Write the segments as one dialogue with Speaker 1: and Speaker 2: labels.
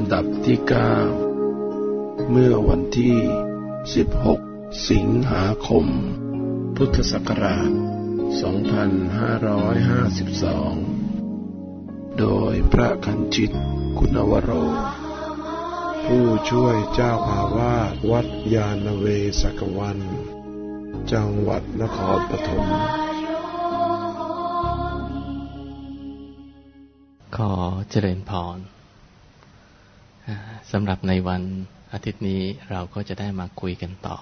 Speaker 1: ำดับที่ 9 เมื่อวันที่ 16 สิงหาคม พุทธศักราช 2552 โดยพระคันชิตคุณวโร ผู้ช่วยเจ้าอาวาสวัดยาณเวศกวัน จังหวัดนครปฐม
Speaker 2: ขอเจริญพร สำหรับในวันอาทิตย์นี้เราก็จะได้มาคุยกันต่อ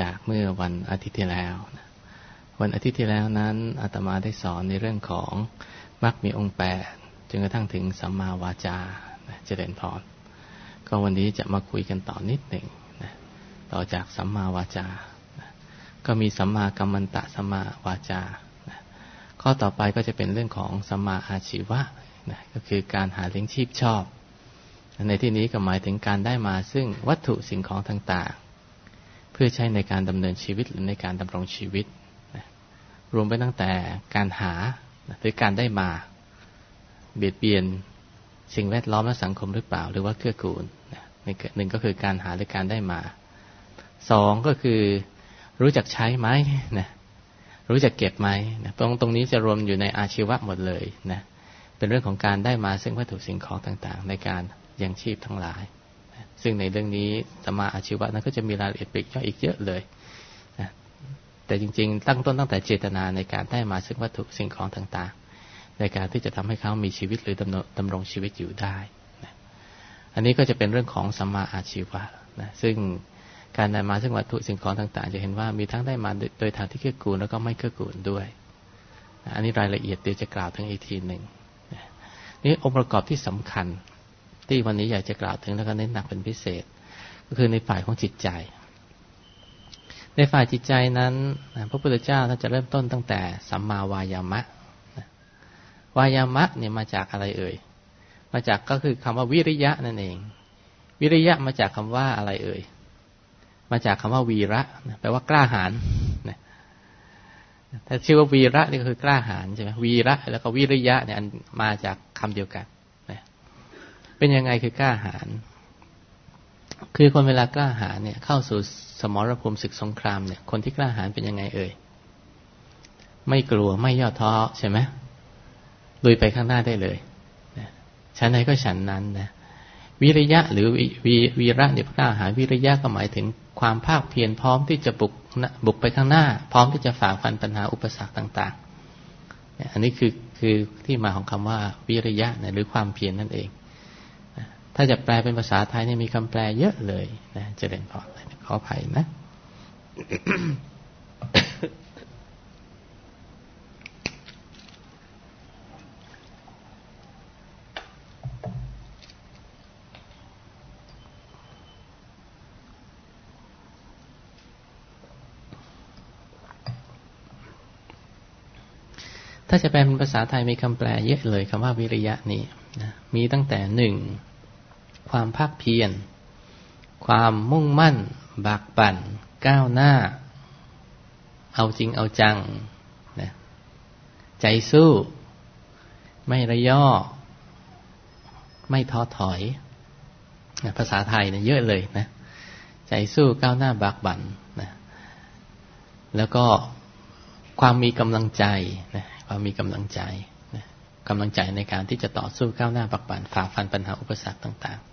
Speaker 2: จากเมื่อวันอาทิตย์ที่แล้ว วันอาทิตย์ที่แล้วนั้นอาตมาได้สอนในเรื่องของมรรคมีองค์แปดจนกระทั่งถึงสัมมาวาจาเจริญพรก็วันนี้จะมาคุยกันต่อนิดหนึ่งต่อจากสัมมาวาจา ก็มีสัมมากัมมันตะสัมมาวาจา ข้อต่อไปก็จะเป็นเรื่องของสัมมาอาชีวะนะก็คือการหาเลี้ยงชีพชอบ ในที่นี้ก็หมายถึงการได้มาซึ่งวัตถุสิ่งของต่างๆ เพื่อใช้ในการดำเนินชีวิตหรือในการดำรงชีวิตนะรวมไปตั้งแต่การหาหรือการได้มา เบียดเบียนสิ่งแวดล้อมและสังคมหรือเปล่า หรือว่าเกื้อกูลนะหนึ่งก็คือการหาหรือการได้มาสองก็คือรู้จักใช้ไหมนะรู้จักเก็บไหมนะตรงตรงนี้จะรวมอยู่ในอาชีวะหมดเลยนะเป็นเรื่องของการได้มาซึ่งวัตถุสิ่งของต่างๆ ในการ ยังชีพทั้งหลาย ซึ่งในเรื่องนี้สมาอาชีวะนั้นก็จะมีรายละเอียดปลีกย่อยอีกเยอะเลยนะแต่จริง ๆ ตั้งต้นตั้งแต่เจตนาในการได้มาซึ่งวัตถุสิ่งของต่างๆ ในการที่จะทำให้เขามีชีวิตหรือดำรงชีวิตอยู่ได้นะอันนี้ก็จะเป็นเรื่องของสัมมาอาชีวะนะซึ่งการได้มาซึ่งวัตถุสิ่งของต่าง ๆ จะเห็นว่ามีทั้งได้มาโดยทางที่เกื้อกูลแล้วก็ไม่เกื้อกูลด้วย อันนี้รายละเอียดเดี๋ยวจะกล่าวทั้งอีกทีหนึ่งนี่องค์ประกอบที่สำคัญ ที่วันนี้อยากจะกล่าวถึงแล้วก็เน้นหนักเป็นพิเศษ ก็คือในฝ่ายของจิตใจ ในฝ่ายจิตใจนั้นพระพุทธเจ้าท่านจะเริ่มต้นตั้งแต่สัมมาวายามะวายามะเนี่ยมาจากอะไรเอ่ย มาจากก็คือคำว่าวิริยะนั่นเอง วิริยะมาจากคำว่าอะไรเอ่ย มาจากคำว่าวีระแปลว่ากล้าหาญถ้าชื่อว่าวีระนี่ก็คือกล้าหาญใช่ไหมวีระ แล้วก็วิริยะเนี่ยมาจากคำเดียวกัน เป็นยังไงคือกล้าหาญคือคนเวลากล้าหาญเนี่ย เข้าสู่สมรภูมิศึกสงครามเนี่ย คนที่กล้าหาญเป็นยังไงเอ่ยไม่กลัวไม่ย่อท้อใช่ไหมลุยไปข้างหน้าได้เลยฉันไหนก็ฉันนั้นนะวิริยะหรือวีวีระเนี่ยกล้าหาญวิริยะก็หมายถึงความภาคเพียรพร้อมที่จะบุกบุกไปข้างหน้า พร้อมที่จะฝ่าฟันปัญหาอุปสรรคต่างๆอันนี้คือคือที่มาของคำว่าวิริยะนะหรือความเพียรนนั่นเอง ถ้าจะแปลเป็นภาษาไทยเนี่ยมีคำแปลเยอะเลยนะจะเด่นพอขออภัยนะถ้าจะแปลเป็นภาษาไทยมีคำแปลเยอะเลยคำว่าวิริยะนี่นะมีตั้งแต่หนึ่ง ความภาคเพียร ความมุ่งมั่น บากบั่น ก้าวหน้า เอาจริงเอาจังนะใจสู้ ไม่ระย่อ ไม่ท้อถอยนะภาษาไทยเนี่ยเยอะเลยนะ ใจสู้ก้าวหน้าบากบั่นนะแล้วก็ความมีกำลังใจนะความมีกำลังใจกำลังใจในการที่จะต่อสู้ก้าวหน้าปักปันฝ่าฟันปัญหาอุปสรรคต่าง ๆ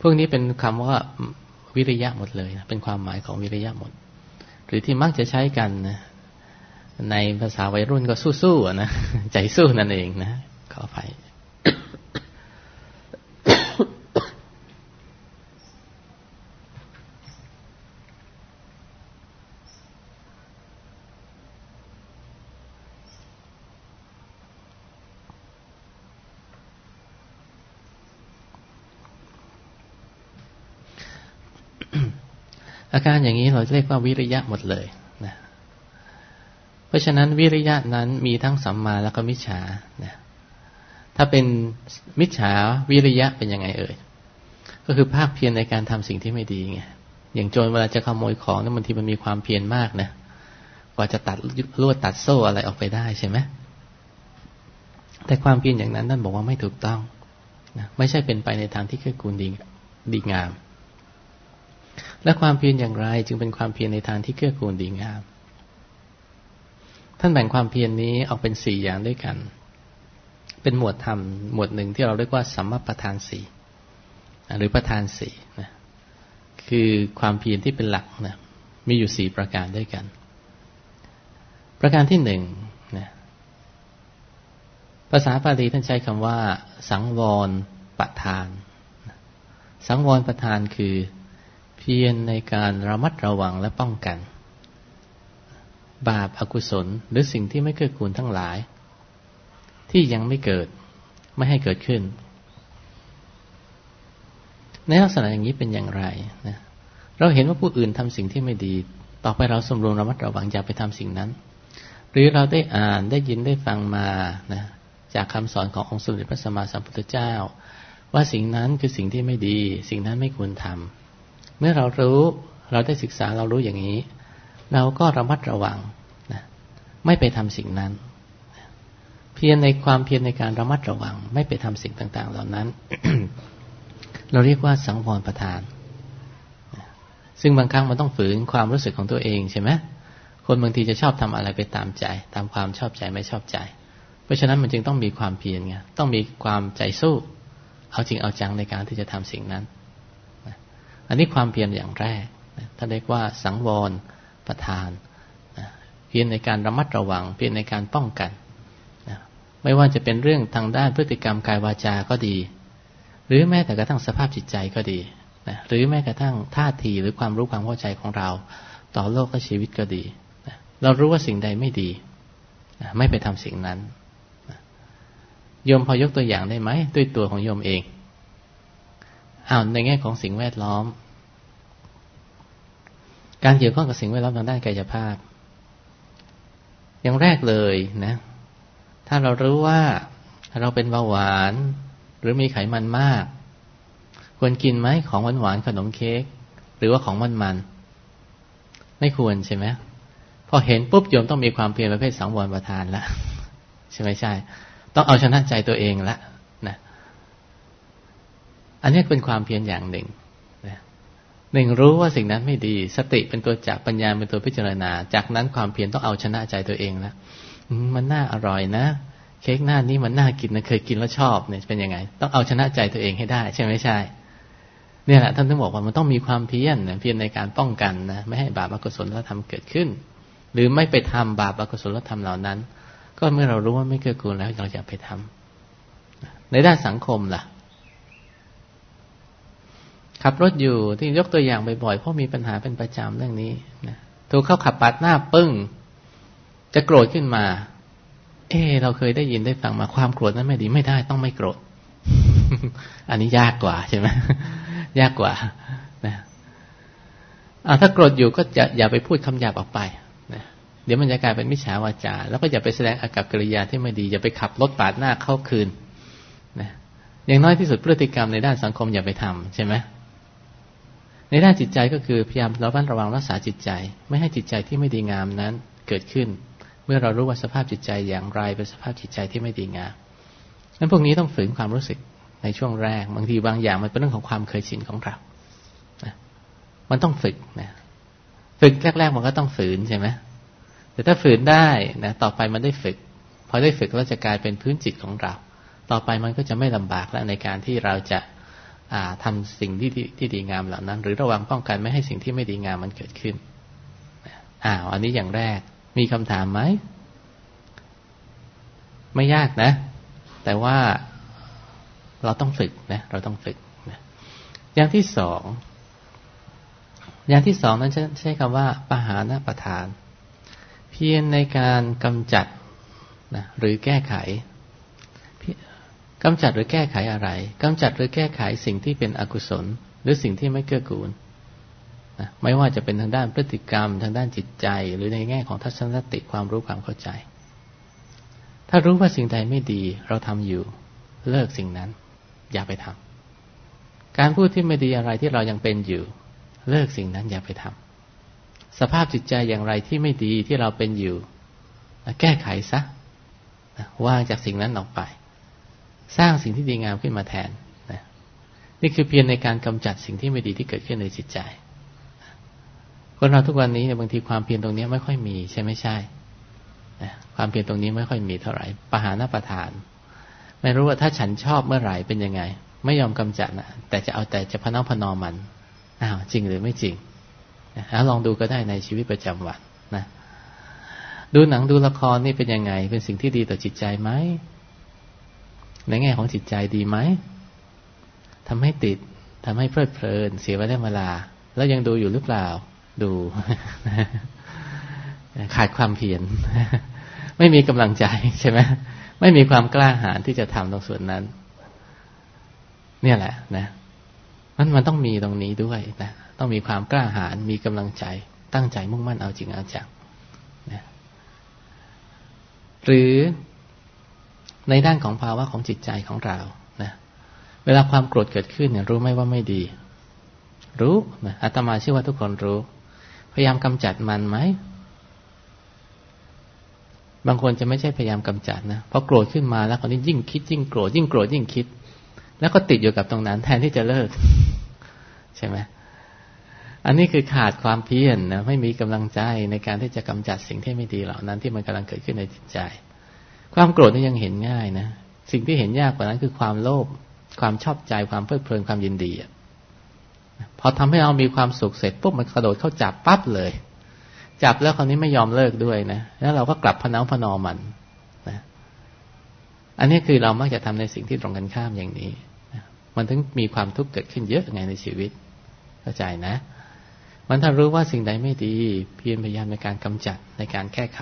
Speaker 2: พวกนี้เป็นคำว่าวิริยะหมดเลยนะเป็นความหมายของวิริยะหมด หรือที่มักจะใช้กันนะในภาษาวัยรุ่นก็สู้ๆนะใจสู้นั่นเองนะขออภัย อย่างนี้เราเรียกว่าวิริยะหมดเลยนะเพราะฉะนั้นวิริยะนั้นมีทั้งสัมมาแล้วก็มิจฉานะถ้าเป็นมิจฉาวิริยะเป็นยังไงเอ่ยก็คือภาคเพียรในการทำสิ่งที่ไม่ดีไงอย่างโจรเวลาจะขโมยของนั้นบางทีมันมีความเพียรมากนะกว่าจะตัดลวดตัดโซ่อะไรออกไปได้ใช่ไหมแต่ความเพียรอย่างนั้นท่านบอกว่าไม่ถูกต้องนะไม่ใช่เป็นไปในทางที่เกื้อกูลดีดีงาม และความเพียรอย่างไรจึงเป็นความเพียรในทางที่เกื้อกูลดีงาม ท่านแบ่งความเพียรนนี้ออกเป็นสี่อย่างด้วยกัน เป็นหมวดธรรมหมวดหนึ่งที่เราเรียกว่าสัมมาประธานสี่หรือประธานสี่นะคือความเพียรที่เป็นหลักนะมีอยู่สี่ประการด้วยกัน ประการที่หนึ่งนะภาษาปาลีท่านใช้คำว่า สังวรประทาน สังวรประทานคือ เพียรในการระมัดระวังและป้องกัน บาปอากุศลหรือสิ่งที่ไม่เกิดกูลทั้งหลาย ที่ยังไม่เกิดไม่ให้เกิดขึ้น ในลักษณะอย่างนี้เป็นอย่างไรนะเราเห็นว่าผู้อื่นทำสิ่งที่ไม่ดี ต่อไปเราสมรวมระมัดระวังอย่าไปทำสิ่งนั้น หรือเราได้อ่านได้ยินได้ฟังมานะจากคำสอนขององค์สมเด็จพระสัมมาสัมพุทธเจ้า ว่าสิ่งนั้นคือสิ่งที่ไม่ดี สิ่งนั้นไม่ควรทำ เมื่อเรารู้เราได้ศึกษาเรารู้อย่างนี้ เราก็ระมัดระวังนะไม่ไปทำสิ่งนั้น เพียรในความเพียรในการระมัดระวัง ไม่ไปทำสิ่งต่าง ๆ เหล่านั้น เราเรียกว่าสังวรประทาน ซึ่งบางครั้งมันต้องฝืนความรู้สึกของตัวเองใช่ไหมคนบางทีจะชอบทำอะไรไปตามใจ ตามความชอบใจไม่ชอบใจ เพราะฉะนั้นมันจึงต้องมีความเพียรไงต้องมีความใจสู้ เอาจริงเอาจังในการที่จะทำสิ่งนั้น อันนี้ความเพียรอย่างแรกท่านเรียกว่าสังวรประทาน เพียรในการระมัดระวัง เพียรในการป้องกัน ไม่ว่าจะเป็นเรื่องทางด้านพฤติกรรมกายวาจา ก็ดี หรือแม้แต่กระทั่งสภาพจิตใจก็ดี หรือแม้กระทั่งท่าทีหรือความรู้ความเข้าใจของเรา ต่อโลกและชีวิตก็ดี เรารู้ว่าสิ่งใดไม่ดี ไม่ไปทำสิ่งนั้นโยมพอยกตัวอย่างได้ไหม ด้วยตัวของโยมเอง อ้าวในแง่ของสิ่งแวดล้อม การเกี่ยวข้องกับสิ่งแวดล้อมทางด้านกายภาพ อย่างแรกเลยนะ ถ้าเรารู้ว่าเราเป็นเบาหวาน หรือมีไขมันมาก ควรกินไหมของหวานหวานขนมเค้กหรือว่าของมันมันไม่ควรใช่ไหมพอเห็นปุ๊บโยมต้องมีความเพียรประเภทสังวรประทานแล้วใช่ไหมใช่ ต้องเอาชนะใจตัวเองละ อันนี้เป็นความเพียรอย่างหนึ่งหนึ่งรู้ว่าสิ่งนั้นไม่ดี สติเป็นตัวจับปัญญาเป็นตัวพิจารณา จากนั้นความเพียรต้องเอาชนะใจตัวเองแล้วมันน่าอร่อยนะ เค้กหน้านี้มันน่ากินนะเคยกินแล้วชอบเนี่ยเป็นยังไง ต้องเอาชนะใจตัวเองให้ได้ ใช่ไหมใช่ เนี่ยแหละท่านต้องบอกว่ามันต้องมีความเพียรเพียรในการป้องกันนะไม่ให้บาปอกุศลธรรมเกิดขึ้น หรือไม่ไปทำบาปอกุศลธรรมเหล่านั้น ก็เมื่อเรารู้ว่าไม่เกื้อกูลแล้วเราจะไปทำในด้านสังคมล่ะ ขับรถอยู่ที่ยกตัวอย่างบ่อยๆเพราะมีปัญหาเป็นประจำเรื่องนี้นะถูกเข้าขับปาดหน้าปึ้ง จะโกรธขึ้นมา เออเราเคยได้ยินได้ฟังมาความโกรธนั้นไม่ดีไม่ได้ต้องไม่โกรธ อันนี้ยากกว่าใช่ไหมยากกว่า นะถ้าโกรธอยู่ก็จะอย่าไปพูดคำหยาบออกไปเดี๋ยวมันจะกลายเป็นมิจฉาวาจา แล้วก็อย่าไปแสดงอากับกิริยาที่ไม่ดี อย่าไปขับรถปาดหน้าเข้าคืนนะอย่างน้อยที่สุดพฤติกรรมในด้านสังคมอย่าไปทำใช่ไหม ในด้านจิตใจก็คือพยายามระมัดระวังรักษาจิตใจ ไม่ให้จิตใจที่ไม่ดีงามนั้นเกิดขึ้น เมื่อเรารู้ว่าสภาพจิตใจอย่างไรเป็นสภาพจิตใจที่ไม่ดีงามนั้นพวกนี้ต้องฝืนความรู้สึกในช่วงแรก บางทีบางอย่างมันเป็นเรื่องของความเคยชินของเรานะมันต้องฝึกนะฝึกแรก ๆ มันก็ต้องฝืนใช่ไหมแต่ถ้าฝืนได้นะต่อไปมันได้ฝึก พอได้ฝึกแล้วจะกลายเป็นพื้นจิตของเรา ต่อไปมันก็จะไม่ลำบากแล้วในการที่เราจะ ทำสิ่งที่ที่ดีงามเหล่านั้น หรือระวังป้องกันไม่ให้สิ่งที่ไม่ดีงามมันเกิดขึ้นอ้าวอันนี้อย่างแรกมีคำถามไหมไม่ยากนะ แต่ว่าเราต้องฝึกนะเราต้องฝึกนะอย่างที่สองอย่างที่สองนั้นใช้คำว่าปหานะประทาน เพียรในการกำจัดนะหรือแก้ไข กำจัดหรือแก้ไขอะไรกำจัดหรือแก้ไขสิ่งที่เป็นอกุศล หรือสิ่งที่ไม่เกื้อกูลนะไม่ว่าจะเป็นทางด้านพฤติกรรม ทางด้านจิตใจ หรือในแง่ของทัศนคติความรู้ความเข้าใจ ถ้ารู้ว่าสิ่งใดไม่ดีเราทำอยู่ เลิกสิ่งนั้น อย่าไปทำการพูดที่ไม่ดีอะไรที่เรายังเป็นอยู่ เลิกสิ่งนั้นอย่าไปทำสภาพจิตใจอย่างไรที่ไม่ดีที่เราเป็นอยู่ แก้ไขซะว่างจากสิ่งนั้นออกไป สร้างสิ่งที่ดีงามขึ้นมาแทนนะนี่คือเพียรในการกำจัดสิ่งที่ไม่ดีที่เกิดขึ้นในจิตใจ คนเราทุกวันนี้เนี่ยบางทีความเพียรตรงนี้ไม่ค่อยมีใช่ไม่ใช่ความเพียรตรงนี้ไม่ค่อยมีเท่าไหร่ปหานาประทาน ไม่รู้ว่าถ้าฉันชอบเมื่อไหร่เป็นยังไง ไม่ยอมกำจัดนะแต่จะเอาแต่จะพนอพนอมันอ้าวจริงหรือไม่จริงนะลองดูก็ได้ในชีวิตประจำวันนะดูหนังดูละครนี่เป็นยังไง เป็นสิ่งที่ดีต่อจิตใจไหม ในแง่ของจิตใจดีไหมทำให้ติดทำให้เพลิดเพลิน เสียเวลา แล้วยังดูอยู่หรือเปล่า ดู ขาดความเพียรไม่มีกำลังใจใช่ไหมไม่มีความกล้าหาญที่จะทำตรงส่วนนั้น เนี่ยแหละ นะมันมันต้องมีตรงนี้ด้วยนะต้องมีความกล้าหาญมีกำลังใจ ตั้งใจมุ่งมั่นเอาจริงเอาจังนะหรือ ในด้านของภาวะของจิตใจของเรานะเวลาความโกรธเกิดขึ้นเนี่ยรู้ไหมว่าไม่ดี รู้นะอาตมาเชื่อว่าทุกคนรู้ พยายามกำจัดมันไหมบางคนจะไม่ใช่พยายามกำจัดนะพอโกรธขึ้นมาแล้วคนนี้ยิ่งคิดยิ่งโกรธยิ่งโกรธยิ่งคิด แล้วก็ติดอยู่กับตรงนั้น แทนที่จะเลิก ใช่ไหมอันนี้คือขาดความเพียรนนะไม่มีกำลังใจในการที่จะกำจัดสิ่งที่ไม่ดีเหล่านั้นที่มันกำลังเกิดขึ้นในจิตใจ ความโกรธนี่ยังเห็นง่ายนะ สิ่งที่เห็นยากกว่านั้นคือความโลภ ความชอบใจ ความเพลิดเพลิน ความยินดีพอทำให้เรามีความสุขเสร็จปุ๊บมันกระโดดเข้าจับปั๊บเลย จับแล้วคราวนี้ไม่ยอมเลิกด้วยนะ แล้วเราก็กลับพนาพนอมันนะ อันนี้คือเรามักจะทำในสิ่งที่ตรงกันข้ามอย่างนี้นะมันถึงมีความทุกข์เกิดขึ้นเยอะไงในชีวิต เข้าใจนะ มันถ้ารู้ว่าสิ่งใดไม่ดี เพียรพยายามในการกำจัดในการแก้ไข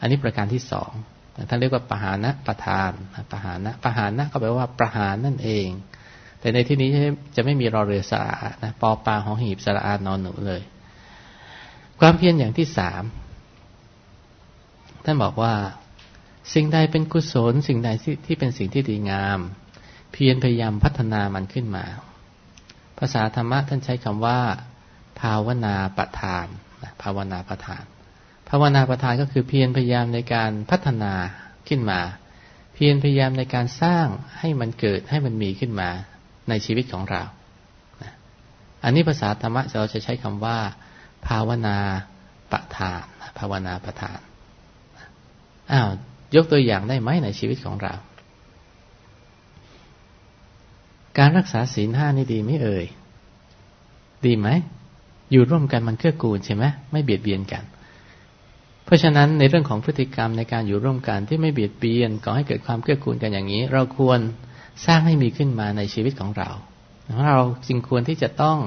Speaker 2: อันนี้ประการที่สองท่านเรียกว่าปหานะประทานปหานะปหานะก็แปลว่าประหารนั่นเอง แต่ในที่นี้จะไม่มีรอเรือสระนะปอปลาของหีบสระอานอนหนูเลย ความเพียรอย่างที่สามท่านบอกว่า สิ่งใดเป็นกุศล สิ่งใดที่เป็นสิ่งที่ดีงาม เพียรพยายามพัฒนามันขึ้นมา ภาษาธรรมะท่านใช้คำว่า ภาวนาประทานภาวนาประทาน ภาวนาประทานก็คือเพียรพยายามในการพัฒนาขึ้นมา เพียรพยายามในการสร้างให้มันเกิดให้มันมีขึ้นมาในชีวิตของเราอันนี้ภาษาธรรมะเราจะใช้คำว่า ภาวนาประทาน ภาวนาประทานอ้าวยกตัวอย่างได้ไหมในชีวิตของเรา การรักษาศีลห้านี่ดีไหมเอ่ย ดีไหม อยู่ร่วมกันมันเกื้อกูลใช่ไหมไม่เบียดเบียนกัน เพราะฉะนั้นในเรื่องของพฤติกรรมในการอยู่ร่วมกันที่ไม่เบียดเบียนก่อให้เกิดความเกื้อกูลกันอย่างนี้ เราควรสร้างให้มีขึ้นมาในชีวิตของเรา เราจึงควรที่จะต้อง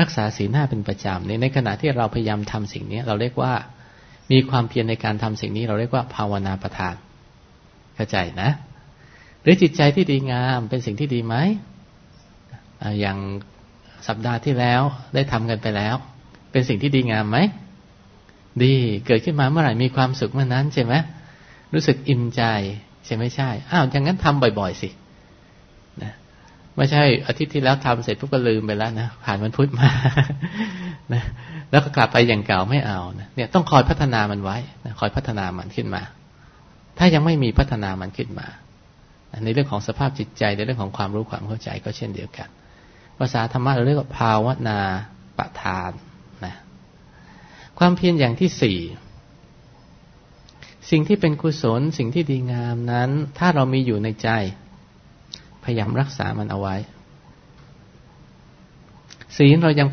Speaker 2: รักษาศีลห้าเป็นประจำในในขณะที่เราพยายามทำสิ่งนี้เราเรียกว่ามีความเพียรในการทำสิ่งนี้ เราเรียกว่าภาวนาประทานเข้าใจนะ หรือจิตใจที่ดีงามเป็นสิ่งที่ดีไหมอย่างสัปดาห์ที่แล้วได้ทำกันไปแล้ว เป็นสิ่งที่ดีงามไหม ดีเกิดขึ้นมาเมื่อไหร่มีความสุขเมื่อนั้นใช่ไหมรู้สึกอิ่มใจใช่ไหมใช่อ้าวอย่างนั้นทำบ่อย ๆ สินะไม่ใช่อาทิตย์ที่แล้วทำเสร็จปุ๊บก็ลืมไปแล้วนะผ่านวันพุธมานะแล้วก็กลับไปอย่างเก่าไม่เอานะเนี่ยต้องคอยพัฒนามันไว้นะคอยพัฒนามันขึ้นมา ถ้ายังไม่มีพัฒนามันขึ้นมาในเรื่องของสภาพจิตใจในเรื่องของความรู้ความเข้าใจก็เช่นเดียวกัน ภาษาธรรมะเราเรียกว่าภาวนาปทาน ความเพียรอย่างที่สี่สิ่งที่เป็นกุศลสิ่งที่ดีงามนั้น ถ้าเรามีอยู่ในใจ พยายามรักษามันเอาไว้ ศีลเรายัง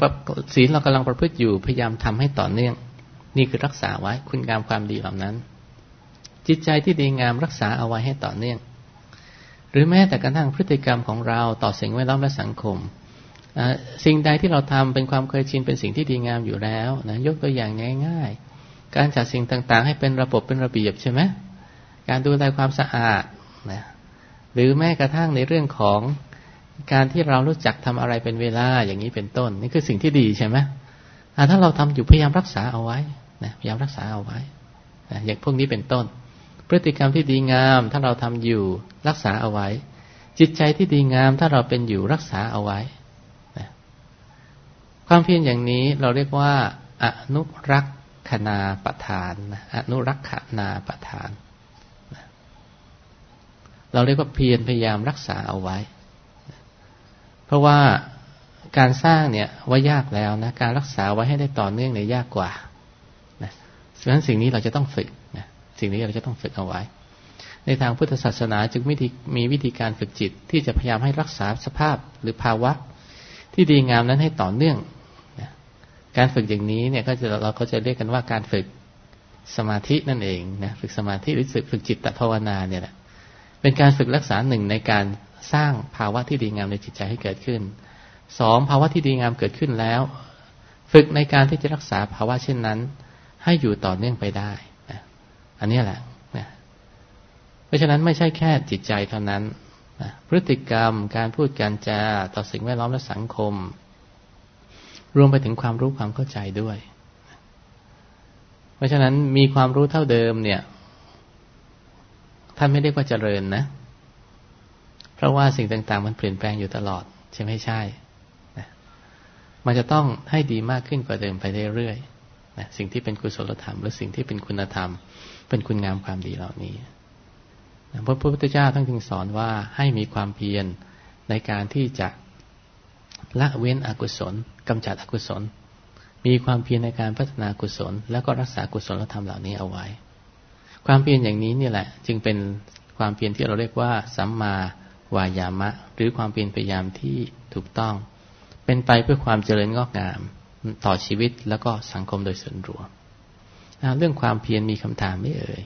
Speaker 2: ศีลเรากำลังประพฤติอยู่พยายามทำให้ต่อเนื่อง นี่คือรักษาไว้คุณงามความดีเหล่านั้น จิตใจที่ดีงามรักษาเอาไว้ให้ต่อเนื่อง หรือแม้แต่กระทั่งพฤติกรรมของเราต่อสิ่งแวดล้อมและสังคม สิ่งใดที่เราทำเป็นความเคยชินเป็นสิ่งที่ดีงามอยู่แล้วนะยกตัวอย่างง่ายๆ การจัดสิ่งต่างๆ ให้เป็นระบบเป็นระเบียบใช่ไหมการดูแลความสะอาดนะหรือแม้กระทั่งในเรื่องของการที่เรารู้จักทำอะไรเป็นเวลาอย่างนี้เป็นต้น นี่คือสิ่งที่ดีใช่ไหมถ้าเราทำอยู่พยายามรักษาเอาไว้นะพยายามรักษาเอาไว้นะอย่างพวกนี้เป็นต้น พฤติกรรมที่ดีงาม ถ้าเราทำอยู่รักษาเอาไว้ จิตใจที่ดีงาม ถ้าเราเป็นอยู่รักษาเอาไว้ ความเพียรอย่างนี้เราเรียกว่า อนุรักษนาประทานอนุรักษนาประทาน เราเรียกว่าเพียรพยายามรักษาเอาไว้ เพราะว่าการสร้างเนี่ยว่ายากแล้วนะการรักษาไว้ให้ได้ต่อเนื่องเนี่ยยากกว่านะฉะนั้นสิ่งนี้เราจะต้องฝึกนะสิ่งนี้เราจะต้องฝึกเอาไว้ ในทางพุทธศาสนาจึงมีมีวิธีการฝึกจิต ที่จะพยายามให้รักษาสภาพหรือภาวะที่ดีงามนั้นให้ต่อเนื่อง การฝึกอย่างนี้เนี่ยก็จะเราก็จะเรียกกันว่าการฝึกสมาธินั่นเองนะฝึกสมาธิหรือฝึกจิตตภาวนาเนี่ยแหละเป็นการฝึกรักษาหนึ่งในการสร้างภาวะที่ดีงามในจิตใจให้เกิดขึ้นสองภาวะที่ดีงามเกิดขึ้นแล้ว ฝึกในการที่จะรักษาภาวะเช่นนั้น ให้อยู่ต่อเนื่องไปได้นะอันนี้แหละนะเพราะฉะนั้นไม่ใช่แค่จิตใจเท่านั้นนะพฤติกรรมการพูดการจาต่อสิ่งแวดล้อมและสังคม รวมไปถึงความรู้ความเข้าใจด้วย เพราะฉะนั้นมีความรู้เท่าเดิมเนี่ยท่านไม่เรียกว่าเจริญนะ เพราะว่าสิ่งต่าง ๆ มันเปลี่ยนแปลงอยู่ตลอด ใช่ไหมใช่มันจะต้องให้ดีมากขึ้นกว่าเดิมไปเรื่อยๆนะสิ่งที่เป็นกุศลธรรมหรือสิ่งที่เป็นคุณธรรม เป็นคุณงามความดีเหล่านี้นะพระพุทธเจ้าทั้งจึงสอนว่าให้มีความเพียรในการที่จะละเว้นอกุศล กำจัดอกุศล มีความเพียรในการพัฒนากุศล แล้วก็รักษากุศลธรรมเหล่านี้เอาไว้ ความเพียรอย่างนี้นี่แหละ จึงเป็นความเพียรที่เราเรียกว่าสัมมาวายามะ หรือความเพียรพยายามที่ถูกต้อง เป็นไปเพื่อความเจริญงอกงามต่อชีวิตแล้วก็สังคมโดยส่วนรวมเรื่องความเพียรมีคำถามไม่เอ่ย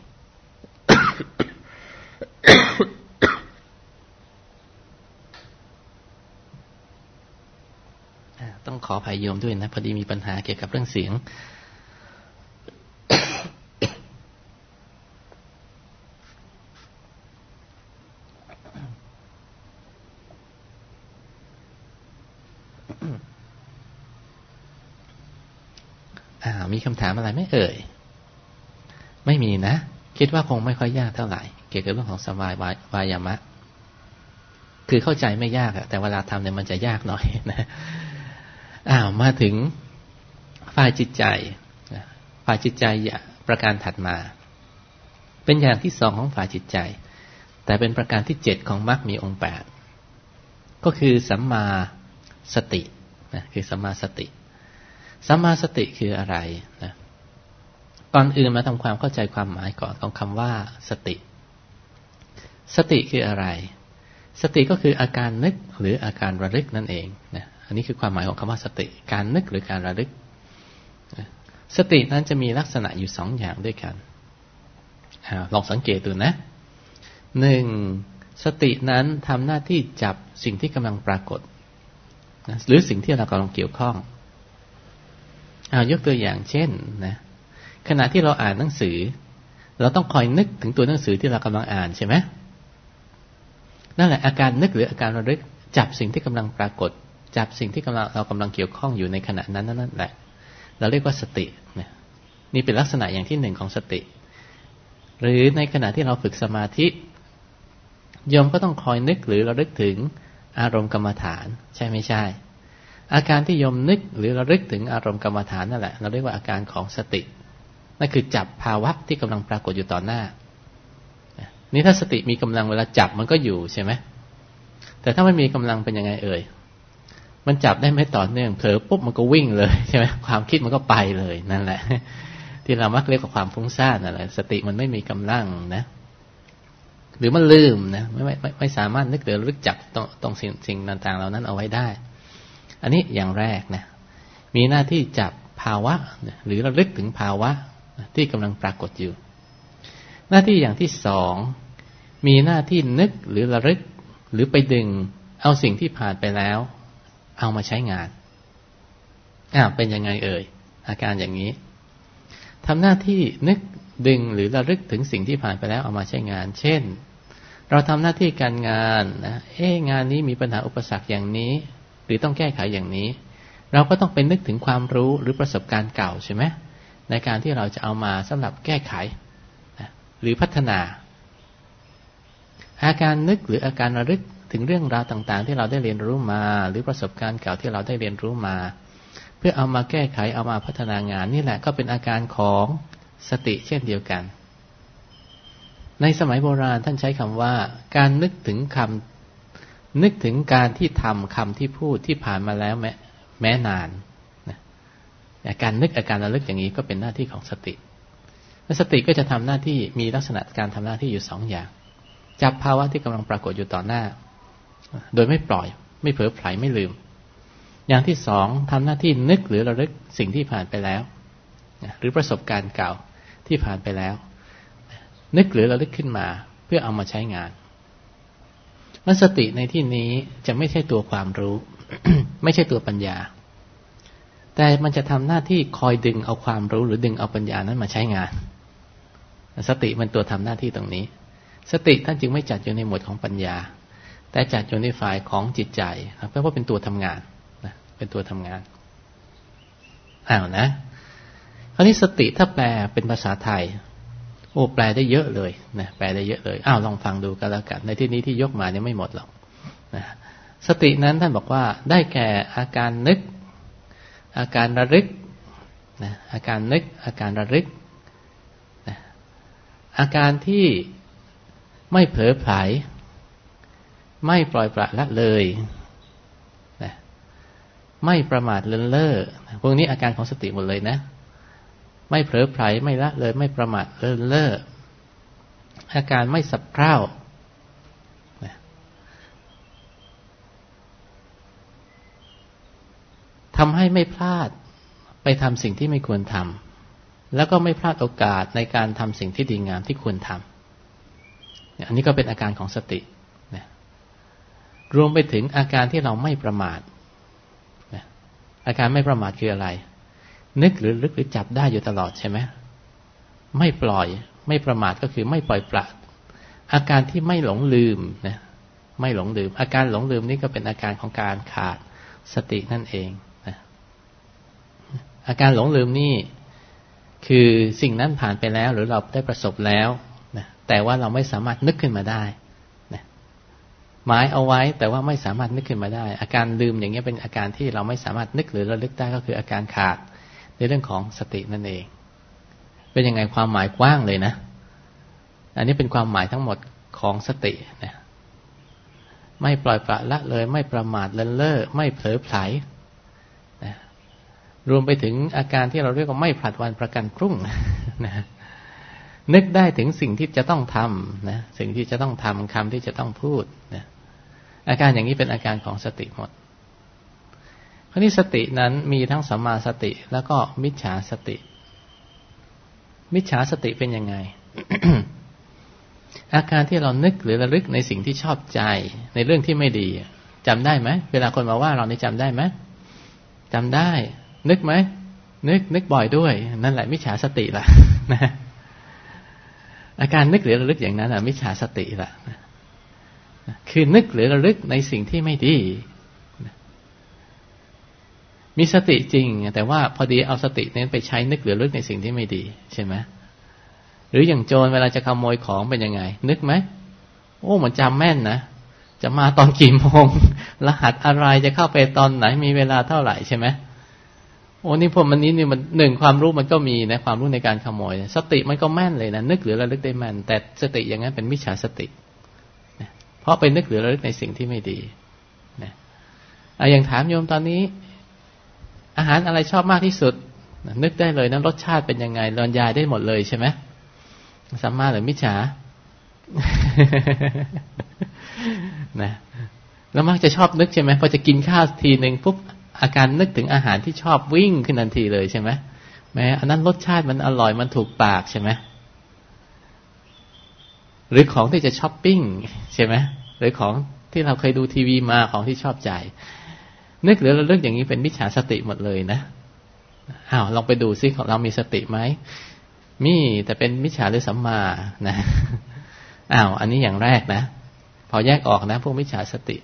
Speaker 2: ต้องขอภัยโยมด้วยนะ พอดีมีปัญหาเกี่ยวกับเรื่องเสียงมีคำถามอะไรไม่เอ่ย ไม่มีนะ คิดว่าคงไม่ค่อยยากเท่าไหร่ เกี่ยวกับเรื่องของสมายวายามะคือเข้าใจไม่ยากอะแต่เวลาทำเนี่ยมันจะยากหน่อยนะ อ้าวมาถึงฝ่ายจิตใจฝ่ายจิตใจประการถัดมา เป็นอย่างที่สองของฝ่ายจิตใจ แต่เป็นประการที่เจ็ดของมรรคมีองค์แปดก็คือสัมมาสตินะคือสัมมาสติสัมมาสติคืออะไรนะก่อนอื่นมาทำความเข้าใจความหมายก่อนของคำว่าสติ สติคืออะไร สติก็คืออาการนึกหรืออาการระลึกนั่นเองนะ อันนี้คือความหมายของคำว่าสติ การนึกหรือการระลึก สตินั้นจะมีลักษณะอยู่สองอย่างด้วยกันลองสังเกตดูนะหนึ่งสตินั้นทำหน้าที่จับสิ่งที่กำลังปรากฏหรือสิ่งที่เรากำลังเกี่ยวข้องเอายกตัวอย่างเช่นนะขณะที่เราอ่านหนังสือ เราต้องคอยนึกถึงตัวหนังสือที่เรากำลังอ่านใช่ไหมนั่นแหละอาการนึกหรืออาการระลึกจับสิ่งที่กำลังปรากฏ จับสิ่งที่กำลังเรากำลังเกี่ยวข้องอยู่ในขณะนั้นนั่นแหละ เราเรียกว่าสตินะนี่เป็นลักษณะอย่างที่หนึ่งของสติ หรือในขณะที่เราฝึกสมาธิโยมก็ต้องคอยนึกหรือระลึกถึงอารมณ์กรรมฐาน ใช่ไม่ใช่ อาการที่โยมนึกหรือระลึกถึงอารมณ์กรรมฐานนั่นแหละ เราเรียกว่าอาการของสตินั่นคือจับภาวะที่กำลังปรากฏอยู่ต่อหน้านี่ถ้าสติมีกำลังเวลาจับมันก็อยู่ใช่ไหมแต่ถ้ามันมีกำลังเป็นยังไงเอ่ย มันจับได้ไม่ต่อเนื่องเผลอปุ๊บมันก็วิ่งเลยใช่ไหมความคิดมันก็ไปเลยนั่นแหละ ที่เรามักเรียกว่าความฟุ้งซ่านนั่นแหละสติมันไม่มีกำลังนะหรือมันลืมนะไม่ไม่ไม่ไม่สามารถนึกหรือรึกจับตรงตรงสิ่งสิ่งต่างๆ เหล่านั้นเอาไว้ได้ อันนี้อย่างแรกนะมีหน้าที่จับภาวะ หรือระลึกถึงภาวะที่กำลังปรากฏอยู่ หน้าที่อย่างที่สองมีหน้าที่นึกหรือระลึก หรือไปดึงเอาสิ่งที่ผ่านไปแล้ว เอามาใช้งานอ้าเป็นยังไงเอ่ย อาการอย่างนี้ทำหน้าที่นึกดึงหรือระลึกถึงสิ่งที่ผ่านไปแล้วเอามาใช้งาน เช่น เราทำหน้าที่การงานนะเอ๊งานนี้มีปัญหาอุปสรรคอย่างนี้ หรือต้องแก้ไขอย่างนี้ เราก็ต้องเป็นนึกถึงความรู้หรือประสบการณ์เก่าใช่ไหมในการที่เราจะเอามาสำหรับแก้ไขหรือพัฒนา อาการนึกหรืออาการระลึก ถึงเรื่องราวต่างๆ ที่เราได้เรียนรู้มา หรือประสบการณ์เก่าที่เราได้เรียนรู้มา เพื่อเอามาแก้ไขเอามาพัฒนางานนี่แหละก็เป็นอาการของสติเช่นเดียวกัน ในสมัยโบราณท่านใช้คำว่า การนึกถึงคำนึกถึงการที่ทำคำที่พูดที่ผ่านมาแล้วแม้แม้นานนะการนึกอาการระลึกอย่างนี้ก็เป็นหน้าที่ของสติ และสติก็จะทำหน้าที่มีลักษณะการทำหน้าที่อยู่สองอย่าง จับภาวะที่กำลังปรากฏอยู่ต่อหน้า โดยไม่ปล่อย ไม่เผลอไผลไม่ลืม อย่างที่สองทำหน้าที่นึกหรือระลึกสิ่งที่ผ่านไปแล้ว หรือประสบการณ์เก่าที่ผ่านไปแล้ว นึกหรือระลึกขึ้นมา เพื่อเอามาใช้งานมันสติในที่นี้จะไม่ใช่ตัวความรู้ ไม่ใช่ตัวปัญญา แต่มันจะทำหน้าที่คอยดึงเอาความรู้หรือดึงเอาปัญญานั้นมาใช้งาน สติมันตัวทำหน้าที่ตรงนี้ สติท่านจึงไม่จัดอยู่ในหมวดของปัญญา แต่จัดอยู่ในฝ่ายของจิตใจเพราะว่าเป็นตัวทำงานนะเป็นตัวทำงานอ้าวนะคราวนี้สติถ้าแปลเป็นภาษาไทย โอ้แปลได้เยอะเลยนะแปลได้เยอะเลยอ้าวลองฟังดูกันแล้วกัน ในที่นี้ที่ยกมาเนี่ยไม่หมดหรอกนะสตินั้นท่านบอกว่าได้แก่อาการนึก อาการระลึกนะอาการนึก อาการระลึกนะอาการที่ไม่เผลอไผล ไม่ปล่อยปละละเลยนะไม่ประมาทเลินเล่อพวกนี้อาการของสติหมดเลยนะ ไม่เผลอไผลไม่ละเลย ไม่ประมาทเลินเล่ออาการไม่สับเร้าทำให้ไม่พลาดไปทำสิ่งที่ไม่ควรทำแล้วก็ไม่พลาดโอกาสในการทำสิ่งที่ดีงามที่ควรทำอันนี้ก็เป็นอาการของสติ รวมไปถึงอาการที่เราไม่ประมาทอาการไม่ประมาทคืออะไร นึกหรือลึกหรือจับได้อยู่ตลอดใช่ไหมไม่ปล่อย ไม่ประมาทก็คือไม่ปล่อยปละอาการที่ไม่หลงลืมนะไม่หลงลืม อาการหลงลืมนี่ก็เป็นอาการของการขาดสตินั่นเองนะอาการหลงลืมนี่คือสิ่งนั้นผ่านไปแล้ว หรือเราได้ประสบแล้วนะแต่ว่าเราไม่สามารถนึกขึ้นมาได้ หมายเอาไว้ แต่ว่าไม่สามารถนึกขึ้นมาได้ อาการลืมอย่างเงี้ยเป็นอาการที่เราไม่สามารถนึกหรือระลึกได้ก็คืออาการขาดในเรื่องของสตินั่นเอง เป็นยังไงความหมายกว้างเลยนะ อันนี้เป็นความหมายทั้งหมดของสตินะไม่ปล่อยปละละเลย ไม่ประมาทเลินเล่อไม่เผลอไผลนะรวมไปถึงอาการที่เราเรียกว่าไม่ผลัดวันประกันพรุ่งนะนึกได้ถึงสิ่งที่จะต้องทำนะสิ่งที่จะต้องทำคำที่จะต้องพูดนะ อาการอย่างนี้เป็นอาการของสติหมดคราวนี้สตินั้นมีทั้งสัมมาสติ แล้วก็มิจฉาสติ มิจฉาสติเป็นยังไง อาการที่เรานึกหรือระลึกในสิ่งที่ชอบใจ ในเรื่องที่ไม่ดีจำได้ไหมเวลาคนมาว่าเรานี่จำได้ไหมจำได้ นึกไหมนึกนึกบ่อยด้วย นั่นแหละมิจฉาสติละนะอาการนึกหรือระลึกอย่างนั้นอะมิจฉาสติละ คือนึกหรือระลึกในสิ่งที่ไม่ดี มีสติจริง แต่ว่าพอดีเอาสตินั้นไปใช้นึกหรือลึกในสิ่งที่ไม่ดี ใช่ไหมหรืออย่างโจรเวลาจะขโมยของเป็นยังไง นึกไหมโอ้มันจำแม่นนะจะมาตอนกี่โมง รหัสอะไรจะเข้าไปตอนไหนมีเวลาเท่าไหร่ใช่ไหมโอ้นี่พวกมันนี้นี่มันหนึ่งความรู้มันก็มีนะความรู้ในการขโมย สติมันก็แม่นเลยนะนึกหรือระลึกได้แม่น แต่สติอย่างนั้นเป็นมิจฉาสติ เพราะไปนึกหรือระลึกในสิ่งที่ไม่ดีนะอย่างถามโยมตอนนี้ อาหารอะไรชอบมากที่สุด นึกได้เลยนั้นรสชาติเป็นยังไงรอนยายได้หมดเลยใช่ไหมสัมมาหรือมิจฉานะแล้วมักจะชอบนึกใช่ไหมพอจะกินข้าวทีหนึ่งปุ๊บอาการนึกถึงอาหารที่ชอบวิ่งขึ้นทันทีเลยใช่ไหมแม้อันนั้นรสชาติมันอร่อยมันถูกปากใช่ไหม หรือของที่จะช้อปปิ้งใช่ไหมหรือของที่เราเคยดูทีวีมาของที่ชอบใจนึกหรือเราเลือกอย่างนี้เป็นมิจฉาสติหมดเลยนะอ้าวลองไปดูซิของเรามีสติไหมมีแต่เป็นมิจฉาหรือสัมมานะอ้าวอันนี้อย่างแรกนะ พอแยกออกนะ พวกมิจฉาสติ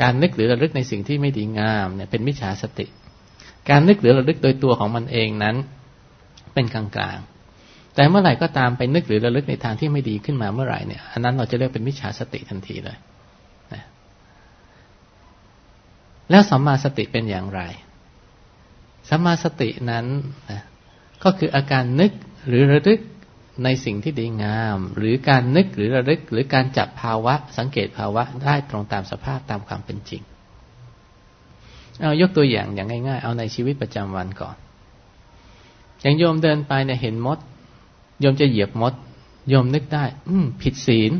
Speaker 2: การนึกหรือระลึกในสิ่งที่ไม่ดีงามเนี่ยเป็นมิจฉาสติ การนึกหรือระลึกโดยตัวของมันเองนั้น เป็นกลางๆ แต่เมื่อไหร่ก็ตามไปนึกหรือระลึกในทางที่ไม่ดีขึ้นมาเมื่อไหร่เนี่ยอันนั้นเราจะเรียกเป็นมิจฉาสติทันทีเลยแล้วสัมมาสติเป็นอย่างไรสัมมาสตินั้นนะก็คืออาการนึกหรือระลึกในสิ่งที่ดีงาม หรือการนึกหรือระลึก หรือการจับภาวะ สังเกตภาวะได้ตรงตามสภาพตามความเป็นจริง เอายกตัวอย่างอย่างง่าย ๆ เอาในชีวิตประจำวันก่อนอย่างโยมเดินไปเนี่ยเห็นมด โยมจะเหยียบมดโยมนึกได้ อืม ผิดศีล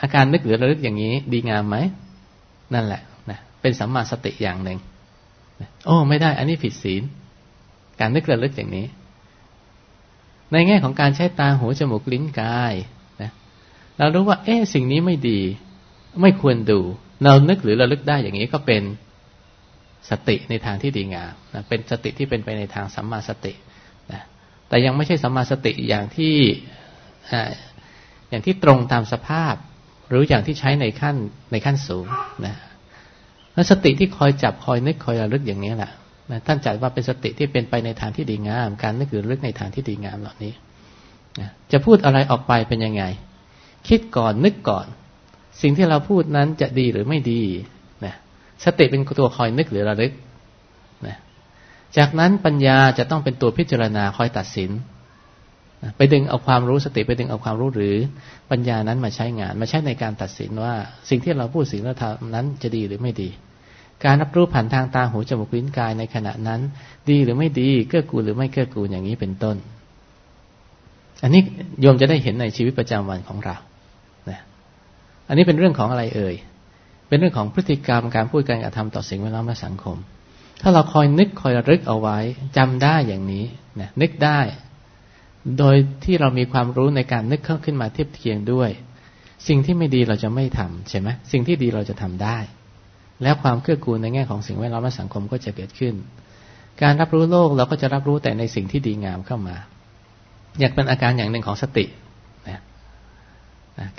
Speaker 2: อาการนึกหรือระลึกอย่างนี้ ดีงามไหม นั่นแหละนะเป็นสัมมาสติอย่างหนึ่งโอ้ไม่ได้ อันนี้ผิดศีล การนึกระลึกอย่างนี้ ในแง่ของการใช้ตาหูจมูกลิ้นกายนะเรารู้ว่า เอ๊สิ่งนี้ไม่ดี ไม่ควรดู เรานึกหรือระลึกได้อย่างนี้ก็เป็นสติในทางที่ดีงามนะเป็นสติที่เป็นไปในทางสัมมาสติ แต่ยังไม่ใช่สัมมาสติอย่างที่อย่างที่ตรงตามสภาพ หรืออย่างที่ใช้ในขั้นในขั้นสูงนะแล้วสติที่คอยจับคอยนึกคอยระลึกอย่างนี้แหละนะท่านจัดว่าเป็นสติที่เป็นไปในทางที่ดีงาม การนึกหรือระลึกในทางที่ดีงามเหล่านี้นะจะพูดอะไรออกไปเป็นยังไง คิดก่อนนึกก่อน สิ่งที่เราพูดนั้นจะดีหรือไม่ดีนะสติเป็นตัวคอยนึกหรือระลึก จากนั้นปัญญาจะต้องเป็นตัวพิจารณาคอยตัดสิน ไปดึงเอาความรู้สติไปดึงเอาความรู้หรือปัญญานั้นมาใช้งาน มาใช้ในการตัดสินว่า สิ่งที่เราพูดสิ่งที่เราทำนั้นจะดีหรือไม่ดี การรับรู้ผ่านทางตาหูจมูกลิ้นกายในขณะนั้น ดีหรือไม่ดีเกื้อกูลหรือไม่เกื้อกูลอย่างนี้เป็นต้น อันนี้โยมจะได้เห็นในชีวิตประจำวันของเรานะอันนี้เป็นเรื่องของอะไรเอ่ย เป็นเรื่องของพฤติกรรมการพูดการกระทำต่อสิ่งแวดล้อมและสังคม ถ้าเราคอยนึกคอยระลึกเอาไว้จำได้อย่างนี้นะนึกได้ โดยที่เรามีความรู้ในการนึกเข้าขึ้นมาเทียบเคียงด้วย สิ่งที่ไม่ดีเราจะไม่ทำใช่ไหมสิ่งที่ดีเราจะทำได้ แล้วความเกื้อกูลในแง่ของสิ่งแวดล้อมและสังคมก็จะเกิดขึ้น การรับรู้โลกเราก็จะรับรู้แต่ในสิ่งที่ดีงามเข้ามา อยากเป็นอาการอย่างหนึ่งของสตินะ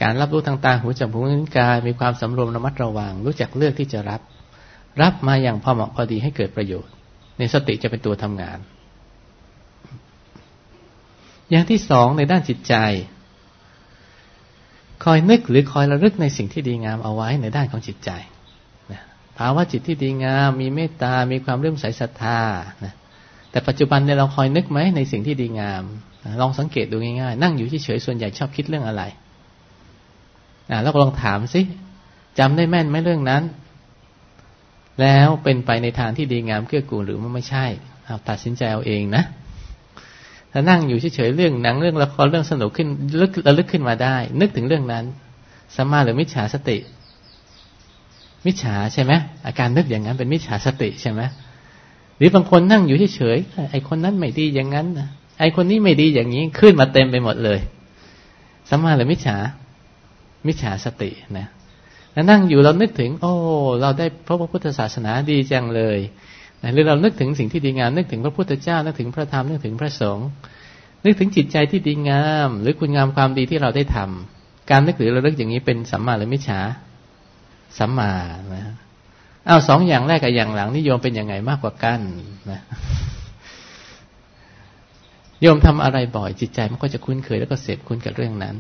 Speaker 2: การรับรู้ทางตาหูจมูกลิ้นกายมีความสำรวมระมัดระวัง รู้จักเลือกที่จะรับ รับมาอย่างพอเหมาะพอดีให้เกิดประโยชน์ ในสติจะเป็นตัวทำงาน อย่างที่สองในด้านจิตใจ คอยนึกหรือคอยระลึกในสิ่งที่ดีงามเอาไว้ในด้านของจิตใจภาวะจิตที่ดีงาม มีเมตตา มีความเรื่มใสศรัทธานะแต่ปัจจุบันเนี่ยเราคอยนึกไหมในสิ่งที่ดีงาม ลองสังเกตดูง่ายๆ นั่งอยู่เฉยๆส่วนใหญ่ชอบคิดเรื่องอะไรแล้วก็ลองถามสิจำได้แม่นไหมเรื่องนั้น แล้วเป็นไปในทางที่ดีงามเกื้อกูลหรือไม่ใช่เอาตัดสินใจเอาเองนะถ้านั่งอยู่เฉยๆเรื่องหนังเรื่องละครเรื่องสนุกขึ้นลึกระลึกขึ้นมาได้ นึกถึงเรื่องนั้นสัมมาหรือมิจฉาสติ มิจฉาใช่ไหมอาการนึกอย่างนั้นเป็นมิจฉาสติใช่ไหมหรือบางคนนั่งอยู่เฉยๆไอ้คนนั้นไม่ดีอย่างนั้นไอ้คนนี้ไม่ดีอย่างนี้ขึ้นมาเต็มไปหมดเลยสัมมาหรือมิจฉามิจฉาสตินะ แล้วนั่งอยู่เรานึกถึง โอ้เราได้พระพุทธศาสนาดีจังเลยหรือเรานึกถึงสิ่งที่ดีงามนึกถึงพระพุทธเจ้านึกถึงพระธรรมนึกถึงพระสงฆ์นึกถึงจิตใจที่ดีงาม หรือคุณงามความดีที่เราได้ทำการนึกหรือเราลึกอย่างนี้เป็นสัมมาหรือมิจฉาสัมมานะอ้าวสองอย่างแรกกับอย่างหลังนิยมเป็นยังไงมากกว่ากันนะโยมทำอะไรบ่อยจิตใจมันก็จะคุ้นเคยแล้วก็เสพคุ้นกับเรื่องนั้น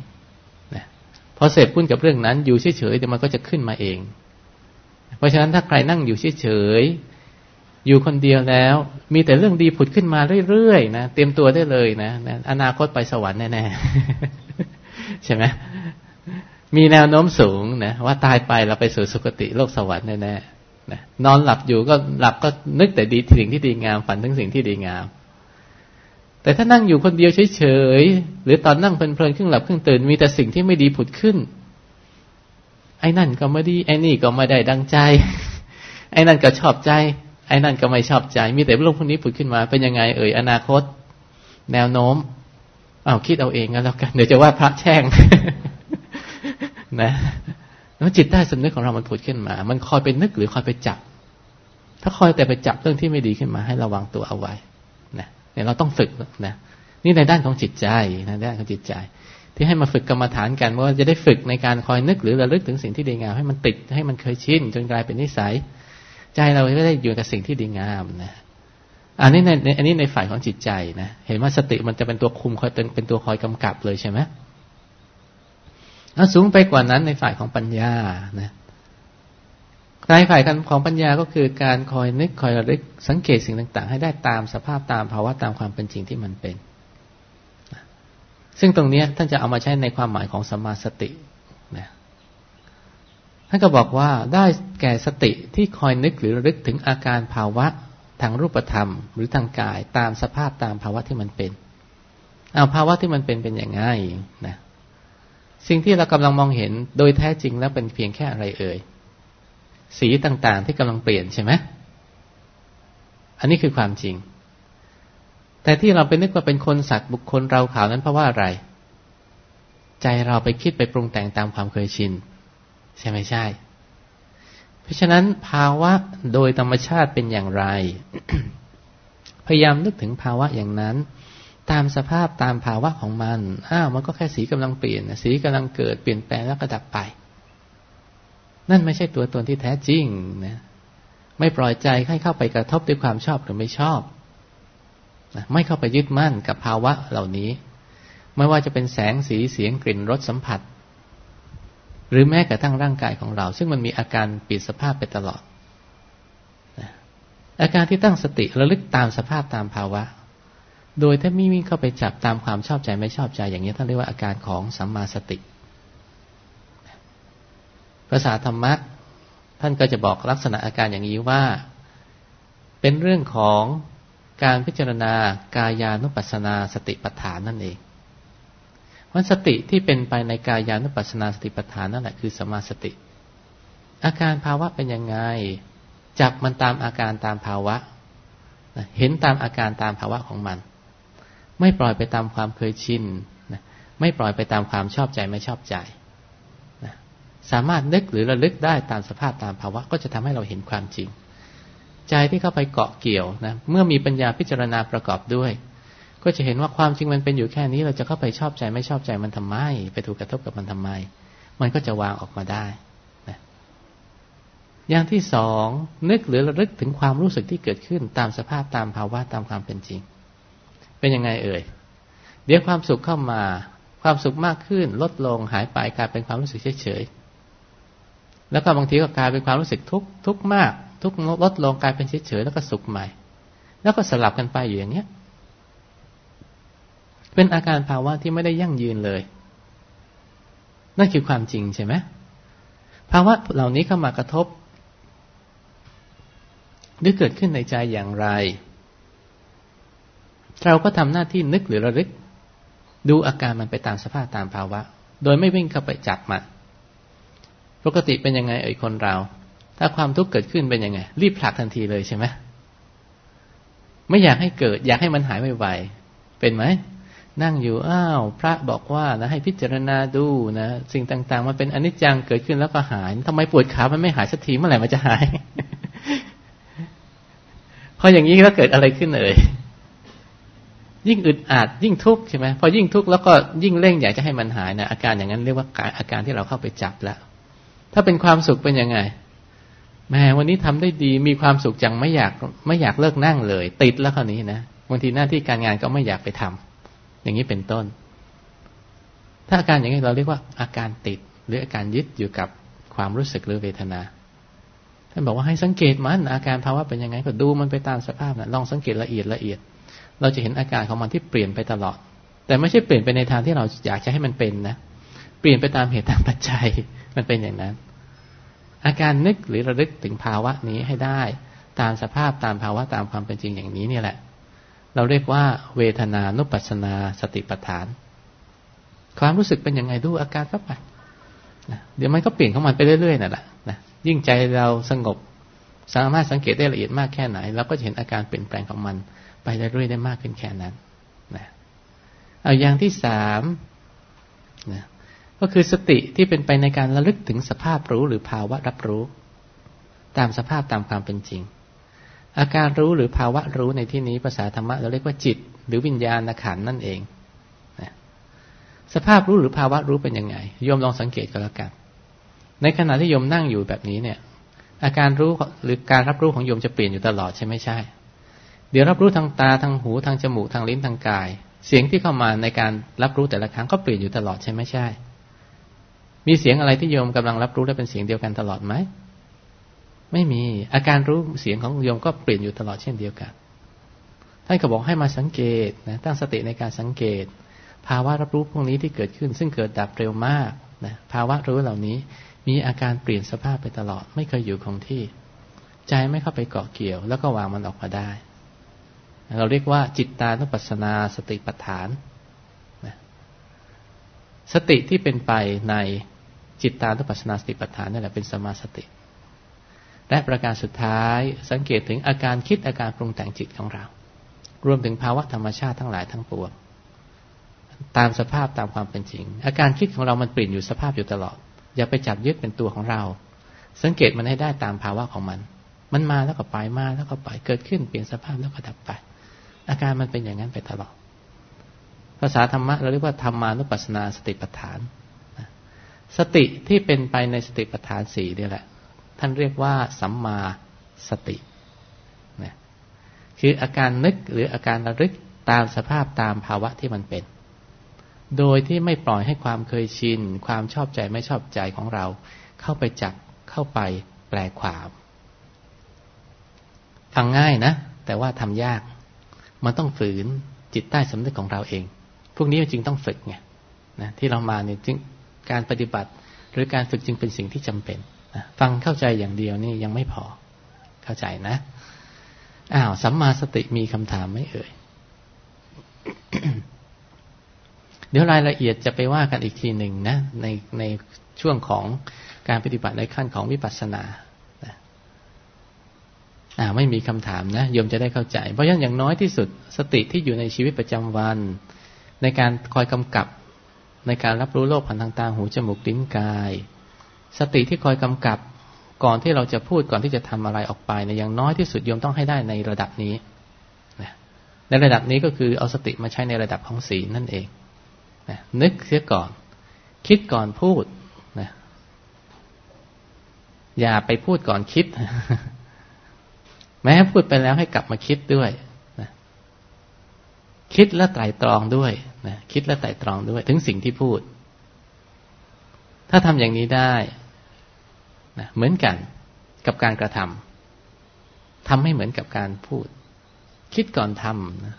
Speaker 2: พอเสพคุ้นกับเรื่องนั้น อยู่เฉยๆเดี๋ยวมันก็จะขึ้นมาเอง เพราะฉะนั้นถ้าใครนั่งอยู่เฉยๆอยู่คนเดียวแล้ว มีแต่เรื่องดีผุดขึ้นมาเรื่อยๆนะเตรียมตัวได้เลยนะอนาคตไปสวรรค์แน่ๆใช่ไหมมีแนวโน้มสูงนะว่าตายไปเราไปสู่สุคติโลกสวรรค์แน่ๆนะนอนหลับอยู่ก็หลับก็นึกแต่ดีสิ่งที่ดีงามฝันถึงสิ่งที่ดีงาม แต่ถ้านั่งอยู่คนเดียวเฉยๆ หรือตอนนั่งเพลินๆครึ่งหลับครึ่งตื่นมีแต่สิ่งที่ไม่ดีผุดขึ้น ไอ้นั่นก็ไม่ดี ไอ้นี่ก็ไม่ได้ดังใจ ไอ้นั่นก็ชอบใจ ไอ้นั่นก็ไม่ชอบใจ มีแต่เรื่องพวกนี้ผุดขึ้นมาเป็นยังไง เอ่ยอนาคต แนวโน้มเอาคิดเอาเองกันแล้วกัน เดี๋ยวจะว่าพระแช่งนะแล้วจิตใต้สำนึกของเรามันผุดขึ้นมา มันคอยไปนึกหรือคอยไปจับ ถ้าคอยแต่ไปจับเรื่องที่ไม่ดีขึ้นมา ให้ระวังตัวเอาไว้ เนี่ยเราต้องฝึกนะนี่ในด้านของจิตใจนะด้านของจิตใจ ที่ให้มาฝึกกรรมฐานกันว่าจะได้ฝึกในการคอยนึกหรือระลึกถึงสิ่งที่ดีงามให้มันติดให้มันเคยชินจนกลายเป็นนิสัย ใจเราก็ได้อยู่กับสิ่งที่ดีงามนะอันนี้ในอันนี้ในฝ่ายของจิตใจนะเห็นว่าสติมันจะเป็นตัวคุมคอยเป็นเป็นตัวคอยกำกับเลยใช่ไหมแล้วสูงไปกว่านั้นในฝ่ายของปัญญานะ ในฝ่ายของปัญญาก็คือการคอยนึกคอยระลึกสังเกตสิ่งต่าง ๆ ให้ได้ตามสภาพตามภาวะตามความเป็นจริงที่มันเป็น ซึ่งตรงนี้ท่านจะเอามาใช้ในความหมายของสมาสตินะท่านก็บอกว่าได้แก่สติที่คอยนึกหรือระลึกถึงอาการภาวะทางรูปธรรม หรือทางกายตามสภาพตามภาวะที่มันเป็น เอาภาวะที่มันเป็นเป็นอย่างไงนะสิ่งที่เรากำลังมองเห็นโดยแท้จริงแล้วเป็นเพียงแค่อะไรเอ่ย สีต่างๆ ที่กำลังเปลี่ยนใช่ไหมอันนี้คือความจริง แต่ที่เราไปนึกว่าเป็นคนสัตว์บุคคลเราเขานั้นเพราะว่าอะไร ใจเราไปคิดไปปรุงแต่งตามความเคยชิน ใช่ไหมใช่ เพราะฉะนั้นภาวะโดยธรรมชาติเป็นอย่างไร พยายามนึกถึงภาวะอย่างนั้น ตามสภาพตามภาวะของมัน อ้าวมันก็แค่สีกำลังเปลี่ยน สีกำลังเกิดเปลี่ยนแปลงแล้วก็ดับไป นั่นไม่ใช่ตัวตนที่แท้จริงนะไม่ปล่อยใจให้เข้าไปกระทบด้วยความชอบหรือไม่ชอบนะไม่เข้าไปยึดมั่นกับภาวะเหล่านี้ ไม่ว่าจะเป็นแสงสีเสียงกลิ่นรสสัมผัส หรือแม้กระทั่งร่างกายของเรา ซึ่งมันมีอาการปลี่ยนสภาพไปตลอดอาการที่ตั้งสติระลึกตามสภาพตามภาวะ โดยถ้าไม่วิ่งเข้าไปจับตามความชอบใจไม่ชอบใจอย่างนี้ท่านเรียกว่าอาการของสัมมาสติ ภาษาธรรมะท่านก็จะบอกลักษณะอาการอย่างนี้ว่า เป็นเรื่องของการพิจารณากายานุปัสสนาสติปัฏฐานนั่นเองมันสติที่เป็นไปในกายานุปัสสนาสติปัฏฐานนั่นแหละคือสมาสติ อาการภาวะเป็นยังไง จับมันตามอาการตามภาวะ เห็นตามอาการตามภาวะของมัน ไม่ปล่อยไปตามความเคยชินไม่ปล่อยไปตามความชอบใจไม่ชอบใจ สามารถนึกหรือระลึกได้ตามสภาพตามภาวะ ก็จะทำให้เราเห็นความจริง ใจที่เข้าไปเกาะเกี่ยวนะเมื่อมีปัญญาพิจารณาประกอบด้วย ก็จะเห็นว่าความจริงมันเป็นอยู่แค่นี้ เราจะเข้าไปชอบใจไม่ชอบใจมันทำไม ไปถูกกระทบกับมันทำไม มันก็จะวางออกมาได้นะอย่างที่สองนึกหรือระลึกถึงความรู้สึกที่เกิดขึ้นตามสภาพตามภาวะตามความเป็นจริง เป็นยังไงเอ่ยเดี๋ยวความสุขเข้ามาความสุขมากขึ้น ลดลงหายไปกลายเป็นความรู้สึกเฉยๆ แล้วก็บางทีก็กลายเป็นความรู้สึกทุกข์ทุกข์มาก ทุกข์ลดลงกลายเป็นเฉยๆแล้วก็สุขใหม่ แล้วก็สลับกันไปอยู่อย่างเนี้ย เป็นอาการภาวะที่ไม่ได้ยั่งยืนเลย นั่นคือความจริงใช่ไหมภาวะเหล่านี้เข้ามากระทบหรือเกิดขึ้นในใจอย่างไร เราก็ทำหน้าที่นึกหรือระลึก ดูอาการมันไปตามสภาพตามภาวะ โดยไม่วิ่งเข้าไปจับมัน ปกติเป็นยังไงเอ่ยคนเรา ถ้าความทุกข์เกิดขึ้นเป็นยังไง รีบผลักทันทีเลยใช่ไหมไม่อยากให้เกิด อยากให้มันหายไวๆเป็นไหมนั่งอยู่อ้าวพระบอกว่านะให้พิจารณาดูนะสิ่งต่าง ๆ มันเป็นอนิจจังเกิดขึ้นแล้วก็หายทำไมปวดขามันไม่หายสักทีเมื่อไหร่มันจะหายพออย่างนี้แล้วเกิดอะไรขึ้นเอ่ยยิ่งอึดอัดยิ่งทุกข์ใช่ไหมพอยิ่งทุกข์แล้วก็ยิ่งเร่งอยากจะให้มันหายนะอาการอย่างนั้นเรียกว่าอาการที่เราเข้าไปจับแล้ว ถ้าเป็นความสุขเป็นยังไงแม่วันนี้ทำได้ดีมีความสุขจังไม่อยากไม่อยากเลิกนั่งเลย ติดแล้วคราวนี้นะบางทีหน้าที่การงานก็ไม่อยากไปทำอย่างนี้เป็นต้น ถ้าอาการอย่างนี้เราเรียกว่าอาการติดหรืออาการยึดอยู่กับความรู้สึกหรือเวทนาท่านบอกว่าให้สังเกตมัน อาการภาวะเป็นยังไงก็ดูมันไปตามสภาพนะลองสังเกตละเอียดละเอียด เราจะเห็นอาการของมันที่เปลี่ยนไปตลอด แต่ไม่ใช่เปลี่ยนไปในทางที่เราอยากจะให้มันเป็นนะเปลี่ยนไปตามเหตุตามปัจจัย มันเป็นอย่างนั้น อาการนึกหรือระลึกถึงภาวะนี้ให้ได้ ตามสภาพตามภาวะตามความเป็นจริงอย่างนี้นี่แหละ เราเรียกว่า เวทนานุปัสนาสติปัฏฐาน ความรู้สึกเป็นยังไงดูอาการเข้าไปนะเดี๋ยวมันก็เปลี่ยนของมันไปเรื่อยๆนั่นแหละนะยิ่งใจเราสงบ สามารถสังเกตได้ละเอียดมากแค่ไหนเราก็จะเห็นอาการเปลี่ยนแปลงของมัน ไปเรื่อยๆได้มากขึ้นแค่นั้นนะเอาอย่างที่สามนะ ก็คือสติที่เป็นไปในการระลึกถึงสภาพรู้หรือภาวะรับรู้ ตามสภาพตามความเป็นจริง อาการรู้หรือภาวะรู้ในที่นี้ภาษาธรรมะเราเรียกว่าจิต หรือวิญญาณขันนั่นเองสภาพรู้หรือภาวะรู้เป็นยังไงโยมลองสังเกตก็แล้วกัน ในขณะที่โยมนั่งอยู่แบบนี้เนี่ย อาการรู้หรือการรับรู้ของโยมจะเปลี่ยนอยู่ตลอดใช่ไหมใช่ เดี๋ยวรับรู้ทางตาทางหูทางจมูกทางลิ้นทางกาย เสียงที่เข้ามาในการรับรู้แต่ละครั้งก็เปลี่ยนอยู่ตลอดใช่ไหมใช่ มีเสียงอะไรที่โยมกำลังรับรู้และเป็นเสียงเดียวกันตลอดไหม ไม่มีอาการรู้เสียงของโยมก็เปลี่ยนอยู่ตลอดเช่นเดียวกันท่านก็บอกให้มาสังเกตนะตั้งสติในการสังเกต ภาวะรับรู้พวกนี้ที่เกิดขึ้น ซึ่งเกิดดับเร็วมากนะภาวะรู้เหล่านี้มีอาการเปลี่ยนสภาพไปตลอด ไม่เคยอยู่คงที่ ใจไม่เข้าไปเกาะเกี่ยว แล้วก็วางมันออกมาได้ เราเรียกว่าจิตตานุปัสสนาสติปัฏฐานนะสติที่เป็นไปใน จิตตานุปัสสนาสติปัฏฐานนี่แหละเป็นสมาสติ และประการสุดท้ายสังเกตถึงอาการคิดอาการปรุงแต่งจิตของเรา รวมถึงภาวะธรรมชาติทั้งหลายทั้งปวงตามสภาพตามความเป็นจริง อาการคิดของเรามันเปลี่ยนอยู่สภาพอยู่ตลอด อย่าไปจับยึดเป็นตัวของเรา สังเกตมันให้ได้ตามภาวะของมัน มันมาแล้วก็ไปมาแล้วก็ไปเกิดขึ้นเปลี่ยนสภาพแล้วก็ดับไป อาการมันเป็นอย่างนั้นไปตลอด ภาษาธรรมะเราเรียกว่าธรรมานุปัสสนาสติปัฏฐาน สติที่เป็นไปในสติปัฏฐานสี่นี่แหละ ท่านเรียกว่าสัมมาสตินะคืออาการนึกหรืออาการระลึกตามสภาพตามภาวะที่มันเป็น โดยที่ไม่ปล่อยให้ความเคยชิน ความชอบใจไม่ชอบใจของเรา เข้าไปจับเข้าไปแปลความฟังง่ายนะ แต่ว่าทำยาก มันต้องฝืนจิตใต้สำนึกของเราเอง พวกนี้จริงต้องฝึกไงนะที่เรามาเนี่ยจึง การปฏิบัติ หรือการฝึกจึงเป็นสิ่งที่จำเป็นฟังเข้าใจอย่างเดียวนี่ยังไม่พอเข้าใจนะอ้าวสัมมาสติมีคำถามไหมเอ่ยเดี๋ยวรายละเอียดจะไปว่ากันอีกทีหนึ่งนะในในช่วงของการปฏิบัติในขั้นของวิปัสสนาอ่าไม่มีคำถามนะโยมจะได้เข้าใจ เพราะฉะนั้นอย่างน้อยที่สุด สติที่อยู่ในชีวิตประจำวัน ในการคอยกำกับ ในการรับรู้โลกผ่านทางตาหูจมูกลิ้นกาย สติที่คอยกำกับก่อนที่เราจะพูดก่อนที่จะทำอะไรออกไปในอย่างน้อยที่สุดโยมต้องให้ได้ในระดับนี้ในระดับนี้ก็คือเอาสติมาใช้ในระดับของศีลนั่นเองนะนึกเสียก่อน คิดก่อนพูดนะอย่าไปพูดก่อนคิด แม้พูดไปแล้วให้กลับมาคิดด้วย คิดและไตรตรองด้วยนะคิดและไต่ตรองด้วย ถึงสิ่งที่พูด ถ้าทำอย่างนี้ได้นะเหมือนกันกับการกระทำทำให้เหมือนกับการพูด คิดก่อนทำนะ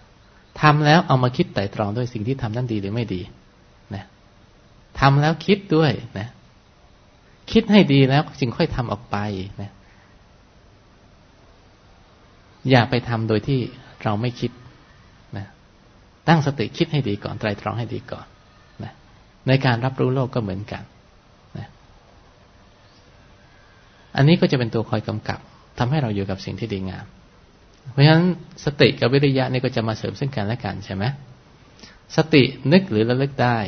Speaker 2: ทำแล้วเอามาคิดไต่ตรองด้วยสิ่งที่ทำนั้นดีหรือไม่ดีนะทำแล้วคิดด้วยนะคิดให้ดีแล้วจึงค่อยทำออกไปนะอย่าไปทำโดยที่เราไม่คิด ตั้งสติคิดให้ดีก่อนไตรตรองให้ดีก่อนนะในการรับรู้โลกก็เหมือนกันนะอันนี้ก็จะเป็นตัวคอยกำกับทำให้เราอยู่กับสิ่งที่ดีงาม เพราะฉะนั้นสติกับวิริยะนี่ก็จะมาเสริมซึ่งกันและกันใช่ไหมสตินึกหรือระลึกได้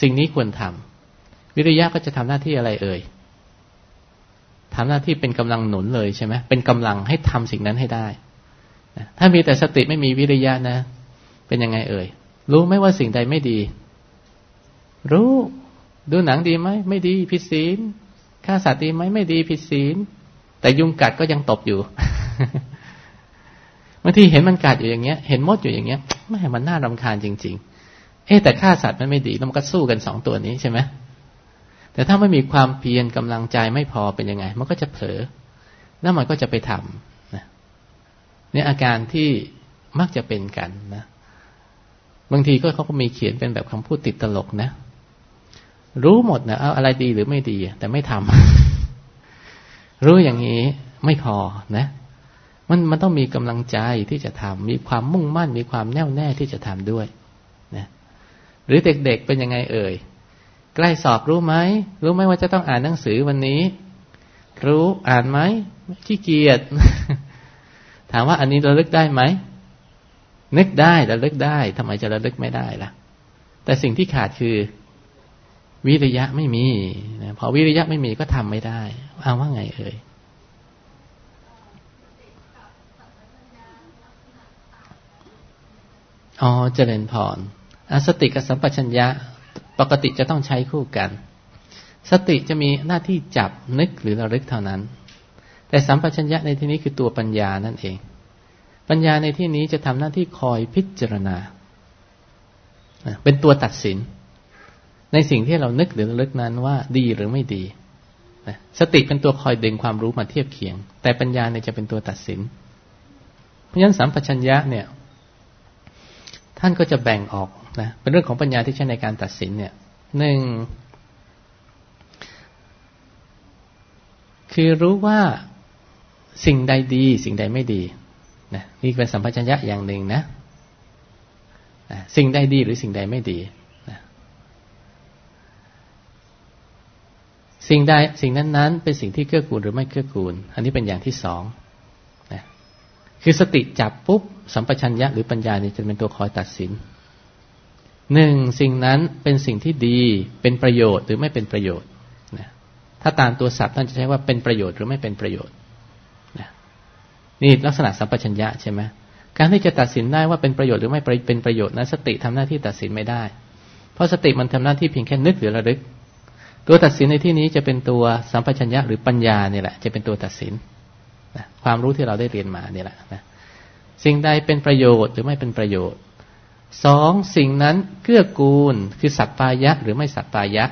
Speaker 2: สิ่งนี้ควรทำวิริยะก็จะทำหน้าที่อะไรเอ่ยทำหน้าที่เป็นกำลังหนุนเลยใช่ไหมเป็นกำลังให้ทำสิ่งนั้นให้ได้ถ้ามีแต่สติไม่มีวิริยะนะ เป็นยังไงเอ่ย รู้ไหมว่าสิ่งใดไม่ดี รู้ ดูหนังดีไหม ไม่ดี ผิดศีลฆ่าสัตว์ดีไหมไม่ดีผิดศีล แต่ยุงกัดก็ยังตบอยู่บางทีเห็นมันกัดอยู่อย่างเงี้ย เห็นมดอยู่อย่างเงี้ยไม่มันน่ารำคาญจริง ๆ เอ๊แต่ฆ่าสัตว์มันไม่ดีแล้วมันก็สู้กันสองตัวนี้ใช่ไหมแต่ถ้าไม่มีความเพียรกำลังใจไม่พอเป็นยังไง มันก็จะเผลอ แล้วมันก็จะไปทำนะเนี่ยอาการที่มักจะเป็นกันนะ บางทีก็เขาก็มีเขียนเป็นแบบคำพูดติดตลกนะ รู้หมดนะเอาอะไรดีหรือไม่ดี แต่ไม่ทำรู้อย่างนี้ไม่พอนะ มันมันต้องมีกำลังใจที่จะทำมีความมุ่งมั่น มีความแน่วแน่ที่จะทำด้วยนะหรือเด็กๆเป็นยังไงเอ่ยใกล้สอบรู้ไหมรู้ไหมว่าจะต้องอ่านหนังสือวันนี้ รู้อ่านไหมขี้เกียจถามว่าอันนี้เราเลิกได้ไหม นึกได้ระลึกได้ทำไมจะระลึกไม่ได้ล่ะ แต่สิ่งที่ขาดคือ วิริยะไม่มีนะพอวิริยะไม่มีก็ทำไม่ได้เอาว่าไงเอ่ยอ๋อเจริญพรสติกับสัมปชัญญะปกติจะต้องใช้คู่กัน สติจะมีหน้าที่จับนึกหรือระลึกเท่านั้น แต่สัมปชัญญะในที่นี้คือตัวปัญญานั่นเอง ปัญญาในที่นี้จะทำหน้าที่คอยพิจารณา เป็นตัวตัดสิน ในสิ่งที่เรานึกหรือลึกนั้นว่าดีหรือไม่ดี สติเป็นตัวคอยดึงความรู้มาเทียบเคียง แต่ปัญญาเนี่ยจะเป็นตัวตัดสิน เพราะฉะนั้นสัมปชัญญะเนี่ย ท่านก็จะแบ่งออกนะเป็นเรื่องของปัญญาที่ใช้ในการตัดสินเนี่ยหนึ่งคือรู้ว่าสิ่งใดดี สิ่งใดไม่ดี นะนี่เป็นสัมปชัญญะอย่างหนึ่งนะนะสิ่งใดดีหรือสิ่งใดไม่ดีนะสิ่งใดสิ่งนั้นๆ เป็นสิ่งที่เกื้อกูลหรือไม่เกื้อกูล อันนี้เป็นอย่างที่สองนะคือสติจับปุ๊บสัมปชัญญะหรือปัญญานี่จะเป็นตัวคอยตัดสินหนึ่งสิ่งนั้นเป็นสิ่งที่ดีเป็นประโยชน์หรือไม่เป็นประโยชน์นะถ้าตามตัวศัพท์ท่านจะใช้ว่าเป็นประโยชน์หรือไม่เป็นประโยชน์ นี่ลักษณะสัมปชัญญะใช่ไหมการที่จะตัดสินได้ว่าเป็นประโยชน์หรือไม่เป็นประโยชน์นั้นสติทำหน้าที่ตัดสินไม่ได้ เพราะสติมันทำหน้าที่เพียงแค่นึกหรือระลึก ตัวตัดสินในที่นี้จะเป็นตัวสัมปชัญญะหรือปัญญาเนี่ยแหละ จะเป็นตัวตัดสินนะความรู้ที่เราได้เรียนมาเนี่ยแหละนะสิ่งใดเป็นประโยชน์หรือไม่เป็นประโยชน์สองสิ่งนั้นเกื้อกูลคือสัพปายะหรือไม่สัพปายะ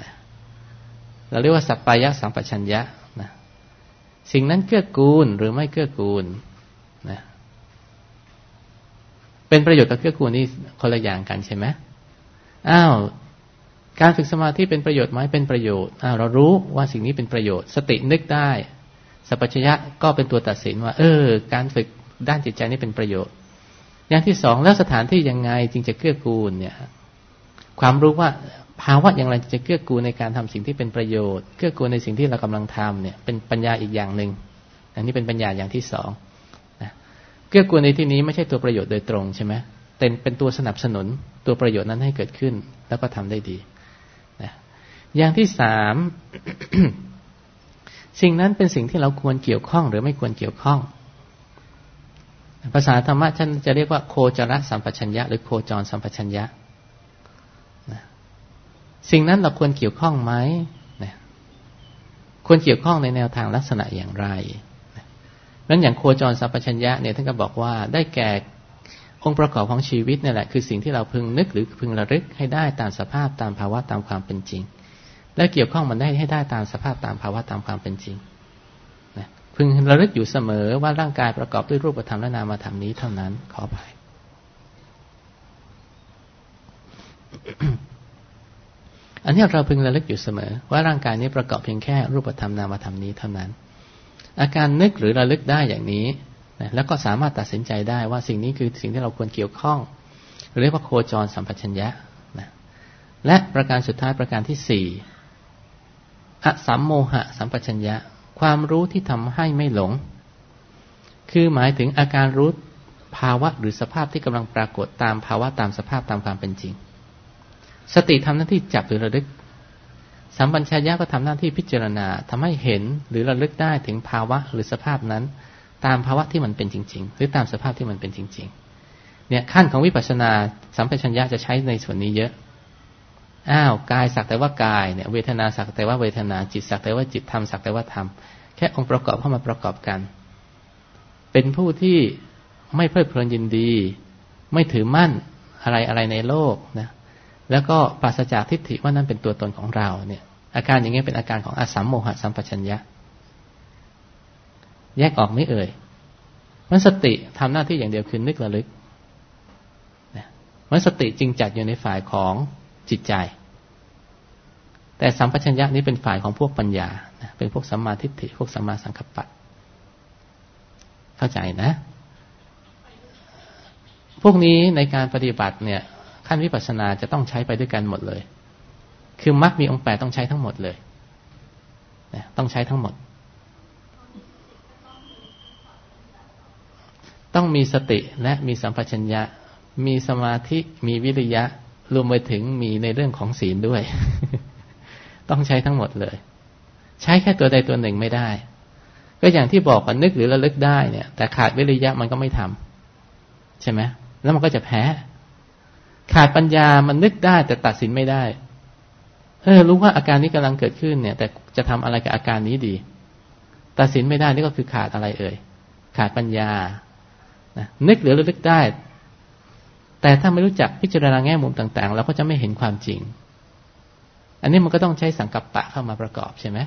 Speaker 2: นะเราเรียกว่าสัพปายะสัมปชัญญะ สิ่งนั้นเกื้อกูลหรือไม่เกื้อกูลนะเป็นประโยชน์กับเกื้อกูลนี่คนละอย่างกันใช่ไหมอ้าวการฝึกสมาธิเป็นประโยชน์ไหมเป็นประโยชน์อ้าวเรารู้ว่าสิ่งนี้เป็นประโยชน์ สตินึกได้สัพพัญญะก็เป็นตัวตัดสินว่า เออ การฝึกด้านจิตใจนี่เป็นประโยชน์ อย่างที่สองแล้วสถานที่ยังไงจึงจะเกื้อกูลเนี่ย ความรู้ว่า ภาวะอย่างไรจะเกื้อกูลในการทำสิ่งที่เป็นประโยชน์เกื้อกูลในสิ่งที่เรากำลังทำเนี่ย เป็นปัญญาอีกอย่างหนึ่งอันนี้เป็นปัญญาอย่างที่สองนะเกื้อกูลในที่นี้ไม่ใช่ตัวประโยชน์โดยตรงใช่ไหมเป็นเป็นตัวสนับสนุนตัวประโยชน์นั้นให้เกิดขึ้น แล้วก็ทำได้ดีนะอย่างที่สามสิ่งนั้นเป็นสิ่งที่เราควรเกี่ยวข้องหรือไม่ควรเกี่ยวข้อง ภาษาธรรมะท่านจะเรียกว่าโคจรสัมปชัญญะหรือโคจรสัมปชัญญะ สิ่งนั้นเราควรเกี่ยวข้องไหมควรเกี่ยวข้องในแนวทางลักษณะอย่างไรนั้นอย่างโคจรสัมปชัญญะเนี่ยท่านก็บอกว่าได้แก่องค์ประกอบของชีวิตนี่แหละคือสิ่งที่เราพึงนึกหรือพึงระลึกให้ได้ตามสภาพตามภาวะตามความเป็นจริง และเกี่ยวข้องมันได้ให้ได้ตามสภาพตามภาวะตามความเป็นจริงพึงระลึกอยู่เสมอว่าร่างกายประกอบด้วยรูปธรรมและนามธรรมนี้เท่านั้นขอไป อันนี้เราพึงระลึกอยู่เสมอ ว่าร่างกายนี้ประกอบเพียงแค่รูปธรรมนามธรรมนี้เท่านั้น อาการนึกหรือระลึกได้อย่างนี้แล้วก็สามารถตัดสินใจได้ว่าสิ่งนี้คือสิ่งที่เราควรเกี่ยวข้องเรียกว่าโคจรสัมปชัญญะนะและประการสุดท้ายประการที่สี่อสัมโมหะสัมปชัญญะ ความรู้ที่ทำให้ไม่หลง คือหมายถึงอาการรู้ภาวะหรือสภาพที่กำลังปรากฏตามภาวะตามสภาพตามความเป็นจริง สติทำหน้าที่จับหรือระลึก สัมปัญชายะก็ทำหน้าที่พิจารณาทำให้เห็นหรือระลึกได้ถึงภาวะหรือสภาพนั้น ตามภาวะที่มันเป็นจริง ๆ หรือตามสภาพที่มันเป็นจริง ๆ เนี่ยขั้นของวิปัสสนาสัมปัญชายะจะใช้ในส่วนนี้เยอะอ้าวกายสักแต่ว่ากายเนี่ยเวทนาสักแต่ว่าเวทนาจิตสักแต่ว่าจิตธรรมสักแต่ว่าธรรมแค่องค์ประกอบเข้ามาประกอบกัน เป็นผู้ที่ไม่เพลิดเพลินยินดี ไม่ถือมั่นอะไรอะไรในโลกนะ แล้วก็ปราศจากทิฏฐิว่านั่นเป็นตัวตนของเราเนี่ย อาการอย่างนี้เป็นอาการของอสัมโมหะสัมปชัญญะ แยกออกไม่เอ่ยมันสติทำหน้าที่อย่างเดียวคือนึกระลึกมันสติจริงจัดอยู่ในฝ่ายของจิตใจ แต่สัมปชัญญะนี้เป็นฝ่ายของพวกปัญญา เป็นพวกสัมมาทิฏฐิ พวกสัมมาสังกัปปะ เข้าใจนะ พวกนี้ในการปฏิบัติเนี่ย ขั้นวิปัสสนาจะต้องใช้ไปด้วยกันหมดเลย คือมรรคมีองค์แปดต้องใช้ทั้งหมดเลยต้องใช้ทั้งหมด ต้องมีสติและมีสัมปชัญญะ มีสมาธิมีวิริยะ รวมไปถึงมีในเรื่องของศีลด้วย ต้องใช้ทั้งหมดเลย ใช้แค่ตัวใดตัวหนึ่งไม่ได้ ก็อย่างที่บอกกันนึกหรือระลึกได้เนี่ย แต่ขาดวิริยะมันก็ไม่ทำใช่ไหมแล้วมันก็จะแพ้ ขาดปัญญามันนึกได้ แต่ตัดสินไม่ได้ เออ รู้ว่าอาการนี้กำลังเกิดขึ้นเนี่ย แต่จะทำอะไรกับอาการนี้ดี ตัดสินไม่ได้นี่ก็คือขาดอะไรเอ่ย ขาดปัญญานะนึกหรือระลึกได้ แต่ถ้าไม่รู้จักพิจารณาแง่มุมต่าง ๆ เราก็จะไม่เห็นความจริง อันนี้มันก็ต้องใช้สังกัปปะเข้ามาประกอบใช่ไหม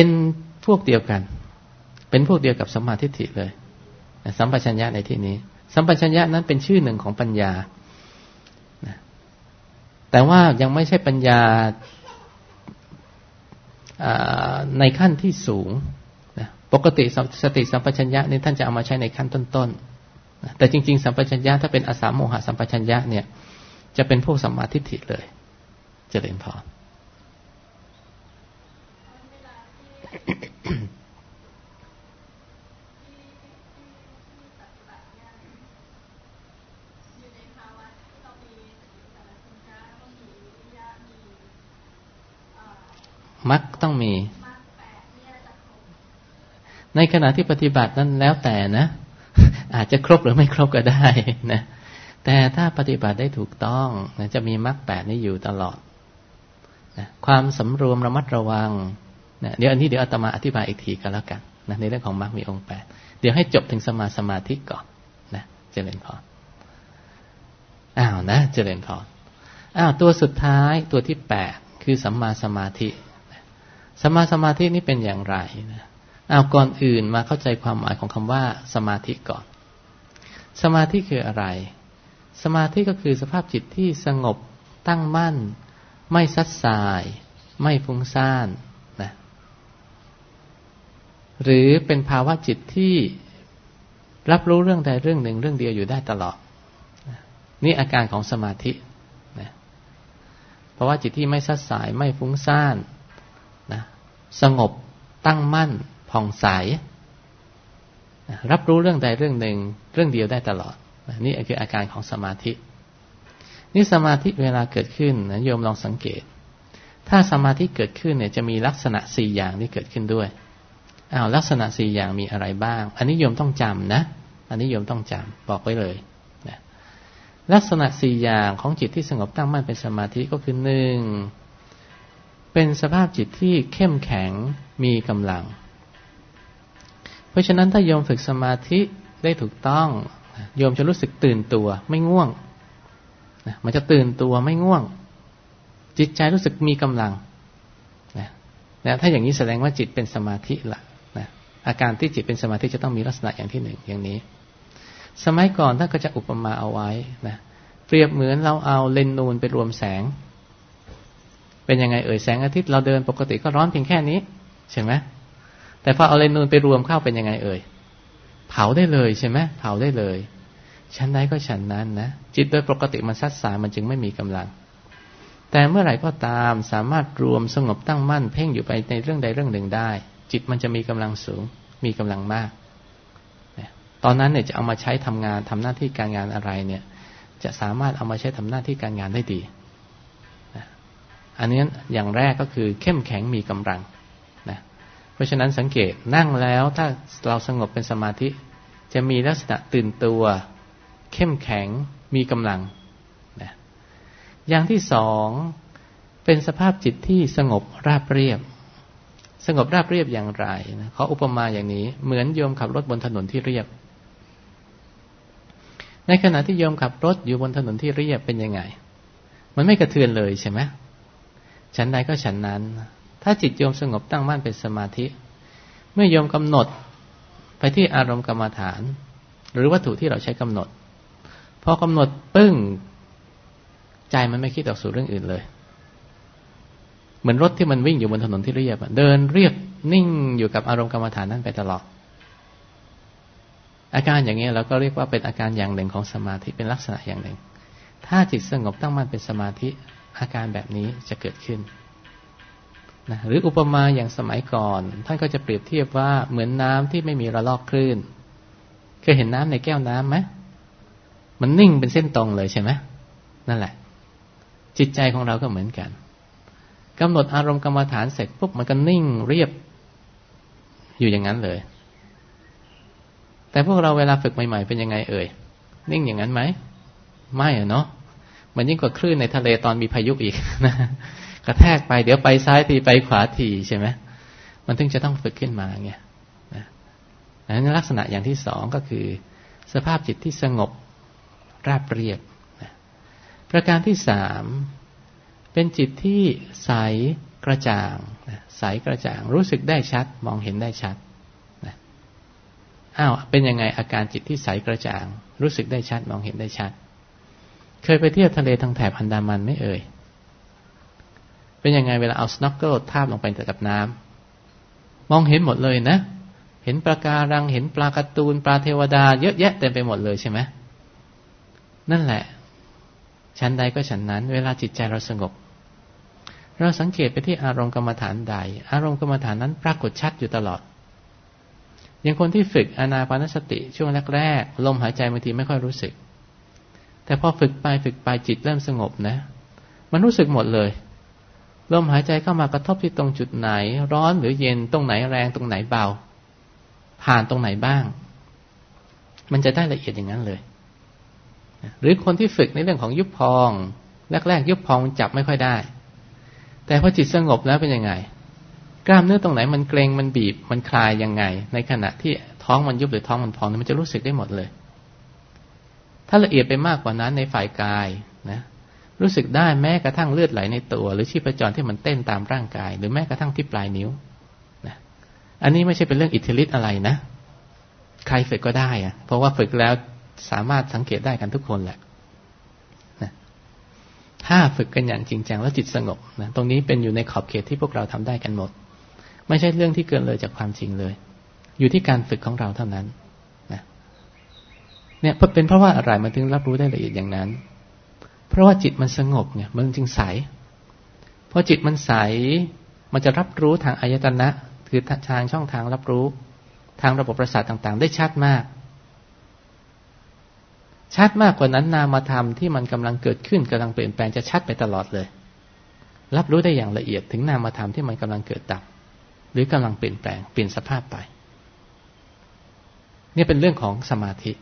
Speaker 2: เป็นพวกเดียวกัน เป็นพวกเดียวกับสัมมาทิฏฐิเลยสัมปชัญญะในที่นี้ สัมปชัญญะนั้นเป็นชื่อหนึ่งของปัญญาแต่ว่ายังไม่ใช่ปัญญาในขั้นที่สูงปกติสติสัมปชัญญะนี่ท่านจะเอามาใช้ในขั้นต้นๆแต่จริง ๆ สัมปชัญญะถ้าเป็นอสามโมหะสัมปชัญญะเนี่ย จะเป็นพวกสัมมาทิฏฐิเลยจเจริญพร มักต้องมี ในขณะที่ปฏิบัตินั้นแล้วแต่นะ อาจจะครบหรือไม่ครบก็ได้นะ แต่ถ้าปฏิบัติได้ถูกต้องนะจะมีมรรคแปดนี้อยู่ตลอดนะความสำรวมระมัดระวัง นะเดี๋ยวอันนี้เดี๋ยวอาตมาอธิบายอีกทีกันแล้วกันนะในเรื่องของมรรคมีองค์แปดเดี๋ยวให้จบถึงสมาสมาธิก่อนนะเจริญพรอ้าวนะ เจริญพรอ้าวตัวสุดท้ายตัวที่แปดคือสัมมาสมาธิสมาสมาธินี่เป็นอย่างไรนะเอาก่อนอื่นมาเข้าใจความหมายของคำว่า สมาธิก่อน สมาธิคืออะไร สมาธิก็คือสภาพจิตที่สงบตั้งมั่น ไม่ซัดสาย ไม่ฟุ้งซ่าน หรือเป็นภาวะจิตที่รับรู้เรื่องใดเรื่องหนึ่งเรื่องเดียวอยู่ได้ตลอด นี่อาการของสมาธินะเพราะว่าจิตที่ไม่ซัดสายไม่ฟุ้งซ่านนะสงบตั้งมั่นผ่องใสรับรู้เรื่องใดเรื่องหนึ่งเรื่องเดียวได้ตลอด นี่คืออาการของสมาธิ นี่สมาธิเวลาเกิดขึ้นนะโยมลองสังเกต ถ้าสมาธิเกิดขึ้นเนี่ยจะมีลักษณะสี่อย่างที่เกิดขึ้นด้วย อ้าวลักษณะสี่อย่างมีอะไรบ้าง อันนี้โยมต้องจำนะ อันนี้โยมต้องจำบอกไว้เลยนะลักษณะสี่อย่างของจิตที่สงบตั้งมั่นเป็นสมาธิก็คือหนึ่งเป็นสภาพจิตที่เข้มแข็งมีกำลัง เพราะฉะนั้นถ้าโยมฝึกสมาธิได้ถูกต้องโยมจะรู้สึกตื่นตัวไม่ง่วงนะมันจะตื่นตัวไม่ง่วง จิตใจรู้สึกมีกำลังนะถ้าอย่างนี้แสดงว่าจิตเป็นสมาธิละนะ อาการที่จิตเป็นสมาธิจะต้องมีลักษณะอย่างที่หนึ่งอย่างนี้ สมัยก่อนท่านก็จะอุปมาเอาไว้นะเปรียบเหมือนเราเอาเลนนูนไปรวมแสง เป็นยังไงเอ่ยแสงอาทิตย์เราเดินปกติก็ร้อนเพียงแค่นี้ใช่ไหมแต่พอเอาเลนนูนไปรวมเข้าเป็นยังไงเอ่ยเผาได้เลยใช่ไหมเผาได้เลยชั้นใดก็ชั้นนั้นนะจิตโดยปกติมันซัดสายมันจึงไม่มีกำลัง แต่เมื่อไหร่ก็ตามสามารถรวมสงบตั้งมั่นเพ่งอยู่ไปในเรื่องใดเรื่องหนึ่งได้ จิตมันจะมีกำลังสูง มีกำลังมาก ตอนนั้นเนี่ยจะเอามาใช้ทำงานทำหน้าที่การงานอะไรเนี่ย จะสามารถเอามาใช้ทำหน้าที่การงานได้ดีอันนี้อย่างแรกก็คือเข้มแข็งมีกำลังนะเพราะฉะนั้นสังเกตนั่งแล้วถ้าเราสงบเป็นสมาธิ จะมีลักษณะตื่นตัว เข้มแข็งมีกำลังนะอย่างที่สองเป็นสภาพจิตที่สงบราบเรียบ สงบราบเรียบอย่างไรนะเขาอุปมาอย่างนี้ เหมือนโยมขับรถบนถนนที่เรียบ ในขณะที่โยมขับรถอยู่บนถนนที่เรียบเป็นยังไง มันไม่กระเทือนเลยใช่ไหมฉันใดก็ฉันนั้น ถ้าจิตโยมสงบตั้งมั่นเป็นสมาธิ เมื่อโยมกำหนดไปที่อารมณ์กรรมฐาน หรือวัตถุที่เราใช้กำหนด พอกำหนดปึ้งใจมันไม่คิดออกสู่เรื่องอื่นเลย เหมือนรถที่มันวิ่งอยู่บนถนนที่เรียบเดินเรียบนิ่งอยู่กับอารมณ์กรรมฐานนั้นไปตลอด อาการอย่างนี้เราก็เรียกว่าเป็นอาการอย่างหนึ่งของสมาธิเป็นลักษณะอย่างหนึ่ง ถ้าจิตสงบตั้งมั่นเป็นสมาธิอาการแบบนี้จะเกิดขึ้นนะหรืออุปมาอย่างสมัยก่อน ท่านก็จะเปรียบเทียบว่าเหมือนน้ำที่ไม่มีระลอกคลื่นเคยเห็นน้ำในแก้วน้ำไหมมันนิ่งเป็นเส้นตรงเลยใช่ไหมนั่นแหละ จิตใจของเราก็เหมือนกัน กำหนดอารมณ์กรรมฐานเสร็จปุ๊บมันก็นิ่งเรียบอยู่อย่างนั้นเลย แต่พวกเราเวลาฝึกใหม่ ๆ เป็นยังไงเอ่ย นิ่งอย่างนั้นไหม ไม่อะเนาะมันยิ่งกว่าคลื่นในทะเลตอนมีพายุอีกนะกระแทกไปเดี๋ยวไปซ้ายทีไปขวาทีใช่ไหมมันถึงจะต้องฝึกขึ้นมาไงนะนั้นลักษณะอย่างที่สองก็คือ สภาพจิตที่สงบราบเรียบนะประการที่สาม เป็นจิตที่ใสกระจ่างใสกระจ่าง รู้สึกได้ชัด มองเห็นได้ชัดนะอ้าวเป็นยังไงอาการจิตที่ใสกระจ่าง รู้สึกได้ชัด มองเห็นได้ชัด เคยไปเที่ยวทะเลทางแถบอันดามันไม่เอ่ยเป็นยังไงเวลาเอา snorkel ทาบลงไปกับน้ำมองเห็นหมดเลยนะ เห็นปะการังเห็นปลาการ์ตูนปลาเทวดา เยอะแยะเต็มไปหมดเลยใช่ไหมนั่นแหละ ฉันใดก็ฉันนั้น เวลาจิตใจเราสงบ เราสังเกตไปที่อารมณ์กรรมฐานใด อารมณ์กรรมฐานนั้นปรากฏชัดอยู่ตลอด อย่างคนที่ฝึกอนาปานสติช่วงแรกๆลมหายใจบางทีไม่ค่อยรู้สึก แต่พอฝึกไปฝึกไปจิตเริ่มสงบนะ มันรู้สึกหมดเลยลมหายใจเข้ามากระทบที่ตรงจุดไหน ร้อนหรือเย็นตรงไหนแรงตรงไหนเบา ผ่านตรงไหนบ้าง มันจะได้ละเอียดอย่างนั้นเลย หรือคนที่ฝึกในเรื่องของยุบพองแรกๆยุบพองจับไม่ค่อยได้ แต่พอจิตสงบแล้วเป็นยังไง กล้ามเนื้อตรงไหนมันเกร็งมันบีบมันคลายยังไง ในขณะที่ท้องมันยุบหรือท้องมันพองมันจะรู้สึกได้หมดเลย ถ้าละเอียดไปมากกว่านั้นในฝ่ายกายนะรู้สึกได้แม้กระทั่งเลือดไหลในตัว หรือชีพจรที่มันเต้นตามร่างกาย หรือแม้กระทั่งที่ปลายนิ้วนะอันนี้ไม่ใช่เป็นเรื่องอิทธิฤทธิ์อะไรนะ ใครฝึกก็ได้อะเพราะว่าฝึกแล้ว สามารถสังเกตได้กันทุกคนแหละนะถ้าฝึกกันอย่างจริงจังแล้วจิตสงบนะตรงนี้เป็นอยู่ในขอบเขตที่พวกเราทำได้กันหมด ไม่ใช่เรื่องที่เกินเลยจากความจริงเลย อยู่ที่การฝึกของเราเท่านั้นนะเนี่ยเป็นเพราะว่าอะไรมันถึงรับรู้ได้ละเอียดอย่างนั้น เพราะว่าจิตมันสงบเนี่ยมันจึงใสพอจิตมันใสมันจะรับรู้ทางอายตนะ คือทางช่องทางรับรู้ ทางระบบประสาทต่าง ๆ ได้ชัดมาก ชัดมากกว่านั้นนามธรรมที่มันกำลังเกิดขึ้นกำลังเปลี่ยนแปลงจะชัดไปตลอดเลย รับรู้ได้อย่างละเอียดถึงนามธรรมที่มันกำลังเกิดดับหรือกำลังเปลี่ยนแปลงเปลี่ยนสภาพไปนี่เป็นเรื่องของสมาธิ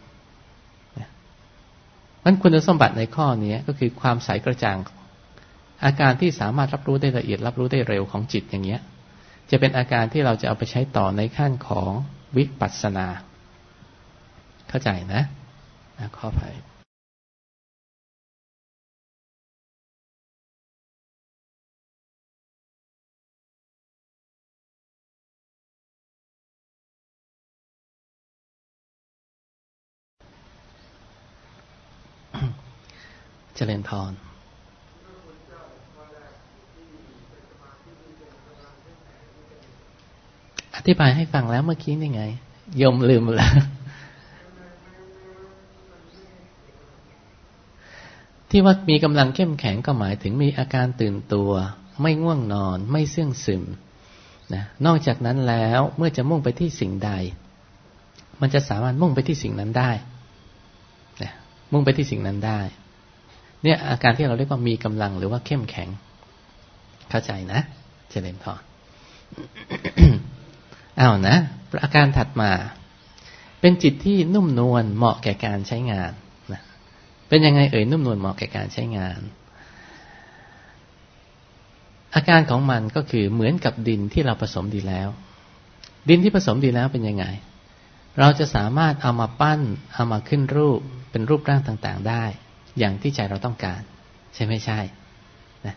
Speaker 2: มันคุณสมบัติในข้อนี้ก็คือความใสกระจ่าง อาการที่สามารถรับรู้ได้ละเอียด รับรู้ได้เร็วของจิตอย่างเงี้ย จะเป็นอาการที่เราจะเอาไปใช้ต่อในขั้นของวิปัสสนา เข้าใจนะ นะขออภัยเจริญพรอธิบายให้ฟังแล้วเมื่อกี้นี่ไง ยมลืมแล้ว ที่ว่ามีกำลังเข้มแข็งก็หมายถึงมีอาการตื่นตัว ไม่ง่วงนอนไม่เสื่องซึมนะนอกจากนั้นแล้วเมื่อจะมุ่งไปที่สิ่งใด มันจะสามารถมุ่งไปที่สิ่งนั้นได้นะมุ่งไปที่สิ่งนั้นได้ เนี่ยอาการที่เราเรียกว่ามีกำลังหรือว่าเข้มแข็ง เข้าใจนะเจริญพรเอานะอาการถัดมา เป็นจิตที่นุ่มนวลเหมาะแก่การใช้งาน เป็นยังไงเอ่ยนุ่มนวลเหมาะแก่การใช้งาน อาการของมันก็คือเหมือนกับดินที่เราผสมดีแล้ว ดินที่ผสมดีแล้วเป็นยังไง เราจะสามารถเอามาปั้น เอามาขึ้นรูปเป็นรูปร่างต่างๆ ได้ อย่างที่ใจเราต้องการ ใช่ไม่ใช่นะ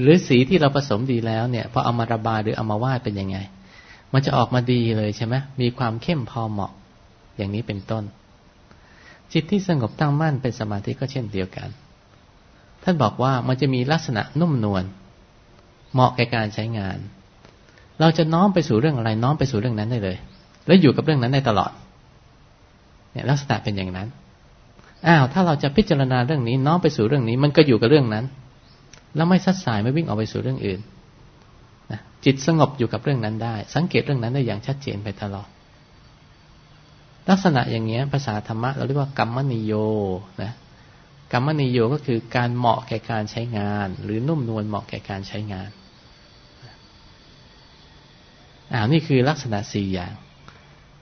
Speaker 2: หรือสีที่เราผสมดีแล้วเนี่ยพอเอามาระบายหรือเอามาวาดเป็นยังไง มันจะออกมาดีเลยใช่ไหมมีความเข้มพอเหมาะ อย่างนี้เป็นต้น จิตที่สงบตั้งมั่นเป็นสมาธิก็เช่นเดียวกัน ท่านบอกว่ามันจะมีลักษณะนุ่มนวลเหมาะแก่การใช้งาน เราจะน้อมไปสู่เรื่องอะไรน้อมไปสู่เรื่องนั้นได้เลย และอยู่กับเรื่องนั้นได้ตลอด เนี่ยลักษณะเป็นอย่างนั้นอ้าวถ้าเราจะพิจารณาเรื่องนี้น้อมไปสู่เรื่องนี้ มันก็อยู่กับเรื่องนั้น แล้วไม่ซัดสายไม่วิ่งออกไปสู่เรื่องอื่นนะจิตสงบอยู่กับเรื่องนั้นได้ สังเกตเรื่องนั้นได้อย่างชัดเจนไปตลอด ลักษณะอย่างเงี้ยภาษาธรรมะเราเรียกว่ากรรมนิโยนะกรรมนิโยก็คือการเหมาะแก่การใช้งาน หรือนุ่มนวลเหมาะแก่การใช้งานอ่านี่คือลักษณะสี่อย่าง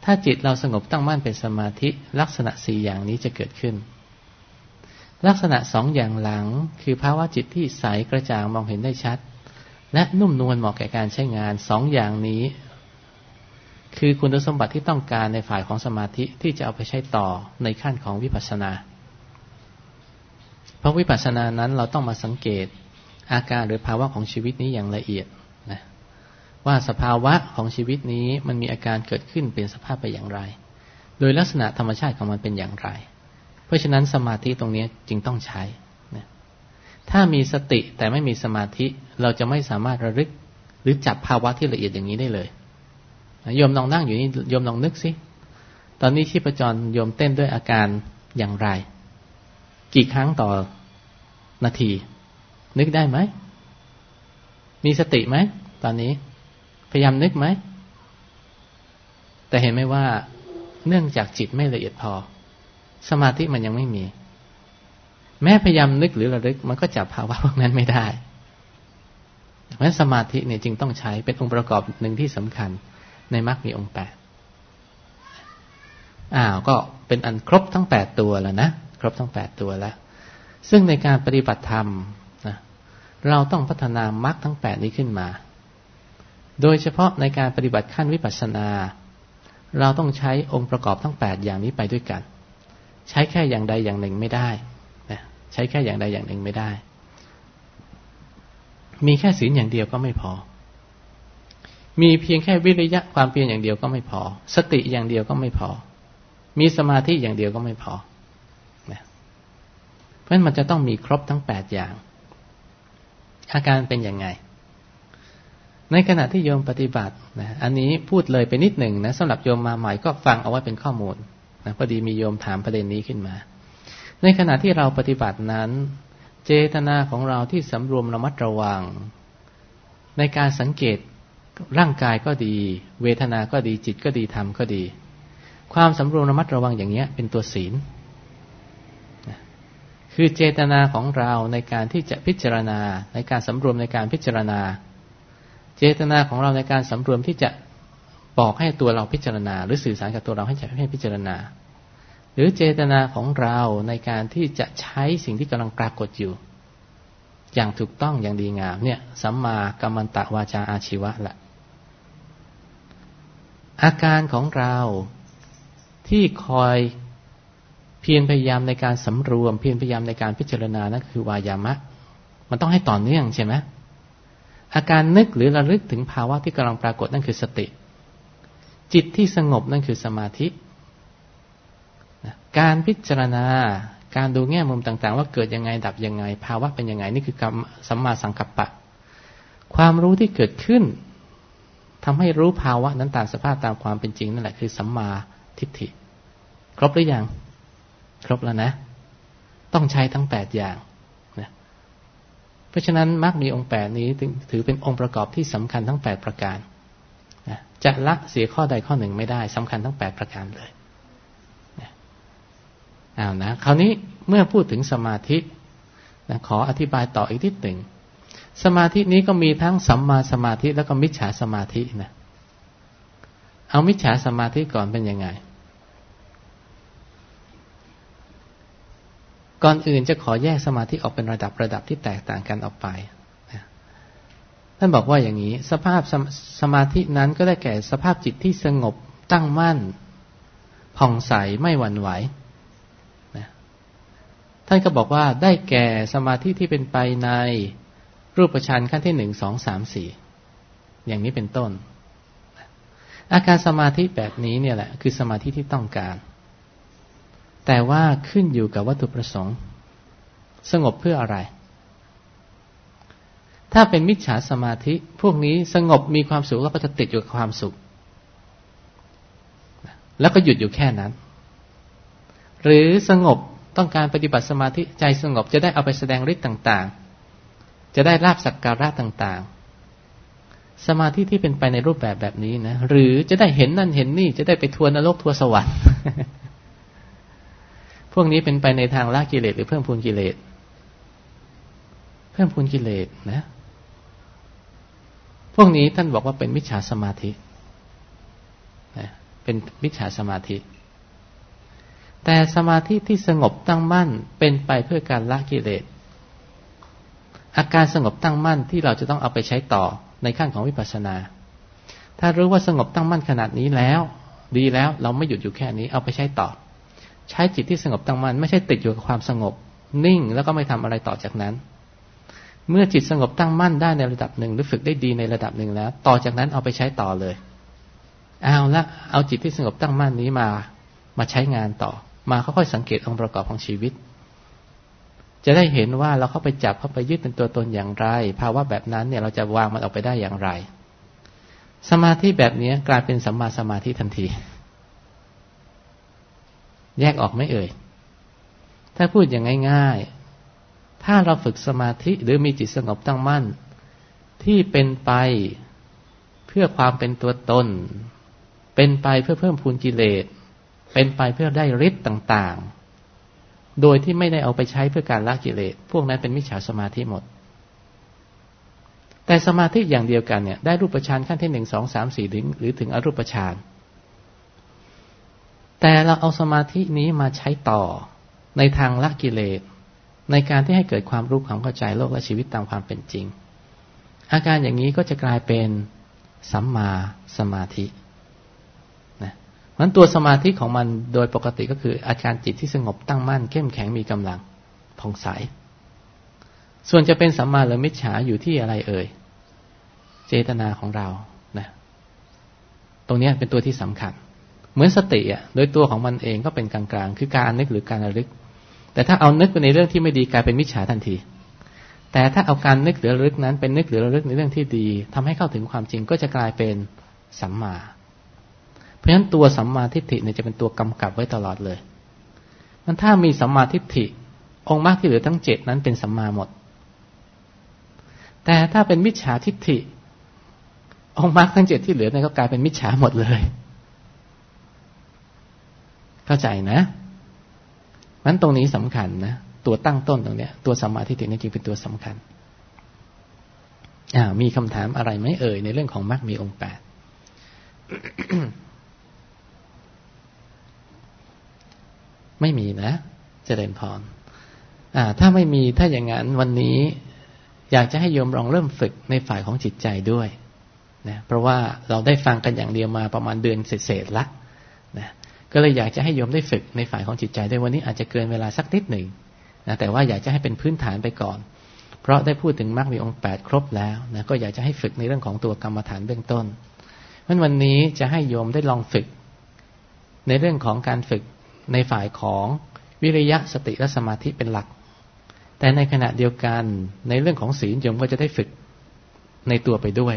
Speaker 2: ถ้าจิตเราสงบตั้งมั่นเป็นสมาธิลักษณะสี่อย่างนี้จะเกิดขึ้น ลักษณะสองอย่างหลัง คือภาวะจิตที่ใสกระจ่างมองเห็นได้ชัด และนุ่มนวลเหมาะแก่การใช้งานสองอย่างนี้ คือคุณสมบัติที่ต้องการในฝ่ายของสมาธิที่จะเอาไปใช้ต่อในขั้นของวิปัสสนา เพราะวิปัสสนานั้นเราต้องมาสังเกตอาการหรือภาวะของชีวิตนี้อย่างละเอียดว่าสภาวะของชีวิตนี้มันมีอาการเกิดขึ้นเป็นสภาพไปอย่างไร โดยลักษณะธรรมชาติของมันเป็นอย่างไร เพราะฉะนั้นสมาธิตรงนี้จึงต้องใช้นะถ้ามีสติแต่ไม่มีสมาธิเราจะไม่สามารถระลึกหรือจับภาวะที่ละเอียดอย่างนี้ได้เลย โยมลองนั่งอยู่นี่โยมลองนึกสิตอนนี้ชีพจรโยมเต้นด้วยอาการอย่างไร กี่ครั้งต่อนาที นึกได้ไหม มีสติไหมตอนนี้ พยายามนึกไหม แต่เห็นไหมว่า เนื่องจากจิตไม่ละเอียดพอ สมาธิมันยังไม่มี แม้พยายามนึกหรือระลึก มันก็จับภาวะพวกนั้นไม่ได้เพราะสมาธิเนี่ยจึงต้องใช้เป็นองค์ประกอบหนึ่งที่สำคัญ ในมรรคมีองค์แปดอ้าวก็เป็นอันครบทั้งแปดตัวแล้วนะครบทั้งแปดตัวแล้ว ซึ่งในการปฏิบัติธรรมนะเราต้องพัฒนามรรคทั้งแปดนี้ขึ้นมา โดยเฉพาะในการปฏิบัติขั้นวิปัสสนา เราต้องใช้องค์ประกอบทั้งแปดอย่างนี้ไปด้วยกัน ใช้แค่อย่างใดอย่างหนึ่งไม่ได้นะใช้แค่อย่างใดอย่างหนึ่งไม่ได้ มีแค่ศีลอย่างเดียวก็ไม่พอ มีเพียงแค่วิริยะความเพียรอย่างเดียวก็ไม่พอ สติอย่างเดียวก็ไม่พอ มีสมาธิอย่างเดียวก็ไม่พอนะเพราะฉะนั้นมันจะต้องมีครบทั้งแปดอย่าง อาการเป็นยังไง ในขณะที่โยมปฏิบัตินะอันนี้พูดเลยไปนิดหนึ่งนะสำหรับโยมมาใหม่ก็ฟังเอาไว้เป็นข้อมูลนะพอดีมีโยมถามประเด็นนี้ขึ้นมา ในขณะที่เราปฏิบัตินั้น เจตนาของเราที่สำรวมระมัดระวัง ในการสังเกต ร่างกายก็ดี เวทนาก็ดีจิตก็ดีธรรมก็ดี ความสำรวมระมัดระวังอย่างเนี้ย เป็นตัวศีลคือเจตนาของเราในการที่จะพิจารณา ในการสำรวมในการพิจารณา เจตนาของเราในการสำรวมที่จะบอกให้ตัวเราพิจารณา หรือสื่อสารกับตัวเราให้ให้พิจารณา หรือเจตนาของเราในการที่จะใช้สิ่งที่กำลังปรากฏอยู่ อย่างถูกต้องอย่างดีงามเนี่ยสัมมากัมมันตะวาจาอาชีวะละ อาการของเราที่คอยเพียรพยายามในการสำรวม เพียรพยายามในการพิจารณานั่นคือวายามะ มันต้องให้ต่อเนื่องใช่ไหมอาการนึกหรือระลึกถึงภาวะที่กำลังปรากฏนั่นคือสติ จิตที่สงบนั่นคือสมาธิการพิจารณาการดูแง่มุมต่าง ๆ ว่าเกิดยังไงดับยังไง ภาวะเป็นยังไง นี่คือกรรมสัมมาสังกัปปะ ความรู้ที่เกิดขึ้น ทำให้รู้ภาวะนั้นตามสภาพตามความเป็นจริงนั่นแหละคือสัมมาทิฏฐิ ครบหรือยัง ครบแล้วนะ ต้องใช้ทั้งแปดอย่างนะเพราะฉะนั้นมรรคมีองค์แปดนี้ถือเป็นองค์ประกอบที่สำคัญทั้งแปดประการนะจะละเสียข้อใดข้อหนึ่งไม่ได้สำคัญทั้งแปดประการเลยนะเอานะคราวนี้เมื่อพูดถึงสมาธินะขออธิบายต่ออีกทีหนึ่ง สมาธินี้ก็มีทั้งสัมมาสมาธิแล้วก็มิจฉาสมาธินะเอามิจฉาสมาธิก่อนเป็นยังไง ก่อนอื่นจะขอแยกสมาธิออกเป็นระดับระดับที่แตกต่างกันออกไปท่านบอกว่าอย่างนี้ สภาพสมสมาธินั้นก็ได้แก่สภาพจิตที่สงบตั้งมั่น ผ่องใสไม่หวั่นไหวท่านก็บอกว่าได้แก่สมาธิที่เป็นไปใน รูปฌานขั้นที่หนึ่งสองสามสี่อย่างนี้เป็นต้น อาการสมาธิแบบนี้เนี่ยแหละ คือสมาธิที่ต้องการ แต่ว่าขึ้นอยู่กับวัตถุประสงค์ สงบเพื่ออะไร ถ้าเป็นมิจฉาสมาธิ พวกนี้สงบมีความสุขแล้วก็จะติดอยู่กับความสุข แล้วก็หยุดอยู่แค่นั้น หรือสงบต้องการปฏิบัติสมาธิใจสงบจะได้เอาไปแสดงฤทธิ์ต่าง ๆ จะได้ลาบสักการะต่างๆ สมาธิที่เป็นไปในรูปแบบแบบนี้นะ หรือจะได้เห็นนั่นเห็นนี่จะได้ไปทัวร์นรกทัวร์สวรรค์ พวกนี้เป็นไปในทางละกิเลสหรือเพิ่มพูนกิเลส เพิ่มพูนกิเลสนะ พวกนี้ท่านบอกว่าเป็นมิจฉาสมาธินะเป็นมิจฉาสมาธิ แต่สมาธิที่สงบตั้งมั่นเป็นไปเพื่อการละกิเลส อาการสงบตั้งมั่นที่เราจะต้องเอาไปใช้ต่อในขั้นของวิปัสสนา ถ้ารู้ว่าสงบตั้งมั่นขนาดนี้แล้ว ดีแล้วเราไม่หยุดอยู่แค่นี้เอาไปใช้ต่อ ใช้จิตที่สงบตั้งมั่นไม่ใช่ติดอยู่กับความสงบ นิ่งแล้วก็ไม่ทำอะไรต่อจากนั้น เมื่อจิตสงบตั้งมั่นได้ในระดับหนึ่งหรือฝึกได้ดีในระดับหนึ่งแล้ว ต่อจากนั้นเอาไปใช้ต่อเลย เอาละเอาจิตที่สงบตั้งมั่นนี้มา มาใช้งานต่อ มาค่อยๆสังเกตองค์ประกอบของชีวิต จะได้เห็นว่าเราเข้าไปจับเข้าไปยึดเป็นตัวตนอย่างไร ภาวะแบบนั้นเนี่ยเราจะวางมันออกไปได้อย่างไร สมาธิแบบนี้กลายเป็นสัมมาสมาธิทันที แยกออกไม่เอ่ย ถ้าพูดอย่างง่าย ๆ ถ้าเราฝึกสมาธิหรือมีจิตสงบตั้งมั่น ที่เป็นไปเพื่อความเป็นตัวตน เป็นไปเพื่อเพิ่มพูนกิเลส เป็นไปเพื่อได้ฤทธิ์ต่าง ๆ โดยที่ไม่ได้เอาไปใช้เพื่อการละกิเลส พวกนั้นเป็นมิจฉาสมาธิหมด แต่สมาธิอย่างเดียวกันเนี่ย ได้รูปฌานขั้นที่หนึ่งสองสามสี่ถึงหรือถึงอรูปฌาน แต่เราเอาสมาธินี้มาใช้ต่อในทางละกิเลส ในการที่ให้เกิดความรู้ความเข้าใจโลกและชีวิตตามความเป็นจริง อาการอย่างนี้ก็จะกลายเป็นสัมมาสมาธิ มันตัวสมาธิของมันโดยปกติก็คืออาการจิตที่สงบตั้งมั่น เข้มแข็งมีกำลังผ่องใส ส่วนจะเป็นสัมมาหรือมิจฉาอยู่ที่อะไรเอ่ย เจตนาของเรานะ ตรงนี้เป็นตัวที่สำคัญ เหมือนสติอะ โดยตัวของมันเองก็เป็นกลางๆ คือการนึกหรือการระลึก แต่ถ้าเอานึกไปในเรื่องที่ไม่ดีกลายเป็นมิจฉาทันที แต่ถ้าเอาการนึกหรือระลึกนั้นเป็นนึกหรือระลึกในเรื่องที่ดีทำให้เข้าถึงความจริงก็จะกลายเป็นสัมมา ราะฉะนั้นตัวสัมมาทิฏฐิเนี่ยจะเป็นตัวกำกับไว้ตลอดเลย มันถ้ามีสัมมาทิฏฐิ องค์มากที่เหลือทั้งเจ็ดนั้นเป็นสัมมาหมด แต่ถ้าเป็นมิจฉาทิฏฐิ องค์มรรคทั้งเจ็ดที่เหลือเนี่ยก็กลายเป็นมิจฉาหมดเลย เข้าใจนะนั้นตรงนี้สำคัญนะตัวตั้งต้นตรงเนี้ย ตัวสัมมาธิตินี่จริงเป็นตัวสำคัญอ่ามีคำถามอะไรไหมเอ่ยในเรื่องของมรรคมีองค์แปด ไม่มีนะ เจริญพรถ้าไม่มีถ้าอย่างนั้นวันนี้อยากจะให้โยมลองเริ่มฝึกในฝ่ายของจิตใจด้วยนะเพราะว่าเราได้ฟังกันอย่างเดียวมาประมาณเดือนเศษๆละนะก็เลยอยากจะให้โยมได้ฝึกในฝ่ายของจิตใจด้วยวันนี้อาจจะเกินเวลาสักนิดหนึ่งนะแต่ว่าอยากจะให้เป็นพื้นฐานไปก่อน เพราะได้พูดถึงมรรคมีองค์แปดครบแล้วนะก็อยากจะให้ฝึกในเรื่องของตัวกรรมฐานเบื้องต้นเพราะวันนี้จะให้โยมได้ลองฝึก ในเรื่องของการฝึก ในฝ่ายของวิริยะสติและสมาธิเป็นหลัก แต่ในขณะเดียวกันในเรื่องของศีลโยมก็จะได้ฝึกในตัวไปด้วย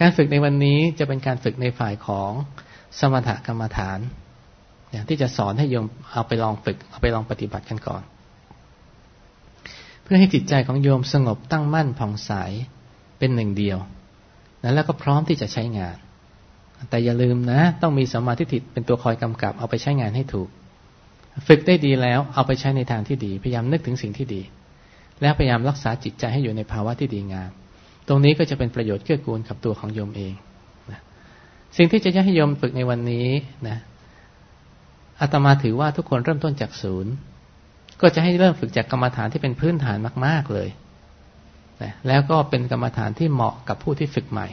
Speaker 2: การฝึกในวันนี้จะเป็นการฝึกในฝ่ายของสมถกรรมฐานอย่างที่จะสอนให้โยมเอาไปลองฝึก เอาไปลองปฏิบัติกันก่อน เพื่อให้จิตใจของโยมสงบตั้งมั่นผ่องใสเป็นหนึ่งเดียว แล้วก็พร้อมที่จะใช้งาน แต่อย่าลืมนะ ต้องมีสมาธิิเป็นตัวคอยกำกับ เอาไปใช้งานให้ถูก ฝึกได้ดีแล้วเอาไปใช้ในทางที่ดี พยายามนึกถึงสิ่งที่ดี แล้วพยายามรักษาจิตใจให้อยู่ในภาวะที่ดีงาม ตรงนี้ก็จะเป็นประโยชน์เกื้อกูลกับตัวของโยมเองสิ่งที่จะให้โยมฝึกในวันนี้นะอาตมาถือว่าทุกคนเริ่มต้นจากศูนย์ ก็จะให้เริ่มฝึกจากกรรมฐานที่เป็นพื้นฐานมาก ๆเลยนะแล้วก็เป็นกรรมฐานที่เหมาะกับผู้ที่ฝึกใหม่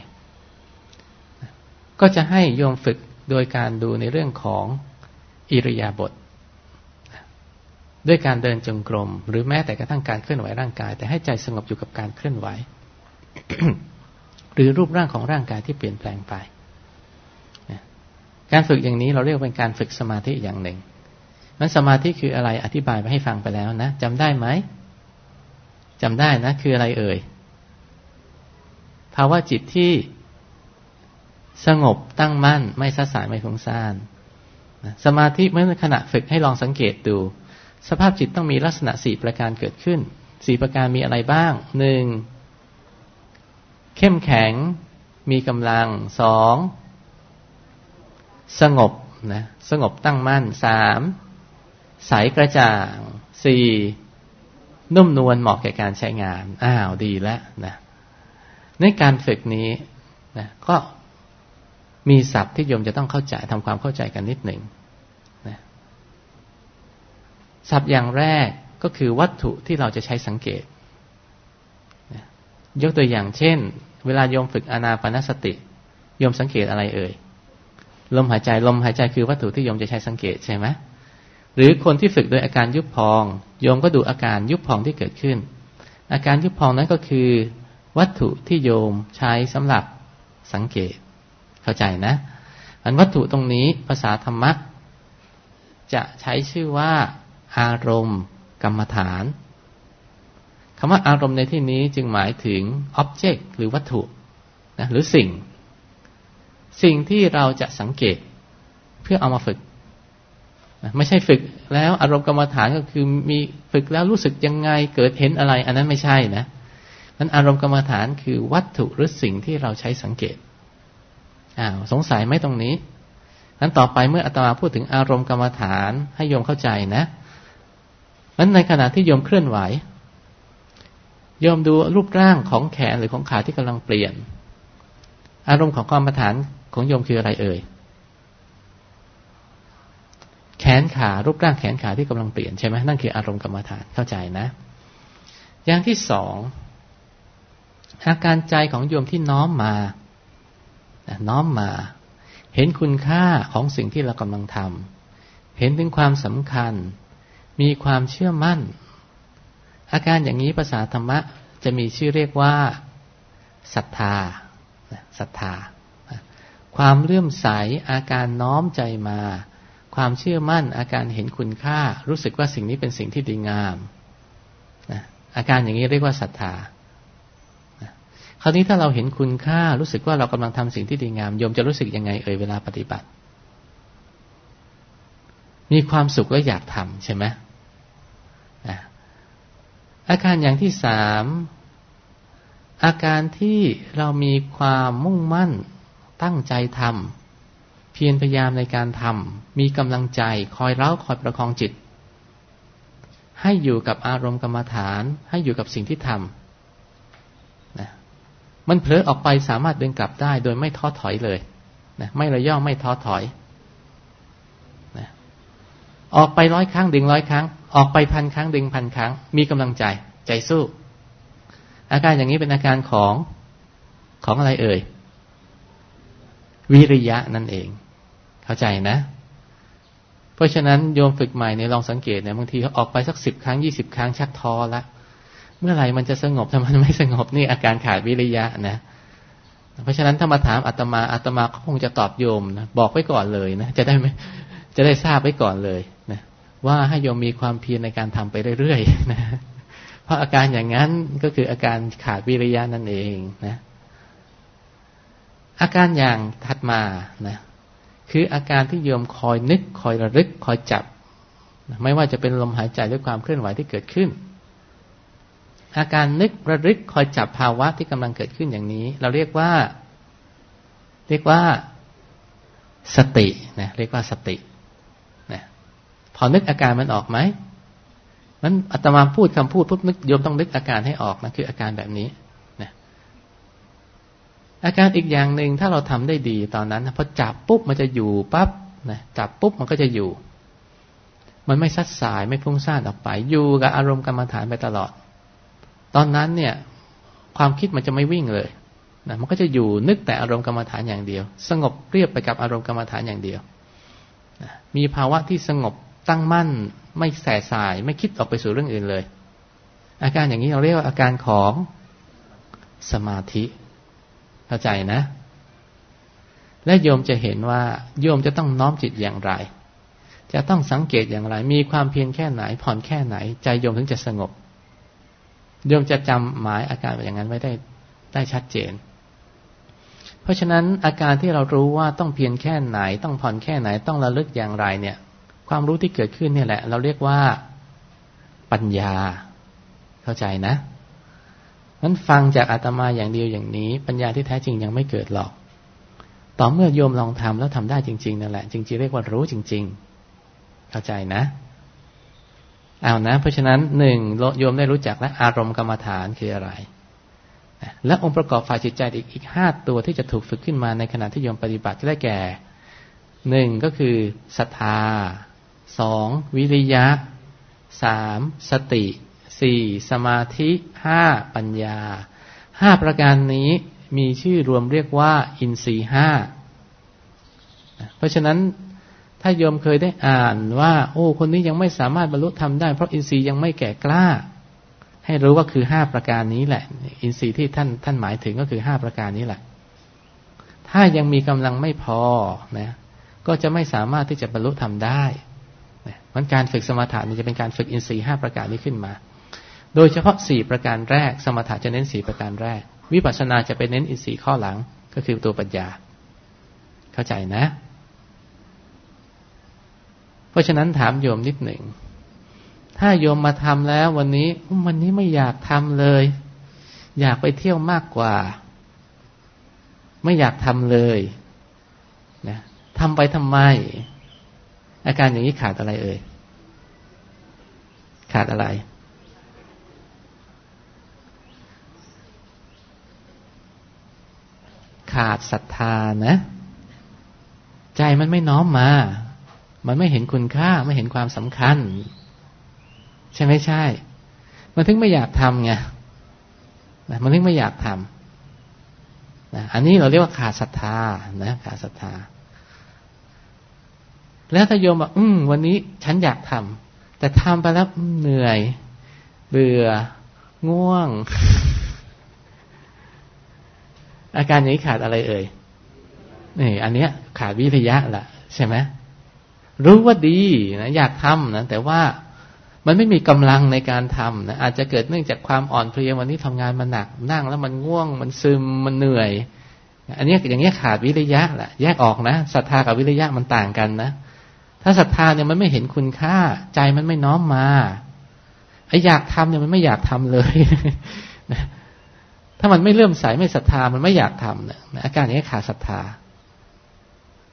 Speaker 2: ก็จะให้โยมฝึกโดยการดูในเรื่องของอิริยาบถด้วยการเดินจงกรม หรือแม้แต่กระทั่งการเคลื่อนไหวร่างกาย แต่ให้ใจสงบอยู่กับการเคลื่อนไหว หรือรูปร่างของร่างกายที่เปลี่ยนแปลงไป การฝึกอย่างนี้เราเรียกเป็นการฝึกสมาธิอย่างหนึ่งนั้นสมาธิคืออะไรอธิบายไปให้ฟังไปแล้วนะจำได้ไหมจำได้นะ คืออะไรเอ่ยภาวะจิตที่ สงบตั้งมั่น ไม่ซัดสายไม่ฟุ้งซ่านสมาธิเมื่อขณะฝึกให้ลองสังเกตดู สภาพจิตต้องมีลักษณะสี่ประการเกิดขึ้นสี่ประการมีอะไรบ้างหนึ่งเข้มแข็ง มีกำลังสองสงบนะสงบตั้งมั่นสามใสกระจ่างสี่นุ่มนวลเหมาะแก่การใช้งาน อ้าวดีแล้วนะในการฝึกนี้นะก็ มีศัพท์ที่โยมจะต้องเข้าใจทำความเข้าใจกันนิดหนึ่งนะศัพท์อย่างแรกก็คือวัตถุที่เราจะใช้สังเกตนะยกตัวอย่างเช่น เวลาโยมฝึกอนาปนสติ โยมสังเกตอะไรเอ่ย ลมหายใจลมหายใจคือวัตถุที่โยมจะใช้สังเกตใช่ไหมหรือคนที่ฝึกโดยอาการยุบพอง โยมก็ดูอาการยุบพองที่เกิดขึ้น อาการยุบพองนั้นก็คือ วัตถุที่โยมใช้สำหรับสังเกต เข้าใจนะอันวัตถุตรงนี้ภาษาธรรมะ จะใช้ชื่อว่า อารมณ์ กรรมฐานคำว่าอารมณ์ในที่นี้จึงหมายถึง object หรือวัตถุนะหรือสิ่ง สิ่งที่เราจะสังเกตเพื่อเอามาฝึกไม่ใช่ฝึกแล้วอารมณ์กรรมฐานก็คือมีฝึกแล้วรู้สึกยังไงเกิดเห็นอะไร อันนั้นไม่ใช่นะนั้นอารมณ์กรรมฐานคือวัตถุหรือสิ่งที่เราใช้สังเกต อ้าวสงสัยไหมตรงนี้นั้นต่อไปเมื่ออาตมาพูดถึงอารมณ์กรรมฐานให้โยมเข้าใจนะนั้นในขณะที่โยมเคลื่อนไหวโยมดูรูปร่างของแขนหรือของขาที่กำลังเปลี่ยน อารมณ์ของกรรมฐานของโยมคืออะไรเอ่ยแขนขารูปร่างแขนขาที่กำลังเปลี่ยนใช่ไหมนั่นคืออารมณ์กรรมฐานเข้าใจนะ อย่างที่สองอาการใจของโยมที่น้อมมา น้อมมา เห็นคุณค่าของสิ่งที่เรากำลังทำเห็นถึงความสำคัญ มีความเชื่อมั่น อาการอย่างนี้ภาษาธรรมะจะมีชื่อเรียกว่าศรัทธาศรัทธา ความเลื่อมใสอาการน้อมใจมา ความเชื่อมั่น อาการเห็นคุณค่า รู้สึกว่าสิ่งนี้เป็นสิ่งที่ดีงามอาการอย่างนี้เรียกว่าศรัทธา คราวนี้ถ้าเราเห็นคุณค่ารู้สึกว่าเรากำลังทำสิ่งที่ดีงามโยมจะรู้สึกยังไงเอ่ยเวลาปฏิบัติ มีความสุขและอยากทำใช่ไหมอาการอย่างที่สามอาการที่เรามีความมุ่งมั่นตั้งใจทำเพียรพยายามในการทำมีกำลังใจคอยเล้าคอยประคองจิต ให้อยู่กับอารมณ์กรรมฐาน ให้อยู่กับสิ่งที่ทำ มันเผลอออกไปสามารถเดินกลับได้ โดยไม่ท้อถอยเลยนะไม่ระย่อไม่ท้อถอยนะออกไปร้อยครั้งดึงร้อยครั้ง ออกไปพันครั้งดึงพันครั้ง มีกำลังใจ ใจสู้ อาการอย่างนี้เป็นอาการของของอะไรเอ่ย วิริยะนั่นเอง เข้าใจนะ เพราะฉะนั้นโยมฝึกใหม่เนี่ยลองสังเกตเนี่ยบางทีเขาออกไปสักสิบครั้งยี่สิบครั้งชักท้อละเมื่อไหร่มันจะสงบถ้ามันไม่สงบนี่อาการขาดวิริยะนะเพราะฉะนั้นถ้ามาถามอาตมาอาตมาก็คงจะตอบโยมนะบอกไว้ก่อนเลยนะจะได้ไม่จะได้ทราบไว้ก่อนเลยนะว่าให้โยมมีความเพียรในการทำไปเรื่อยๆนะเพราะอาการอย่างนั้นก็คืออาการขาดวิริยะนั่นเองนะ อาการอย่างถัดมานะคืออาการที่โยมคอยนึก คอยระลึก คอยจับ ไม่ว่าจะเป็นลมหายใจหรือความเคลื่อนไหวที่เกิดขึ้น อาการนึกระลึกคอยจับภาวะที่กำลังเกิดขึ้นอย่างนี้ เราเรียกว่า เรียกว่าสตินะเรียกว่าสตินะพอนึกอาการมันออกไหมมันอาตมาพูดคำพูดปุ๊บนึกโยมต้องนึกอาการให้ออกนะคืออาการแบบนี้นะอาการอีกอย่างหนึ่งถ้าเราทำได้ดีตอนนั้นพอจับปุ๊บมันจะอยู่ปั๊บนะจับปุ๊บมันก็จะอยู่ มันไม่ซัดสายไม่พุ่งซ่านออกไป อยู่กับอารมณ์กรรมฐานไปตลอด ตอนนั้นเนี่ย ความคิดมันจะไม่วิ่งเลยนะมันก็จะอยู่นึกแต่อารมณ์กรรมฐานอย่างเดียว สงบเรียบไปกับอารมณ์กรรมฐานอย่างเดียวนะมีภาวะที่สงบตั้งมั่น ไม่แสสาย ไม่คิดออกไปสู่เรื่องอื่นเลย อาการอย่างนี้เราเรียกว่าอาการของสมาธิเข้าใจนะ และโยมจะเห็นว่า โยมจะต้องน้อมจิตอย่างไร จะต้องสังเกตอย่างไร มีความเพียรแค่ไหน ผ่อนแค่ไหน ใจโยมถึงจะสงบ โยมจะจำหมายอาการอย่างนั้นไว้ได้ได้ชัดเจน เพราะฉะนั้นอาการที่เรารู้ว่าต้องเพียรแค่ไหน ต้องผ่อนแค่ไหนต้องระลึกอย่างไรเนี่ย ความรู้ที่เกิดขึ้นเนี่ยแหละ เราเรียกว่าปัญญา เข้าใจนะนั้นฟังจากอาตมาอย่างเดียวอย่างนี้ ปัญญาที่แท้จริงยังไม่เกิดหรอก ต่อเมื่อโยมลองทำแล้วทำได้จริง ๆนั่นแหละจริงๆเรียกว่ารู้จริง ๆ เข้าใจนะ เอานะ เพราะฉะนั้นหนึ่งโยมได้รู้จักและอารมณ์กรรมฐานคืออะไร และองค์ประกอบฝ่ายจิตใจอีกอีกห้าตัวที่จะถูกฝึกขึ้นมาในขณะที่โยมปฏิบัติได้แก่หนึ่งก็คือศรัทธาสองวิริยะสามสติสี่สมาธิห้าปัญญาห้าประการนี้มีชื่อรวมเรียกว่า อินทรีห้าเพราะฉะนั้น ถ้าโยมเคยได้อ่านว่า โอ้ คนนี้ยังไม่สามารถบรรลุธรรมได้ เพราะอินทรีย์ยังไม่แก่กล้า ให้รู้ว่าคือห้าประการนี้แหละ อินทรีย์ที่ท่านท่านหมายถึงก็คือห้าประการนี้แหละ ถ้ายังมีกำลังไม่พอนะก็จะไม่สามารถที่จะบรรลุธรรมได้มันการฝึกสมถะนี่จะเป็นการฝึกอินทรีย์ห้าประการนี้ขึ้นมา โดยเฉพาะสี่ประการแรก สมถะจะเน้นสี่ประการแรก วิปัสสนาจะไปเน้นอินทรีย์ข้อหลังก็คือตัวปัญญา เข้าใจนะ เพราะฉะนั้นถามโยมนิดหนึ่ง ถ้าโยมมาทำแล้ว วันนี้วันนี้ไม่อยากทำเลย อยากไปเที่ยวมากกว่า ไม่อยากทำเลยนะทำไปทำไม อาการอย่างนี้ขาดอะไรเอ่ยขาดอะไรขาดศรัทธานะ ใจมันไม่น้อมมา มันไม่เห็นคุณค่าไม่เห็นความสำคัญ ใช่ไหมใช่ มันถึงไม่อยากทำไงนะมันถึงไม่อยากทำนะอันนี้เราเรียกว่าขาดศรัทธานะขาดศรัทธา แล้วถ้าโยมบอกอืมวันนี้ฉันอยากทำแต่ทำไปแล้วเหนื่อย เบื่อ ง่วง อาการอย่างนี้ขาดอะไรเอ่ยนี่อันเนี้ย ขาดวิริยะละใช่ไหม รู้ว่าดีนะอยากทำนะแต่ว่ามันไม่มีกำลังในการทำนะอาจจะเกิดเนื่องจากความอ่อนเพลียวันนี้ทำงานมาหนักนั่งแล้วมันง่วง มันซึมมันเหนื่อย อันนี้อย่างเงี้ยขาดวิริยะแหละแยกออกนะศรัทธากับวิริยะมันต่างกันนะถ้าศรัทธาเนี่ยมันไม่เห็นคุณค่า ใจมันไม่น้อมมาไอ้อยากทำเนี่ยมันไม่อยากทำเลยถ้ามันไม่เลื่อมใสไม่ศรัทธามันไม่อยากทำเนี่ยอาการนี้ขาดศรัทธา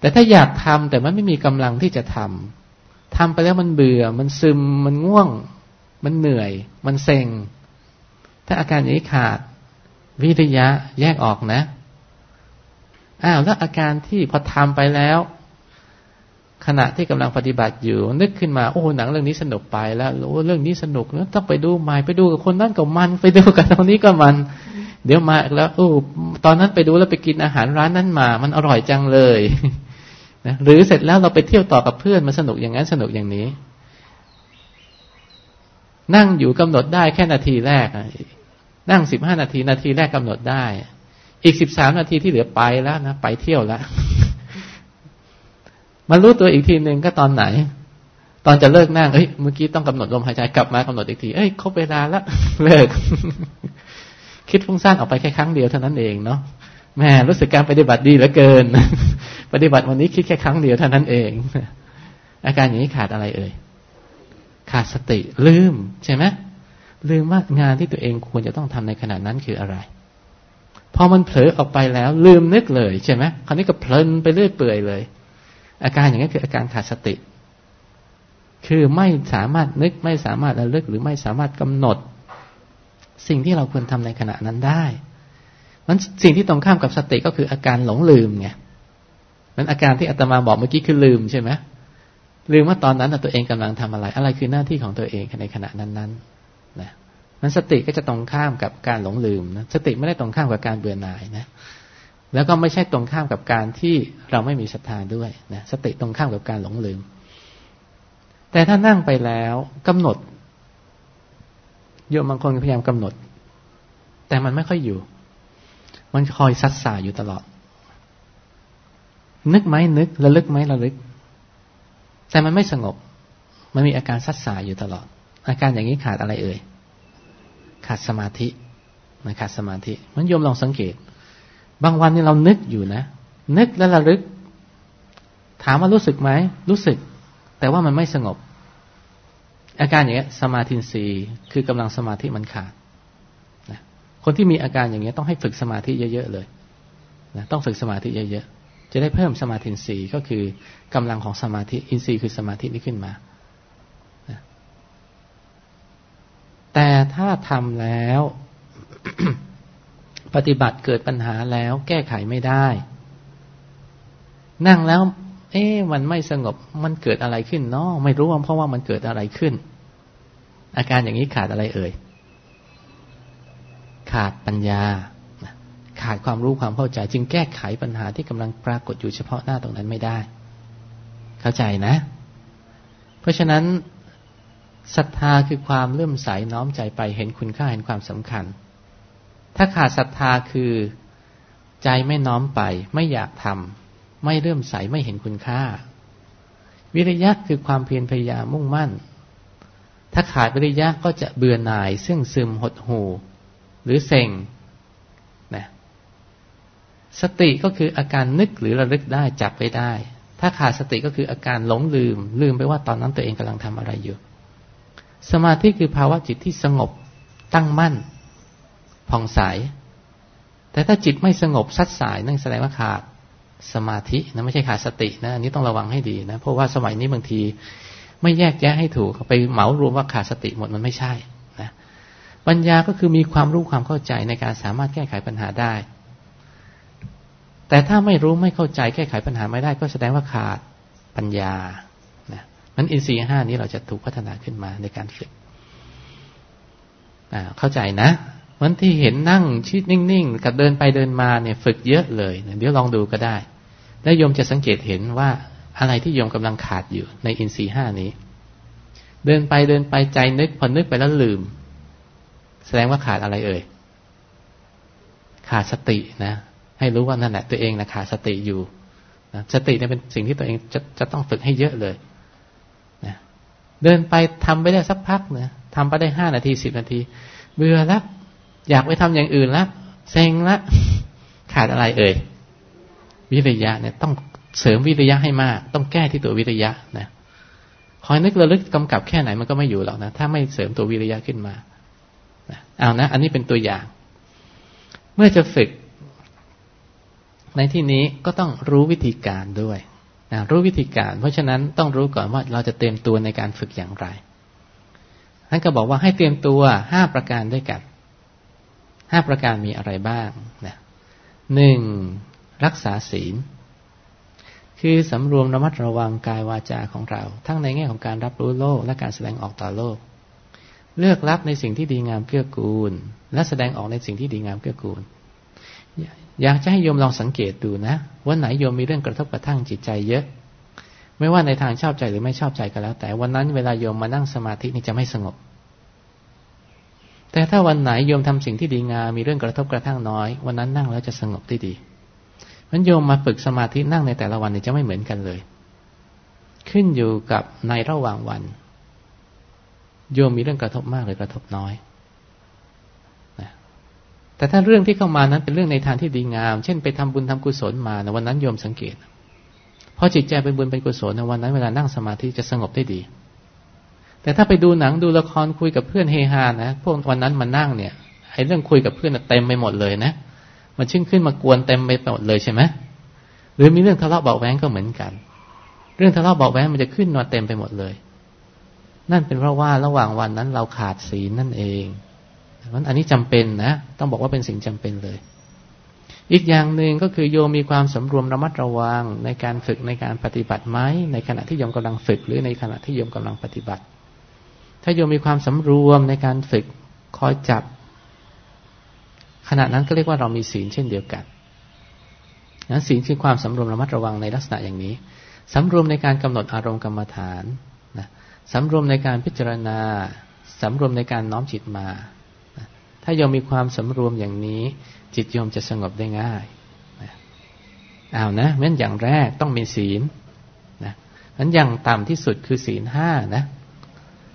Speaker 2: แต่ถ้าอยากทำแต่มันไม่มีกำลังที่จะทำทำไปแล้วมันเบื่อ มันซึม มันง่วง มันเหนื่อย มันเซ็ง ถ้าอาการอย่างนี้ขาด วิทยะแยกออกนะ อ้าวแล้วอาการที่พอทำไปแล้ว ขณะที่กำลังปฏิบัติอยู่ นึกขึ้นมา โอ้หนังเรื่องนี้สนุกไปแล้วโอ้เรื่องนี้สนุกแล้วต้องไปดูใหม่ไปดูกับคนนั้นกับมัน ไปดูกับตรงนี้ก็มัน เดี๋ยวมาแล้วโอ้ตอนนั้นไปดูแล้วไปกินอาหารร้านนั้นมา มันอร่อยจังเลย นะหรือเสร็จแล้วเราไปเที่ยวต่อกับเพื่อนมันสนุกอย่างนั้นสนุกอย่างนี้ นั่งอยู่กำหนดได้แค่นาทีแรกนั่งสิบห้านาทีนาทีแรกกำหนดได้ อีกสิบสามนาทีที่เหลือไปแล้วนะไปเที่ยวแล้วมารู้ตัวอีกทีหนึ่งก็ตอนไหน ตอนจะเลิกนั่งเอ้ยเมื่อกี้ต้องกำหนดลมหายใจกลับมากำหนดอีกทีเอ้ยครบเวลาแล้วเลิก คิดฟุ้งซ่านออกไปแค่ครั้งเดียวเท่านั้นเองเนาะ แม่รู้สึกการปฏิบัติดีเหลือเกิน ปฏิบัติวันนี้คิดแค่ครั้งเดียวเท่านั้นเอง อาการอย่างนี้ขาดอะไรเอ่ย ขาดสติลืมใช่ไหมลืมว่างานที่ตัวเองควรจะต้องทำในขณะนั้นคืออะไร พอมันเผลอออกไปแล้ว ลืมนึกเลยใช่ไหมคราวนี้ก็เพลินไปเรื่อยเปื่อยเลย อาการอย่างนี้คืออาการขาดสติ คือไม่สามารถนึกไม่สามารถระลึกหรือไม่สามารถกำหนด สิ่งที่เราควรทำในขณะนั้นได้ มันสิ่งที่ตรงข้ามกับสติก็คืออาการหลงลืมไงมันอาการที่อาตมาบอกเมื่อกี้คือลืมใช่ไหมลืมว่าตอนนั้นตัวเองกำลังทำอะไร อะไรคือหน้าที่ของตัวเองในขณะนั้นๆนะมันสติก็จะตรงข้ามกับการหลงลืมนะสติไม่ได้ตรงข้ามกับการเบื่อหน่ายนะแล้วก็ไม่ใช่ตรงข้ามกับการที่เราไม่มีศรัทธาด้วยนะสติตรงข้ามกับการหลงลืม แต่ถ้านั่งไปแล้วกำหนดโยมบางคนพยายามกำหนด แต่มันไม่ค่อยอยู่ มันคอยซัดสาอยู่ตลอด นึกไหมนึกระลึกไหมระลึก แต่มันไม่สงบ มันมีอาการซัดสาอยู่ตลอด อาการอย่างนี้ขาดอะไรเอ่ย ขาดสมาธินะขาดสมาธิ มันโยมลองสังเกต บางวันนี่เรานึกอยู่นะ นึกแล้วระลึก ถามว่ารู้สึกไหม รู้สึก แต่ว่ามันไม่สงบ อาการอย่างเงี้ยสมาธินีคือกำลังสมาธิมันขาด คนที่มีอาการอย่างเงี้ยต้องให้ฝึกสมาธิเยอะๆเลยนะต้องฝึกสมาธิเยอะๆจะได้เพิ่มสมาธินีก็คือกำลังของสมาธิอินทรีย์คือสมาธินี้ขึ้นมาแต่ถ้าทำแล้ว ปฏิบัติเกิดปัญหาแล้วแก้ไขไม่ได้ นั่งแล้ว เอ๊ะมันไม่สงบมันเกิดอะไรขึ้นเนาะไม่รู้ว่าเพราะว่ามันเกิดอะไรขึ้น อาการอย่างนี้ขาดอะไรเอ่ย ขาดปัญญา ขาดความรู้ความเข้าใจ จึงแก้ไขปัญหาที่กำลังปรากฏอยู่เฉพาะหน้าตรงนั้นไม่ได้ เข้าใจนะ เพราะฉะนั้นศรัทธาคือความเลื่อมใสน้อมใจไปเห็นคุณค่าเห็นความสำคัญ ถ้าขาดศรัทธาคือใจไม่น้อมไป ไม่อยากทำไม่เลื่อมใสไม่เห็นคุณค่า วิริยะคือความเพียรพยายามมุ่งมั่น ถ้าขาดวิริยะก็จะเบื่อหน่ายซึ่งซึมหดหู หรือเซ็งนะสติก็คืออาการนึกหรือระลึกได้จับไปได้ ถ้าขาดสติก็คืออาการหลงลืม ลืมไปว่าตอนนั้นตัวเองกำลังทำอะไรอยู่ สมาธิคือภาวะจิตที่สงบตั้งมั่นผ่องใส แต่ถ้าจิตไม่สงบซัดสายนั่นแสดงว่าขาดสมาธินะไม่ใช่ขาดสตินะอันนี้ต้องระวังให้ดีนะ เพราะว่าสมัยนี้บางที ไม่แยกแยะให้ถูกไปเหมารวมว่าขาดสติหมดมันไม่ใช่ ปัญญาก็คือมีความรู้ความเข้าใจในการสามารถแก้ไขปัญหาได้ แต่ถ้าไม่รู้ไม่เข้าใจแก้ไขปัญหาไม่ได้ ก็แสดงว่าขาดปัญญานะมันอินทรีย์ห้านี้เราจะถูกพัฒนาขึ้นมาในการฝึกเข้าใจนะวันที่เห็นนั่งชิดนิ่งๆ กับเดินไปเดินมาเนี่ยฝึกเยอะเลยเดี๋ยวลองดูก็ได้ แล้วโยมจะสังเกตเห็นว่าอะไรที่โยมกำลังขาดอยู่ในอินทรีย์ห้านี้ เดินไปเดินไปใจนึกพอนึกไปแล้วลืม แสดงว่าขาดอะไรเอ่ย ขาดสตินะ ให้รู้ว่านั่นแหละตัวเองนะขาดสติอยู่นะสติเนี่ยเป็นสิ่งที่ตัวเองจะจะต้องฝึกให้เยอะเลยนะเดินไปทำไปได้สักพักนะทำไปได้ห้านาทีสิบนาที เบื่อแล้วอยากไปทำอย่างอื่นล้วเซ็งละขาดอะไรเอ่ย วิริยะเนี่ยต้องเสริมวิริยะให้มาก ต้องแก้ที่ตัววิริยะนะคอยนึกระลึกกำกับแค่ไหนมันก็ไม่อยู่หรอกนะ ถ้าไม่เสริมตัววิริยะขึ้นมา เอานะ อันนี้เป็นตัวอย่าง เมื่อจะฝึก ในที่นี้ก็ต้องรู้วิธีการด้วยนะรู้วิธีการ เพราะฉะนั้นต้องรู้ก่อนว่าเราจะเตรียมตัวในการฝึกอย่างไรท่านก็บอกว่าให้เตรียมตัวห้าประการด้วยกันห้าประการมีอะไรบ้างนะหนึ่งรักษาศีล คือสำรวมระมัดระวังกายวาจาของเรา ทั้งในแง่ของการรับรู้โลกและการแสดงออกต่อโลก เลือกรับในสิ่งที่ดีงามเกื้อกูล และแสดงออกในสิ่งที่ดีงามเกื้อกูล อยากจะให้โยมลองสังเกตดูนะวันไหนโยมมีเรื่องกระทบกระทั่งจิตใจเยอะ ไม่ว่าในทางชอบใจหรือไม่ชอบใจก็แล้ว แต่วันนั้นเวลาโยมมานั่งสมาธินี่จะไม่สงบ แต่ถ้าวันไหนโยมทำสิ่งที่ดีงามมีเรื่องกระทบกระทั่งน้อย วันนั้นนั่งแล้วจะสงบได้ดีมันโยมมาฝึกสมาธินั่งในแต่ละวันนี่จะไม่เหมือนกันเลย ขึ้นอยู่กับในระหว่างวัน โยมมีเรื่องกระทบมากหรือกระทบน้อยแต่ถ้าเรื่องที่เข้ามานั้นเป็นเรื่องในทางที่ดีงาม เช่นไปทำบุญทำกุศลมาในวันนั้นโยมสังเกตพอจิตใจเป็นบุญเป็นกุศลในวันนั้นเวลานั่งสมาธิจะสงบได้ดี แต่ถ้าไปดูหนังดูละครคุยกับเพื่อนเฮฮานะพวกวันนั้นมานั่งเนี่ยไอ้เรื่องคุยกับเพื่อนเต็มไปหมดเลยนะมันชึ่งขึ้นมากวนเต็มไปหมดเลยใช่ไหมหรือมีเรื่องทะเลาะเบาแหวงก็เหมือนกัน เรื่องทะเลาะเบาแหวงมันจะขึ้นมาเต็มไปหมดเลย นั่นเป็นเพราะว่าระหว่างวันนั้นเราขาดศีลนั่นเองมันอันนี้จำเป็นนะ ต้องบอกว่าเป็นสิ่งจำเป็นเลย อีกอย่างหนึ่งก็คือโยมมีความสำรวมระมัดระวังในการฝึกในการปฏิบัติไหมในขณะที่โยมกำลังฝึก หรือในขณะที่โยมกำลังปฏิบัติ ถ้าโยมมีความสำรวมในการฝึกคอยจับ ขณะนั้นก็เรียกว่าเรามีศีลเช่นเดียวกันนั้นศีลคือความสำรวมระมัดระวังในลักษณะอย่างนี้สำรวมในการกำหนดอารมณ์กรรมฐาน สำรวมในการพิจารณาสำรวมในการน้อมจิตมา ถ้าโยมมีความสำรวมอย่างนี้ จิตโยมจะสงบได้ง่ายเอาวนะเมื่ออย่างแรกต้องมีศีลนะนั้นอย่างต่ำที่สุดคือศีลห้านะ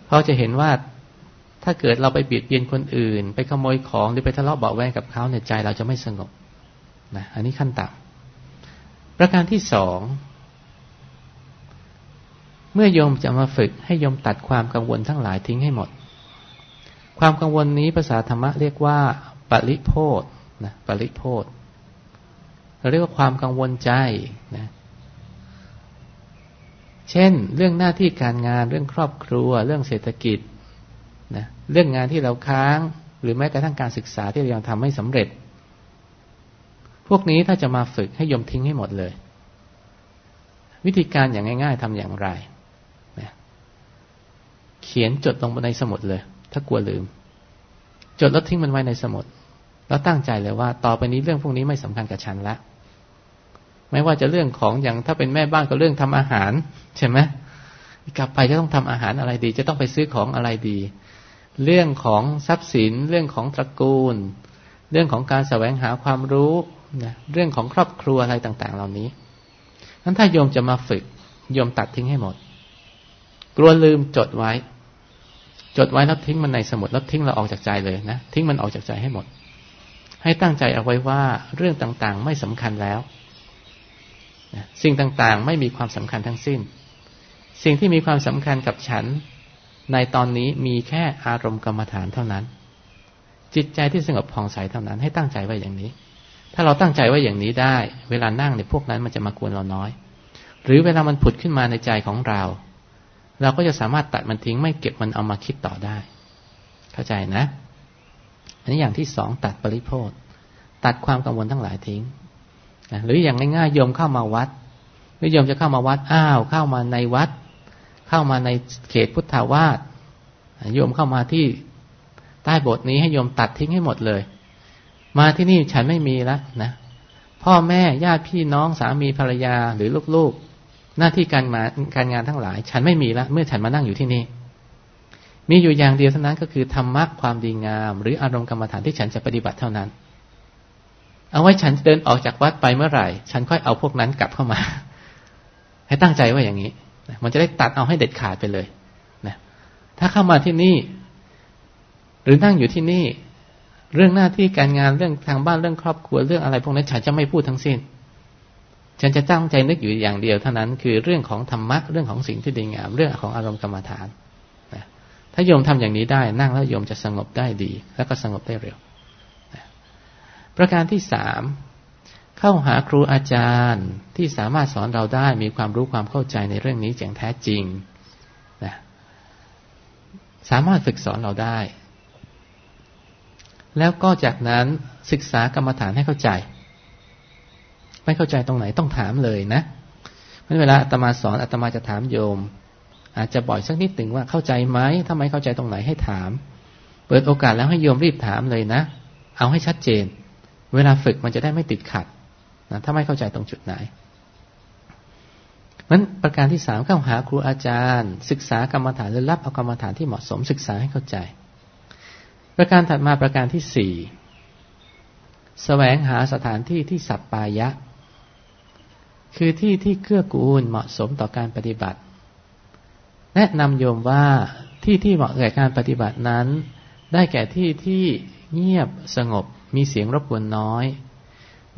Speaker 2: เพราะจะเห็นว่าถ้าเกิดเราไปเบียดเบียนคนอื่น ไปขโมยของหรือไปทะเลาะเบาแวงกับเขาเนี่ยใจเราจะไม่สงบนะอันนี้ขั้นต่ำประการที่สอง เมื่อโยมจะมาฝึกให้โยมตัดความกังวลทั้งหลายทิ้งให้หมด ความกังวลนี้ภาษาธรรมะเรียกว่าปริโพธนะปริโพธเราเรียกว่าความกังวลใจนะเช่น เรื่องหน้าที่การงานเรื่องครอบครัว เรื่องเศรษฐกิจนะเรื่องงานที่เราค้าง หรือแม้กระทั่งการศึกษาที่เรายังทำไม่สำเร็จ พวกนี้ถ้าจะมาฝึกให้ยมทิ้งให้หมดเลย วิธีการอย่างง่าย ๆทำอย่างไร เขียนจดลงในสมุดเลย ถ้ากลัวลืม จดแล้วทิ้งมันไว้ในสมุด แล้วตั้งใจเลยว่า ต่อไปนี้เรื่องพวกนี้ไม่สำคัญกับฉันละไม่ว่าจะเรื่องของอย่างถ้าเป็นแม่บ้านก็เรื่องทำอาหาร ใช่ไหมกลับไปจะต้องทำอาหารอะไรดี จะต้องไปซื้อของอะไรดี เรื่องของทรัพย์สิน เรื่องของตระกูล เรื่องของการแสวงหาความรู้นะเรื่องของครอบครัวอะไรต่าง ๆ เหล่านี้นั้นถ้าโยมจะมาฝึกโยมตัดทิ้งให้หมด กลัวลืมจดไว้ จดไว้แล้วทิ้งมันในสมุดแล้วทิ้งเราออกจากใจเลยนะทิ้งมันออกจากใจให้หมด ให้ตั้งใจเอาไว้ว่าเรื่องต่างๆ ไม่สำคัญแล้วสิ่งต่างๆ ไม่มีความสำคัญทั้งสิ้น สิ่งที่มีความสำคัญกับฉันในตอนนี้มีแค่อารมณ์กรรมฐานเท่านั้น จิตใจที่สงบผ่องใสเท่านั้น ให้ตั้งใจไว้อย่างนี้ ถ้าเราตั้งใจไว้อย่างนี้ได้ เวลานั่งในพวกนั้นมันจะมากวนเราน้อย หรือเวลามันผุดขึ้นมาในใจของเรา เราก็จะสามารถตัดมันทิ้งไม่เก็บมันเอามาคิดต่อได้ เข้าใจนะ อันนี้อย่างที่สองตัดปริโพธตัดความกังวลทั้งหลายทิ้งหรืออย่างง่ายๆโยมเข้ามาวัดหรือโยมจะเข้ามาวัดอ้าว เข้ามาในวัด เข้ามาในเขตพุทธาวาสโยมเข้ามาที่ใต้บสถ์นี้ให้โยมตัดทิ้งให้หมดเลย มาที่นี่ฉันไม่มีแล้วนะพ่อแม่ญาติพี่น้องสามีภรรยาหรือลูกๆ หน้าที่การมาการงานทั้งหลาย ฉันไม่มีแล้วเมื่อฉันมานั่งอยู่ที่นี่ มีอยู่อย่างเดียวเท่านั้นก็คือธรรมะความดีงาม หรืออารมณ์กรรมฐานที่ฉันจะปฏิบัติเท่านั้น เอาไว้ฉันเดินออกจากวัดไปเมื่อไหร่ ฉันค่อยเอาพวกนั้นกลับเข้ามา ให้ตั้งใจว่าอย่างนี้มันจะได้ตัดเอาให้เด็ดขาดไปเลยนะถ้าเข้ามาที่นี่ หรือนั่งอยู่ที่นี่ เรื่องหน้าที่การงานเรื่องทางบ้านเรื่องครอบครัวเรื่องอะไร พวกนั้นฉันจะไม่พูดทั้งสิ้น ฉันจะตั้งใจนึกอยู่อย่างเดียวเท่านั้น คือเรื่องของธรรมะเรื่องของสิ่งที่ดีงาม เรื่องของอารมณ์กรรมฐานนะถ้าโยมทำอย่างนี้ได้นั่งแล้วโยมจะสงบได้ดี แล้วก็สงบได้เร็วประการที่สามเข้าหาครูอาจารย์ที่สามารถสอนเราได้มีความรู้ความเข้าใจในเรื่องนี้อย่างแท้จริงนะสามารถฝึกสอนเราได้ แล้วก็จากนั้นศึกษากรรมฐานให้เข้าใจ ไม่เข้าใจตรงไหนต้องถามเลยนะเมื่อเวลาอาตมาสอนอาตมาจะถามโยม อาจจะบ่อยสักนิดหนึ่งว่าเข้าใจไหมถ้าไม่เข้าใจตรงไหนให้ถาม เปิดโอกาสแล้วให้โยมรีบถามเลยนะ เอาให้ชัดเจน เวลาฝึกมันจะได้ไม่ติดขัดนะถ้าไม่เข้าใจตรงจุดไหนนั้นประการที่สามเข้าหาครูอาจารย์ ศึกษากรรมฐานหรือรับเอากรรมฐานที่เหมาะสมศึกษาให้เข้าใจ ประการถัดมาประการที่สี่แสวงหาสถานที่ที่สัปปายะ คือที่ที่เกื้อกูลเหมาะสมต่อการปฏิบัติ แนะนำโยมว่าที่ที่เหมาะแก่การปฏิบัตินั้น ได้แก่ที่ที่เงียบสงบมีเสียงรบกวนน้อย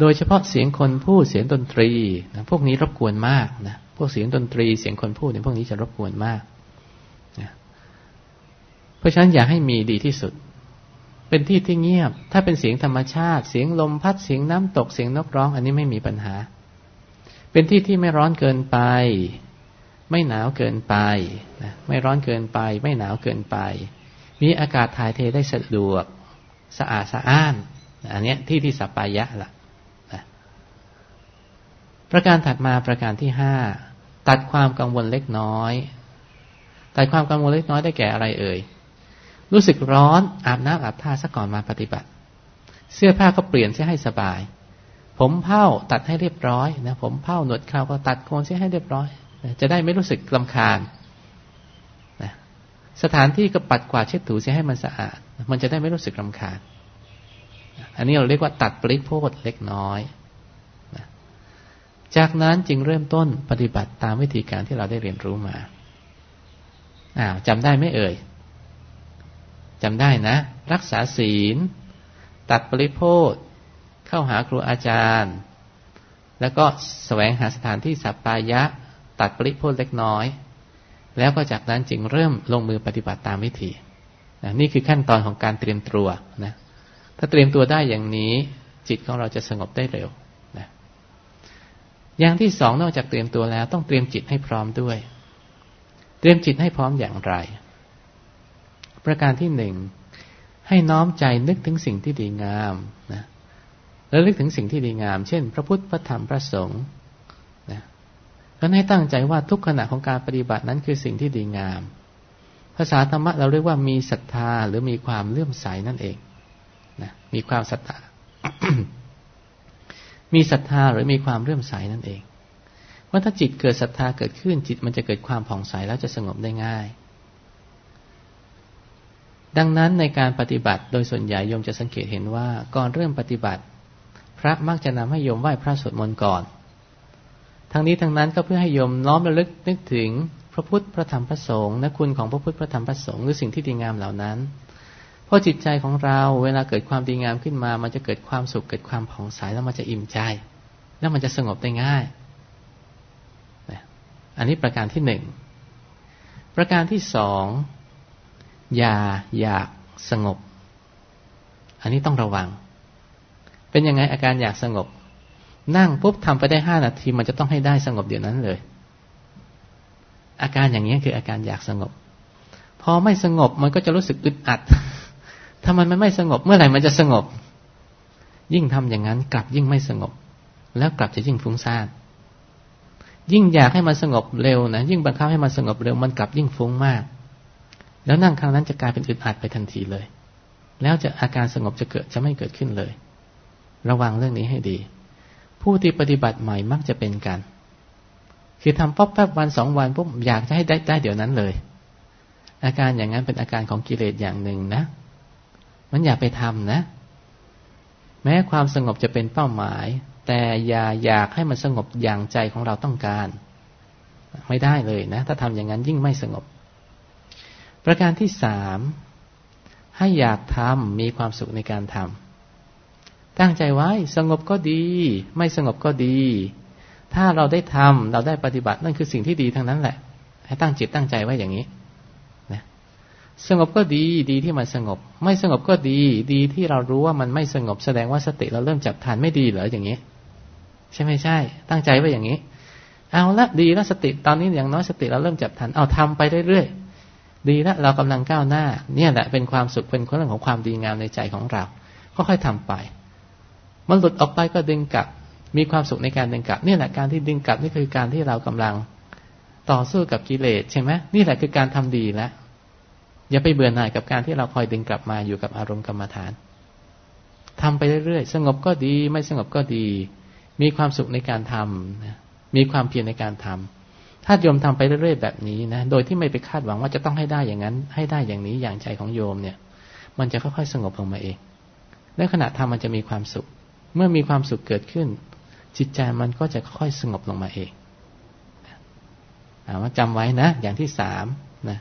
Speaker 2: โดยเฉพาะเสียงคนพูดเสียงดนตรีนะพวกนี้รบกวนมากนะพวกเสียงดนตรีเสียงคนพูดเนี่ยพวกนี้จะรบกวนมากนะเพราะฉะนั้นอย่าให้มีดีที่สุด เป็นที่ที่เงียบ ถ้าเป็นเสียงธรรมชาติ เสียงลมพัดเสียงน้ำตกเสียงนกร้อง อันนี้ไม่มีปัญหา เป็นที่ที่ไม่ร้อนเกินไป ไม่หนาวเกินไปนะไม่ร้อนเกินไป ไม่หนาวเกินไป มีอากาศถ่ายเทได้สะดวก สะอาดสะอ้านอันนี้ที่ที่สัปปายะละะประการถัดมาประการที่ห้าตัดความกังวลเล็กน้อย ตัดความกังวลเล็กน้อยได้แก่อะไรเอ่ย รู้สึกร้อนอาบน้ำอาบท่าซะก่อนมาปฏิบัติ เสื้อผ้าก็เปลี่ยนเสียให้สบาย ผมเผ้าตัดให้เรียบร้อยนะผมเผ้าหนวดเคราก็ตัดโคนเสียให้เรียบร้อยจะได้ไม่รู้สึกลำคาญนะสถานที่ก็ปัดกวาดเช็ดถูเสียให้มันสะอาด มันจะได้ไม่รู้สึกลำคาญ อันนี้เราเรียกว่าตัดปริโภคเล็กน้อยนะจากนั้นจึงเริ่มต้นปฏิบัติตามวิธีการที่เราได้เรียนรู้มาอ้าวจำได้ไหมเอ่ยจำได้นะ รักษาศีล ตัดปริโภค เข้าหาครูอาจารย์ แล้วก็แสวงหาสถานที่สัปปายะ ตัดปริโภคเล็กน้อย แล้วก็จากนั้นจึงเริ่มลงมือปฏิบัติตามวิธีนี่คือขั้นตอนของการเตรียมตัวนะถ้าเตรียมตัวได้อย่างนี้ จิตของเราจะสงบได้เร็วนะอย่างที่สองนอกจากเตรียมตัวแล้ว ต้องเตรียมจิตให้พร้อมด้วย เตรียมจิตให้พร้อมอย่างไร ประการที่หนึ่งให้น้อมใจนึกถึงสิ่งที่ดีงามนะ แล้วนึกถึงสิ่งที่ดีงาม เช่น พระพุทธพระธรรมพระสงฆ์นะแล้วให้ตั้งใจว่าทุกขณะของการปฏิบัตินั้นคือสิ่งที่ดีงาม ภาษาธรรมะเราเรียกว่ามีศรัทธาหรือมีความเลื่อมใสนั่นเองนะมีความศรัทธามีศรัทธาหรือมีความเรื่อมใสนั่นเองว่าถ้าจิตเกิดศรัทธาเกิดขึ้นจิตมันจะเกิดความผ่องใสแล้วจะสงบได้ง่าย ดังนั้นในการปฏิบัติโดยส่วนใหญ่โยมจะสังเกตเห็นว่าก่อนเริ่มปฏิบัติ พระมักจะนำให้โยมไหว้พระสวดมนต์ก่อน ทั้งนี้ทั้งนั้นก็เพื่อให้โยมน้อมระลึกนึกถึงพระพุทธพระธรรมพระสงฆ์และคุณของพระพุทธพระธรรมพระสงฆ์หรือสิ่งที่ดีงามเหล่านั้น เพราะจิตใจของเราเวลาเกิดความดีงามขึ้นมา มันจะเกิดความสุขเกิดความผ่องใสแล้วมันจะอิ่มใจ แล้วมันจะสงบได้ง่าย อันนี้ประการที่หนึ่งประการที่สองอย่าอยากสงบ อันนี้ต้องระวัง เป็นยังไงอาการอยากสงบ นั่งปุ๊บทำไปได้ห้านาทีมันจะต้องให้ได้สงบเดี๋ยวนั้นเลย อาการอย่างนี้คืออาการอยากสงบ พอไม่สงบมันก็จะรู้สึกอึดอัด ถ้ามันไม่สงบเมื่อไหร่มันจะสงบ ยิ่งทำอย่างนั้นกลับยิ่งไม่สงบ แล้วกลับจะยิ่งฟุ้งซ่านยิ่งอยากให้มันสงบเร็วนะยิ่งบังคับให้มันสงบเร็วมันกลับยิ่งฟุ้งมาก แล้วนั่งครั้งนั้นจะกลายเป็นอึดอัดไปทันทีเลย แล้วจะอาการสงบจะเกิดจะไม่เกิดขึ้นเลย ระวังเรื่องนี้ให้ดี ผู้ที่ปฏิบัติใหม่มักจะเป็นกัน คือทำป๊อบแป๊บวันสองวันปุ๊บอยากจะให้ได้ได้เดี๋ยวนั้นเลย อาการอย่างนั้นเป็นอาการของกิเลสอย่างหนึ่งนะ มันอย่าไปทำนะ แม้ความสงบจะเป็นเป้าหมาย แต่อย่าอยากให้มันสงบอย่างใจของเราต้องการ ไม่ได้เลยนะ ถ้าทำอย่างนั้นยิ่งไม่สงบ ประการที่สามให้อยากทำมีความสุขในการทำ ตั้งใจไว้สงบก็ดี ไม่สงบก็ดี ถ้าเราได้ทำเราได้ปฏิบัตินั่นคือสิ่งที่ดีทั้งนั้นแหละ ให้ตั้งจิตตั้งใจไว้อย่างนี้นะสงบก็ดีดีที่มันสงบ ไม่สงบก็ดี ดีที่เรารู้ว่ามันไม่สงบแสดงว่าสติเราเริ่มจับทานไม่ดีเหรออย่างนี้ ใช่ไม่ใช่ ตั้งใจไว้อย่างนี้ เอาละดีล้วสติตอนนี้อย่างน้อยสติเราเริ่มจับทันเอาทำไปเรื่อยๆดีล้วเรากำลังก้าวหน้า เนี่ยแหละเป็นความสุขเป็นเรื่องของความดีงามในใจของเราก็ค่อยทำไป มันหลุดออกไปก็ดึงกลับ มีความสุขในการดึงกลับนี่แหละการที่ดึงกลับนี่คือการที่เรากำลังต่อสู้กับกิเลสใช่ไหมนี่แหละคือการทำดีแล้วอย่าไปเบื่อหน่ายกับการที่เราคอยดึงกลับมาอยู่กับอารมณ์กรรมฐานทำไปเรื่อยๆสงบก็ดี ไม่สงบก็ดี มีความสุขในการทำมีความเพียรในการทำถ้าโยมทำไปเรื่อยๆแบบนี้นะ โดยที่ไม่ไปคาดหวังว่าจะต้องให้ได้อย่างนั้น ให้ได้อย่างนี้อย่างใจของโยมเนี่ย มันจะค่อยๆสงบลงมาเอง และขณะทำมันจะมีความสุข เมื่อมีความสุขเกิดขึ้น จิตใจมันก็จะค่อยสงบลงมาเองถาว่าจำไว้นะ อย่างที่สามนะ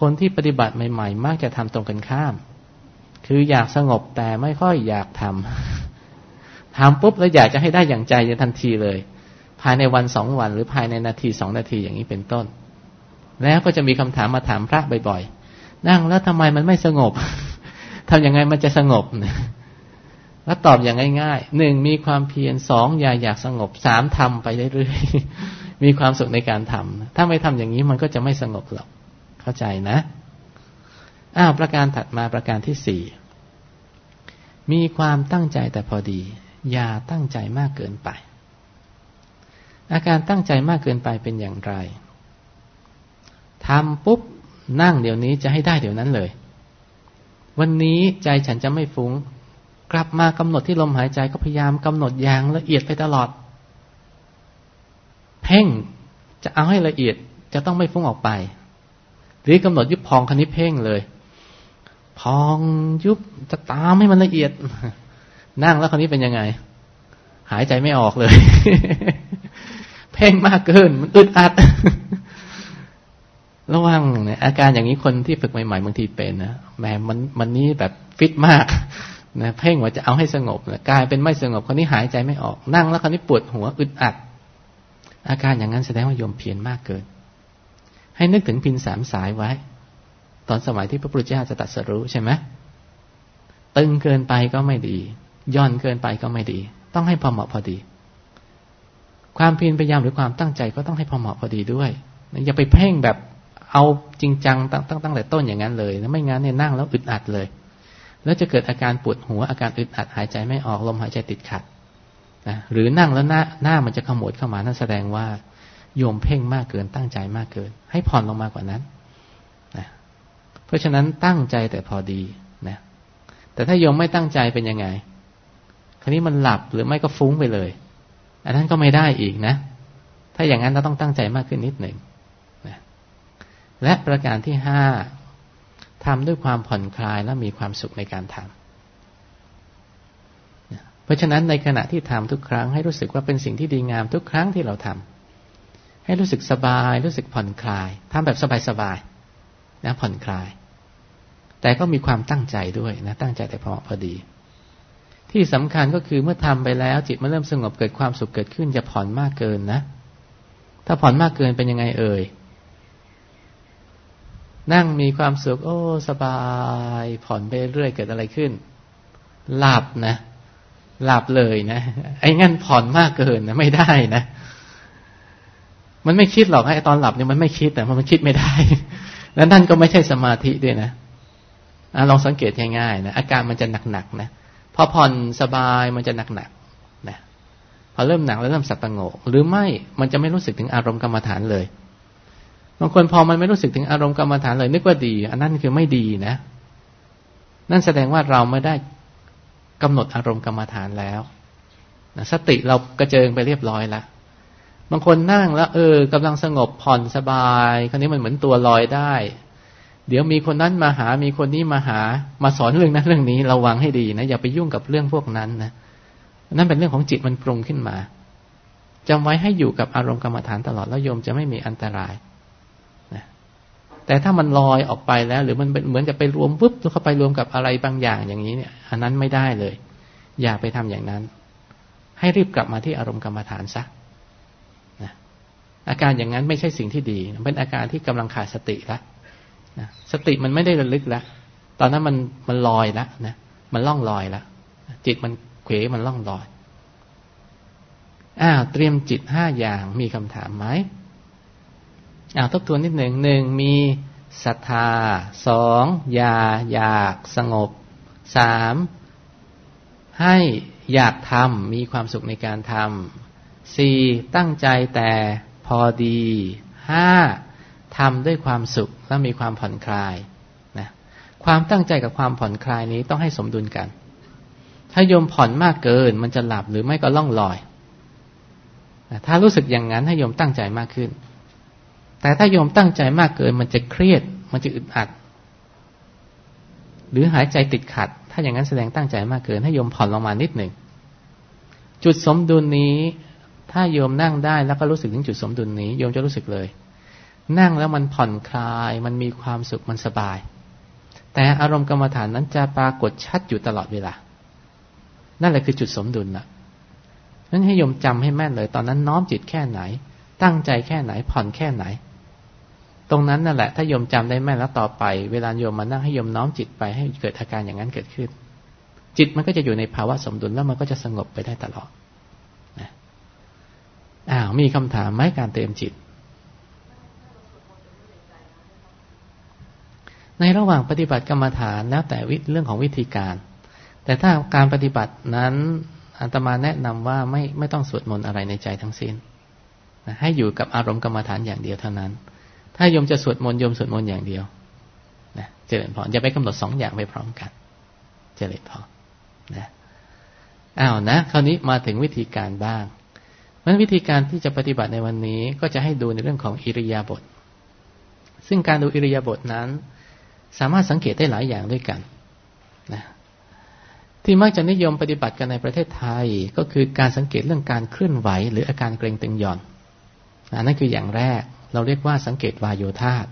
Speaker 2: คนที่ปฏิบัติใหม่ ๆ มักจะทำตรงกันข้าม คืออยากสงบแต่ไม่ค่อยอยากทำทำปุ๊บแล้วอยากจะให้ได้อย่างใจจะทันทีเลย ภายในวันสองวัน หรือภายในนาทีสองนาทีอย่างนี้เป็นต้น แล้วก็จะมีคำถามมาถามพระบ่อยๆ นั่งแล้วทำไมมันไม่สงบทำยังไงมันจะสงบ แล้วตอบอย่างง่ายๆหนึ่งมีความเพียรสองอย่าอยากสงบสามทำไปเรื่อยๆมีความสุขในการทำถ้าไม่ทำอย่างนี้มันก็จะไม่สงบหรอก เข้าใจนะอ้าวประการถัดมาประการที่สี่มีความตั้งใจแต่พอดี อย่าตั้งใจมากเกินไป อาการตั้งใจมากเกินไปเป็นอย่างไรทำปุ๊บนั่งเดี๋ยวนี้จะให้ได้เดี๋ยวนั้นเลย วันนี้ใจฉันจะไม่ฟุง้ง กลับมากำหนดที่ลมหายใจก็พยายามกำหนดอย่างละเอียดไปตลอด เพ่งจะเอาให้ละเอียดจะต้องไม่ฟุ้งออกไป หรือกำหนดยุบพองคันนี้เพ่งเลย พองยุบจะตามให้มันละเอียด นั่งแล้วคราวนี้เป็นยังไง หายใจไม่ออกเลย เพ่งมากเกิน มันอึดอัดระวังเนี่ยอาการอย่างนี้คนที่ฝึกใหม่ๆบางทีเป็นนะแหมมันมันนี้แบบฟิตมาก นะเพ่งว่าจะเอาให้สงบนะกลายเป็นไม่สงบคนนี้หายใจไม่ออก นั่งแล้วคนนี้ปวดหัวอึดอัด อาการอย่างนั้นแสดงว่าโยมเพียรมากเกิน ให้นึกถึงพินสามสายไว้ ตอนสมัยที่พระพุทธเจ้าจะตัดสรู้ใช่ไหมตึงเกินไปก็ไม่ดี ย่อนเกินไปก็ไม่ดี ต้องให้พอเหมาะพอดี ความเพียรพยายามหรือความตั้งใจก็ต้องให้พอเหมาะพอดีด้วยอย่าไปเพ่งแบบเอาจริงจังตั้งตั้งแต่ต้นอย่างนั้นเลยนะไม่งั้นเนี่ยนั่งแล้วอึดอัดเลย แล้วจะเกิดอาการปวดหัวอาการอึดอัดหายใจไม่ออกลมหายใจติดขัดนะหรือนั่งแล้วหน้าหน้ามันจะขมวดเข้ามานั่นแสดงว่าโยมเพ่งมากเกินตั้งใจมากเกิน ให้ผ่อนลงมากว่านั้นนะเพราะฉะนั้นตั้งใจแต่พอดีนะแต่ถ้าโยมไม่ตั้งใจเป็นยังไง คราวนี้มันหลับหรือไม่ก็ฟุ้งไปเลย อันนั้นก็ไม่ได้อีกนะ ถ้าอย่างนั้นเราต้องตั้งใจมากขึ้นนิดหนึ่งนะและประการที่ห้า ทำด้วยความผ่อนคลายและมีความสุขในการทำ เพราะฉะนั้นในขณะที่ทำทุกครั้ง ให้รู้สึกว่าเป็นสิ่งที่ดีงามทุกครั้งที่เราทำให้รู้สึกสบาย รู้สึกผ่อนคลายทำแบบสบายๆนะผ่อนคลาย แต่ก็มีความตั้งใจด้วยนะตั้งใจแต่พอพอดี ที่สำคัญก็คือเมื่อทำไปแล้ว จิตมันเริ่มสงบเกิดความสุขเกิดขึ้นจะผ่อนมากเกินนะ ถ้าผ่อนมากเกินเป็นยังไงเอ่ย นั่งมีความสุข โอ้ สบาย ผ่อนไปเรื่อยเกิดอะไรขึ้น หลับนะ หลับเลยนะ ไอ้งั้นผ่อนมากเกินนะไม่ได้นะ มันไม่คิดหรอกไอ้ตอนหลับเนี่ยมันไม่คิดแต่มันคิดไม่ได้ แล้วนั่นก็ไม่ใช่สมาธิด้วยนะอลองสังเกตง่ายๆนะอาการมันจะหนักๆนะพอผ่อนสบายมันจะหนักๆนะพอเริ่มหนักแล้วเริ่มสับประงกหรือไม่มันจะไม่รู้สึกถึงอารมณ์กรรมฐานเลย บางคนพอมันไม่รู้สึกถึงอารมณ์กรรมฐานเลย นึกว่าดี อันนั้นคือไม่ดีนะ นั่นแสดงว่าเราไม่ได้กำหนดอารมณ์กรรมฐานแล้วนะสติเรากระเจิงไปเรียบร้อยแล้วบางคนนั่งแล้ว เออกำลังสงบผ่อนสบาย คราวนี้มันเหมือนตัวลอยได้ เดี๋ยวมีคนนั้นมาหา มีคนนี้มาหา มาสอนเรื่องนั้นเรื่องนี้ระวังให้ดีนะอย่าไปยุ่งกับเรื่องพวกนั้นนะนั่นเป็นเรื่องของจิตมันปรุงขึ้นมาจำไว้ให้อยู่กับอารมณ์กรรมฐานตลอดแล้วโยมจะไม่มีอันตราย แต่ถ้ามันลอยออกไปแล้ว หรือมันเหมือนจะไปรวมปุ๊บเข้าไปรวมกับอะไรบางอย่างอย่างนี้เนี่ย อันนั้นไม่ได้เลย อย่าไปทำอย่างนั้น ให้รีบกลับมาที่อารมณ์กรรมฐานซะนะอาการอย่างนั้นไม่ใช่สิ่งที่ดี เป็นอาการที่กำลังขาดสติแล้วนะสติมันไม่ได้ระลึกแล้วตอนนั้นมันมันลอยแล้วนะมันล่องลอยแล้วจิตมันเขวมันล่องลอยอ้าวเตรียมจิตห้าอย่างมีคำถามไหม อาทบทวนนิดหนึ่งหนึ่งมีศรัทธาสองอยาอยากสงบสามให้อยากทำมีความสุขในการทำสี่ตั้งใจแต่พอดีห้าทำด้วยความสุขและมีความผ่อนคลายนะความตั้งใจกับความผ่อนคลายนี้ต้องให้สมดุลกัน ถ้าโยมผ่อนมากเกิน มันจะหลับหรือไม่ก็ล่องลอย ถ้ารู้สึกอย่างนั้นให้โยมตั้งใจมากขึ้น แต่ถ้าโยมตั้งใจมากเกิน มันจะเครียด มันจะอึดอัด หรือหายใจติดขัด ถ้าอย่างนั้นแสดงตั้งใจมากเกิน ให้โยมผ่อนลงมานิดหนึ่ง จุดสมดุลนี้ ถ้าโยมนั่งได้แล้วก็รู้สึกถึงจุดสมดุลนี้ โยมจะรู้สึกเลย นั่งแล้วมันผ่อนคลาย มันมีความสุข มันสบาย แต่อารมณ์กรรมฐานนั้นจะปรากฏชัดอยู่ตลอดเวลา นั่นแหละคือจุดสมดุลนะนั้นให้โยมจำให้แม่นเลย ตอนนั้นน้อมจิตแค่ไหน ตั้งใจแค่ไหนผ่อนแค่ไหน รงนั้นนั่นแหละ ถ้าโยมจำได้แม่นแล้วต่อไป เวลาโยมมานั่งให้โยมน้อมจิตไปให้เกิดอาการอย่างนั้นเกิดขึ้น จิตมันก็จะอยู่ในภาวะสมดุลแล้วมันก็จะสงบไปได้ตลอดนะอ้าวมีคำถามไหมการเตรียมจิต ในระหว่างปฏิบัติกรรมฐานแล้วแต่วิเรื่องของวิธีการ แต่ถ้าการปฏิบัตินั้นอัตมาแนะนำว่าไม่ไม่ต้องสวดมนต์อะไรในใจทั้งสิ้นนะให้อยู่กับอารมณ์กรรมฐานอย่างเดียวเท่านั้น ถ้าโยมจะสวดมนต์โยมสวดมนต์อย่างเดียวนะเจริญพรอย่าไปกำหนดสองอย่างไปพร้อมกัน เจริญพรนะอ้าวนะคราวนี้มาถึงวิธีการบ้างมันวิธีการที่จะปฏิบัติในวันนี้ก็จะให้ดูในเรื่องของอิริยาบถซึ่งการดูอิริยาบถนั้น สามารถสังเกตได้หลายอย่างด้วยกันนะที่มักจะนิยมปฏิบัติกันในประเทศไทยก็คือการสังเกตเรื่องการเคลื่อนไหว หรืออาการเกร็งตึงหย่อนนั่นคืออย่างแรก เราเรียกว่าสังเกตวายโยธาต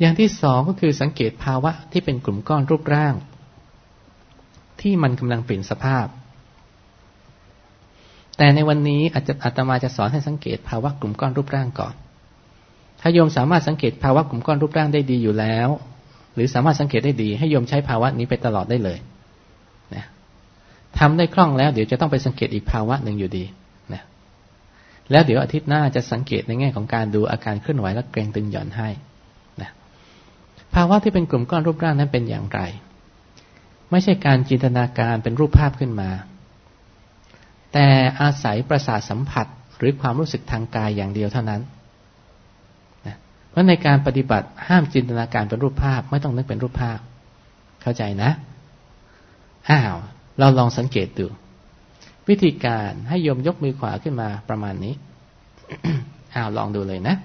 Speaker 2: อย่างที่สองก็คือสังเกตภาวะที่เป็นกลุ่มก้อนรูปร่าง ที่มันกำลังเปลี่ยนสภาพ แต่ในวันนี้อาจจะอาตมาจะสอนให้สังเกตภาวะกลุ่มก้อนรูปร่างก่อน ถ้าโยมสามารถสังเกตภาวะกลุ่มก้อนรูปร่างได้ดีอยู่แล้ว หรือสามารถสังเกตได้ดี ให้โยมใช้ภาวะนี้ไปตลอดได้เลยนะทำได้คล่องแล้ว เดี๋ยวจะต้องไปสังเกตอีกภาวะหนึ่งอยู่ดี แล้วเดี๋ยวอาทิตย์หน้าจะสังเกตในแง่ของการดูอาการเคลื่อนไหวและเกรงตึงหย่อนให้นะภาวะที่เป็นกลุ่มก้อนรูปร่างนั้นเป็นอย่างไร ไม่ใช่การจินตนาการเป็นรูปภาพขึ้นมา แต่อาศัยประสาทสัมผัสหรือความรู้สึกทางกายอย่างเดียวเท่านั้นนะเพราะในการปฏิบัติห้ามจินตนาการเป็นรูปภาพ ไม่ต้องนึกเป็นรูปภาพ เข้าใจนะ อ้าว เราลองสังเกตดู วิธีการให้โยมยกมือขวาขึ้นมาประมาณนี้อ้าวลองดูเลยนะ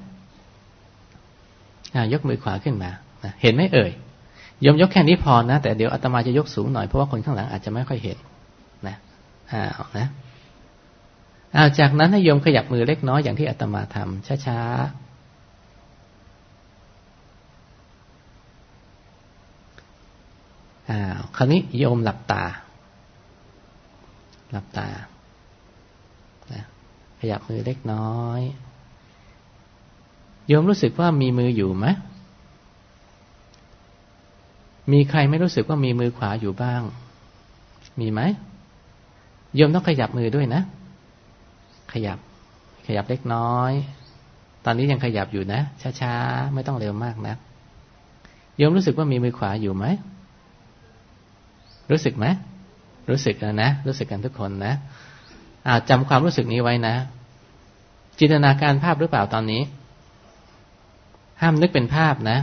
Speaker 2: อ้าวยกมือขวาขึ้นมาเห็นไหมเอ่ยโยมยกแค่นี้พอนะแต่เดี๋ยวอาตมาจะยกสูงหน่อยเพราะว่าคนข้างหลังอาจจะไม่ค่อยเห็นนะอ้าวนะอ้าวจากนั้นให้โยมขยับมือเล็กน้อยอย่างที่อาตมาทำช้าๆอ้าวคราวนี้โยมหลับตา หลับตานะขยับมือเล็กน้อยโยมรู้สึกว่ามีมืออยู่ไหมมีใครไม่รู้สึกว่ามีมือขวาอยู่บ้าง มีไหมโยมต้องขยับมือด้วยนะ ขยับ ขยับเล็กน้อย ตอนนี้ยังขยับอยู่นะช้าๆไม่ต้องเร็วมากนะโยมรู้สึกว่ามีมือขวาอยู่ไหมรู้สึกไหม รู้สึกนะ รู้สึกกันทุกคนนะอาจำความรู้สึกนี้ไว้นะ จินตนาการภาพหรือเปล่าตอนนี้ ห้ามนึกเป็นภาพนะ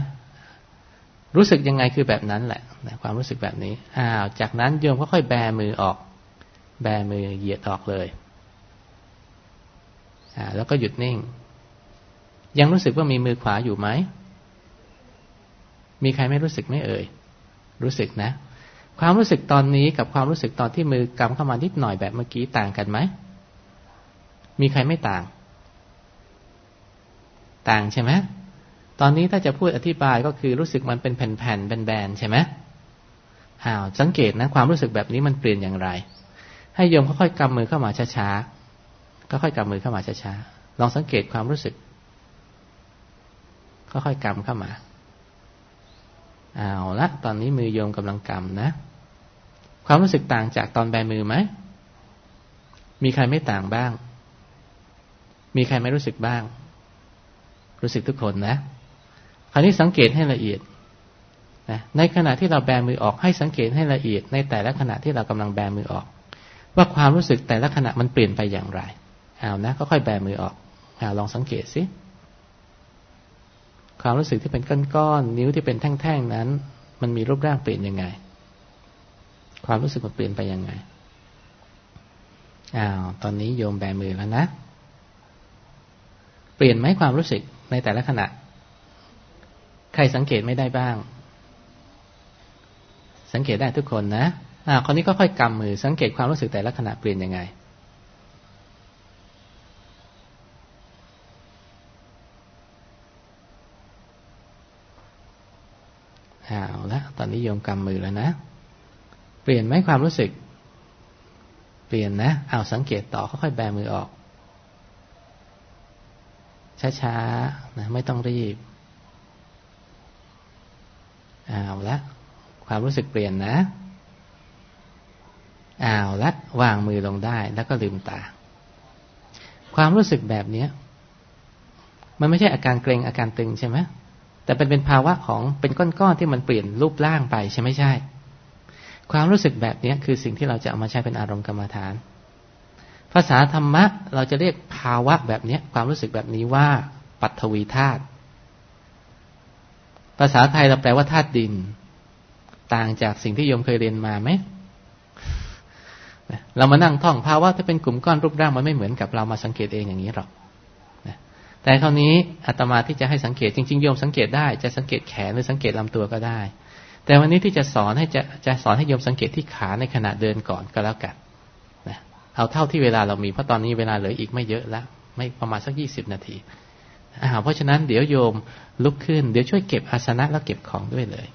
Speaker 2: รู้สึกยังไงคือแบบนั้นแหละนะความรู้สึกแบบนี้อ้าวจากนั้นโยมก็ค่อยแบมือออก แบมือเหยียดออกเลยอ่าแล้วก็หยุดนิ่ง ยังรู้สึกว่ามีมือขวาอยู่ไหมมีใครไม่รู้สึกไม่เอ่ย รู้สึกนะ ความรู้สึกตอนนี้กับความรู้สึกตอนที่มือกำเข้ามานิดหน่อยแบบเมื่อกี้ต่างกันไหม มีใครไม่ต่าง ต่างใช่ไหมตอนนี้ถ้าจะพูดอธิบายก็คือรู้สึกมันเป็นแผ่นๆแบนๆใช่ไหมอ้าวสังเกตนะความรู้สึกแบบนี้มันเปลี่ยนอย่างไร ให้โยมค่อยๆกำมือเข้ามาช้าๆค่อยๆกำมือเข้ามาช้าๆลองสังเกตความรู้สึกค่อยๆกำเข้ามาเอาละตอนนี้มือโยมกำลังกำนะ ความรู้สึกต่างจากตอนแบมือไหม มีใครไม่ต่างบ้าง มีใครไม่รู้สึกบ้าง รู้สึกทุกคนนะ คราวนี้สังเกตให้ละเอียดนะในขณะที่เราแบมือออกให้สังเกตให้ละเอียด ในแต่ละขณะที่เรากำลังแบมือออก ว่าความรู้สึกแต่ละขณะมันเปลี่ยนไปอย่างไรเอานะก็ค่อยแบมือออกเอาลองสังเกตสิความรู้สึกที่เป็นก้อนๆนิ้วที่เป็นแท่งๆนั้น มันมีรูปร่างเปลี่ยนยังไง ความรู้สึกมันเปลี่ยนไปยังไงอ้าวตอนนี้โยมแบมือแล้วนะ เปลี่ยนไหมความรู้สึกในแต่ละขณะ ใครสังเกตไม่ได้บ้าง สังเกตได้ทุกคนนะอ่าคนนี้ก็ค่อยกำมือ สังเกตความรู้สึกแต่ละขณะเปลี่ยนยังไงเอาละตอนนี้โยมกำมือแล้วนะ เปลี่ยนไหมความรู้สึก เปลี่ยนนะเอาสังเกตต่อค่อยๆแบมือออก ช้าๆนะไม่ต้องรีบเอาละความรู้สึกเปลี่ยนนะเอาละวางมือลงได้แล้วก็ลืมตา ความรู้สึกแบบเนี้ยมันไม่ใช่อาการเกรงอาการตึงใช่ไหมแต่เป็นเป็นภาวะของเป็นก้อนๆที่มันเปลี่ยนรูปร่างไปใช่ไหมใช่ ความรู้สึกแบบนี้คือสิ่งที่เราจะเอามาใช้เป็นอารมณ์กรรมฐาน ภาษาธรรมะเราจะเรียกภาวะแบบนี้ความรู้สึกแบบนี้ว่า ปัทวีธาตุภาษาไทยเราแปลว่าธาตุดิน ต่างจากสิ่งที่โยมเคยเรียนมาไหมเรามานั่งท่องภาวะถ้าเป็นกลุ่มก้อนรูปร่างมันไม่เหมือนกับเรามาสังเกตเองอย่างนี้หรอกแต่คราวนี้อาตมาที่จะให้สังเกตจริงๆโยมสังเกตได้จะสังเกตแขนหรือสังเกตลำตัวก็ได้ แต่วันนี้ที่จะสอนให้จะจะสอนให้โยมสังเกตที่ขาในขณะเดินก่อนก็แล้วกันนะเอาเท่าที่เวลาเรามีเพราะตอนนี้เวลาเหลืออีกไม่เยอะแล้วไม่ประมาณสักยี่สิบนาทีเพราะฉะนั้นเดี๋ยวโยมลุกขึ้น เดี๋ยวช่วยเก็บอาสนะแล้วเก็บของด้วยเลย